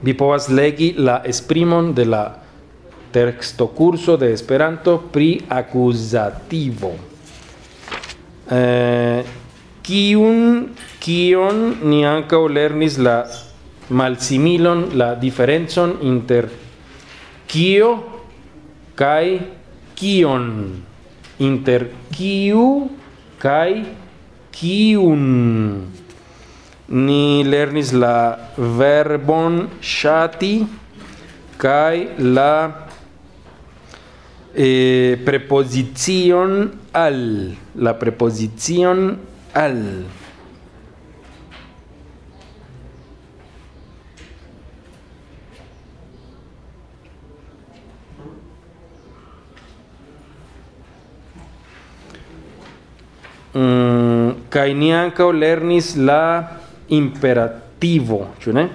Vi povas legi la esprimon de la texto curso de Esperanto pri akuzativo. Eh, kiun kion ni ankaŭ lernis la malsimilon, la diferencon inter kio kaj kion inter kiu kaj kiun ni lernis la verbon ŝati kaj la eh, prepozicion al. La prepozicion al. Mm, kaj ni ankaŭ lernis la imperativo, ĉu ne?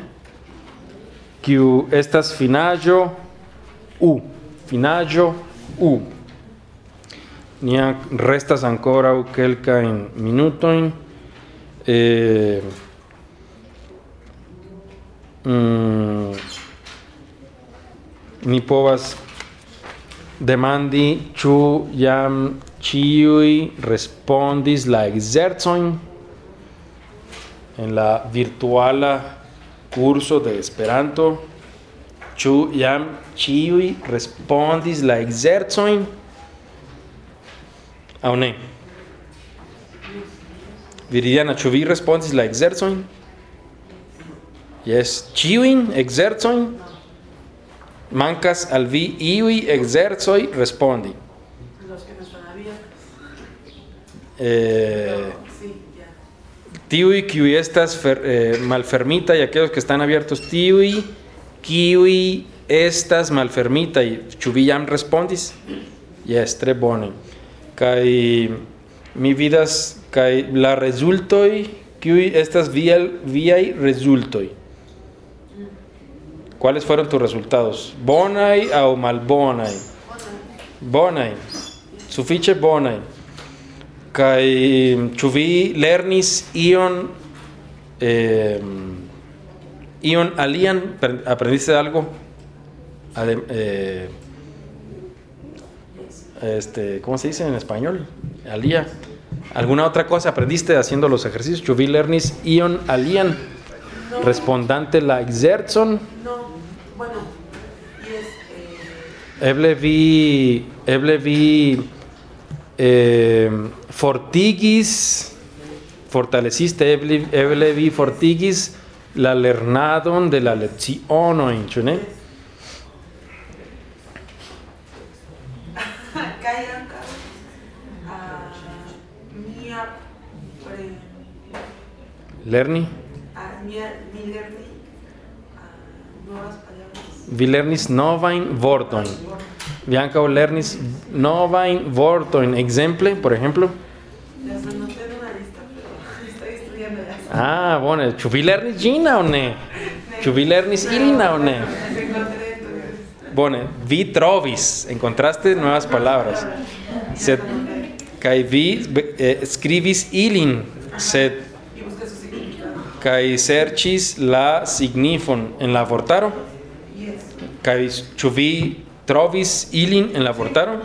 Kiu estas finaĵo u, finaĵo u. Ni restas ankoraŭ kelkajn minutojn. Eh, mm, ni povas demandi ĉu jam ĉiuj respondis la ekzercojn en la virtuala curso de Esperanto. Ĉu jam ĉiuj respondis la ekzercojn? Aŭ ne? Viridiana, ĉu vi respondis la ekzercojn? Jes, ĉiujn ekzercojn? Mancas al vi iuj ekzercoj respondi. Eh. Tiui kiui estas eh, malfermita y aquellos que están abiertos tiui kiui estas malfermita y ĉu vi jam respondis yes tre bone kaj mi vidas kaj la rezultoj kiui estas viaj viaj rezultoj ¿Cuáles fueron tus resultados? Bonai o malbonai? Bonai. Sufiĉe bonai. Kaj ĉu vi lernis ion eh, ion alian? Pre- ¿Aprendiste algo? Adem- eh, este, ¿Cómo se dice en español? Alía. ¿Alguna otra cosa aprendiste haciendo los ejercicios? ¿Chu vi lernis ion alian? No. Respondante la exerson. No, bueno, y es. Eh, eh, fortigis fortaleciste eble, eble vi fortigis la lernadon de la leciono in ĉu ne? Kaj ankaŭ mia pre lerni? Mia mi lerni? Novas vi lernis novajn vortojn. Vi ankaŭ lernis novajn vortojn. Ekzemple, por ejemplo. Las anoté en una lista, pero estoy estudiando ya. Ah, bone. Ĉu vi lernis ĝin aŭ ne? Ĉu vi lernis ilin aŭ ne? Las encontré, entonces. bone. Vi trovis. Encontraste nuevas palabras. Sed kai vi eh, escribis ilin. Sed kai serchis la signifon en la vortaro. Kai ĉu vi trovis ilin en la vortaro?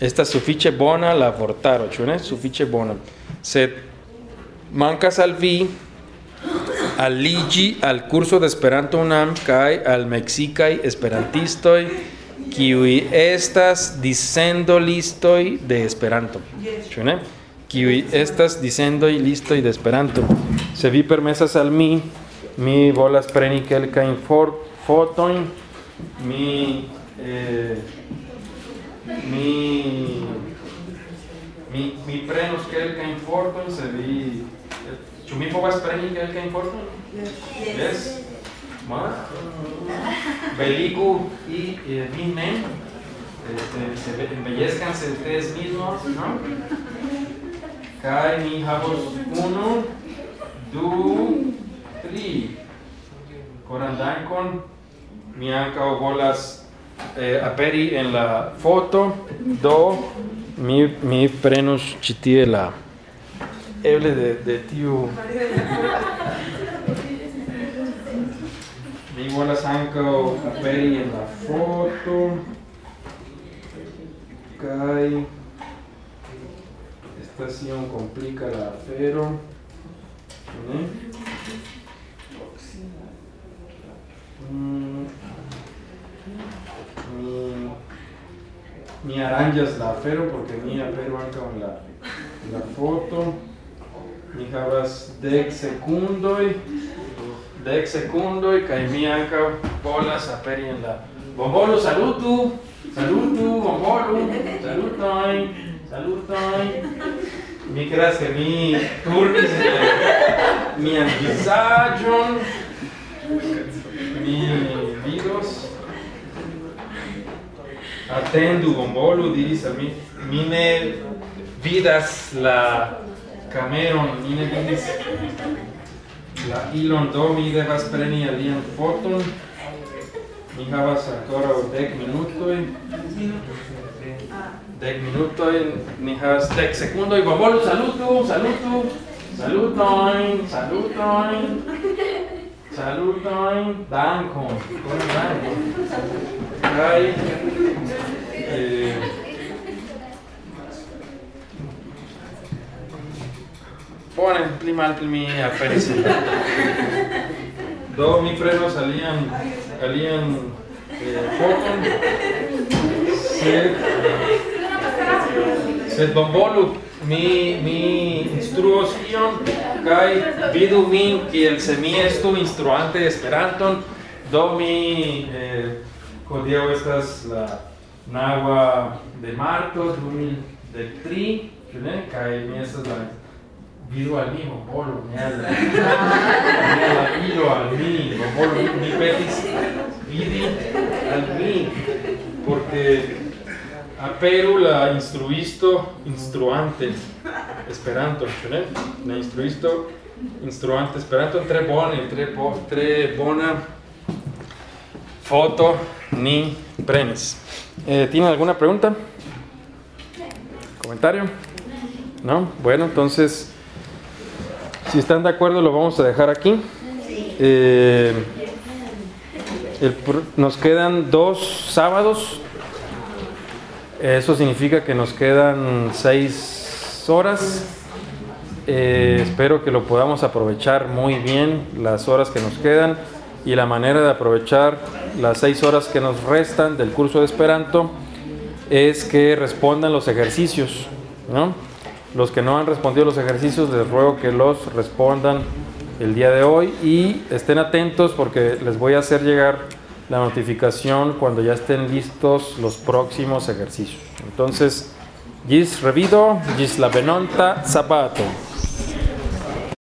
Estas sufiĉe bona la vortaro, ĉu ne? Sufiĉe bona. Sed mancas al vi aliĝi al curso de Esperanto UNAM kaj al mexikaj esperantistoj kiuj estas dicendolistoj de Esperanto. Ĉu ne? Estas dicendoj listoj de Esperanto. Se vi permesas al mi, mi volas preni kelkajn fotojn, mi eh, mi mi mi prenos kelka inforton se vi eh, ĉu mi povas preni kelka inforton yes, ma beligu y eh, vi mem. Este, se embellezcan se ustedes mismos no? Kai mi havos unu du tri. Koran dankon. Mi ankaŭ volas eh, aperi en la foto, do mi, mi prenus citie la eble de, de tiu... mi volas ankaŭ aperi en la foto, kaj estas iom komplika la afero, ne? Mm mi mi aranĝas la afero porque mi apero ankaŭ en la la foto. Mi havas dek sekundoj dek sekundoj kaj mi ankaŭ volas aperi en la bombolo salutu! Salutu bombolo salutojn salutojn mi creas que mi turnis mian vizaĝon. Mi vidos. Atendu, bombolu, diris al mi, mi ne vidas la cameron, mi ne vidis la ilon, do mi devas preni alian foton, mi havas ancora dec minutoi, dec minutoi, mi havas dec secundoi, bombolu, salutu, salutu, saluto saluto Salutojn, dankon. Kaj eh. Bone, pli mal pli mi aperis. Do mi prenos alian alian eh, foton. Sed eh, sed bonvolu mi mi instruos ion kaj vidu min kiel se mi estu instruante de Esperanton. Do mi eh, hodiaŭ estas la naŭa de marto 2003 ĉu ne? Kaj mi estas la vidu al mi popolo ne al la ido al mi popolo mi petis vidi al mi porque aperu la instruisto instruante Esperanto, ĉu ne? La instruisto instruante Esperanto tre bone, tre bo, tre bona foto ni prenis. Eh, ¿Tienen alguna pregunta? ¿Comentario? ¿No? Bueno, entonces, si están de acuerdo, lo vamos a dejar aquí. Eh, nos quedan dos sábados. Eso significa que nos quedan seis horas. Eh, espero que lo podamos aprovechar muy bien las horas que nos quedan y la manera de aprovechar las seis horas que nos restan del curso de Esperanto es que respondan los ejercicios, ¿no? Los que no han respondido los ejercicios les ruego que los respondan el día de hoy y estén atentos porque les voy a hacer llegar la notificación cuando ya estén listos los próximos ejercicios. Entonces, gis revido, gis la venonta zapato.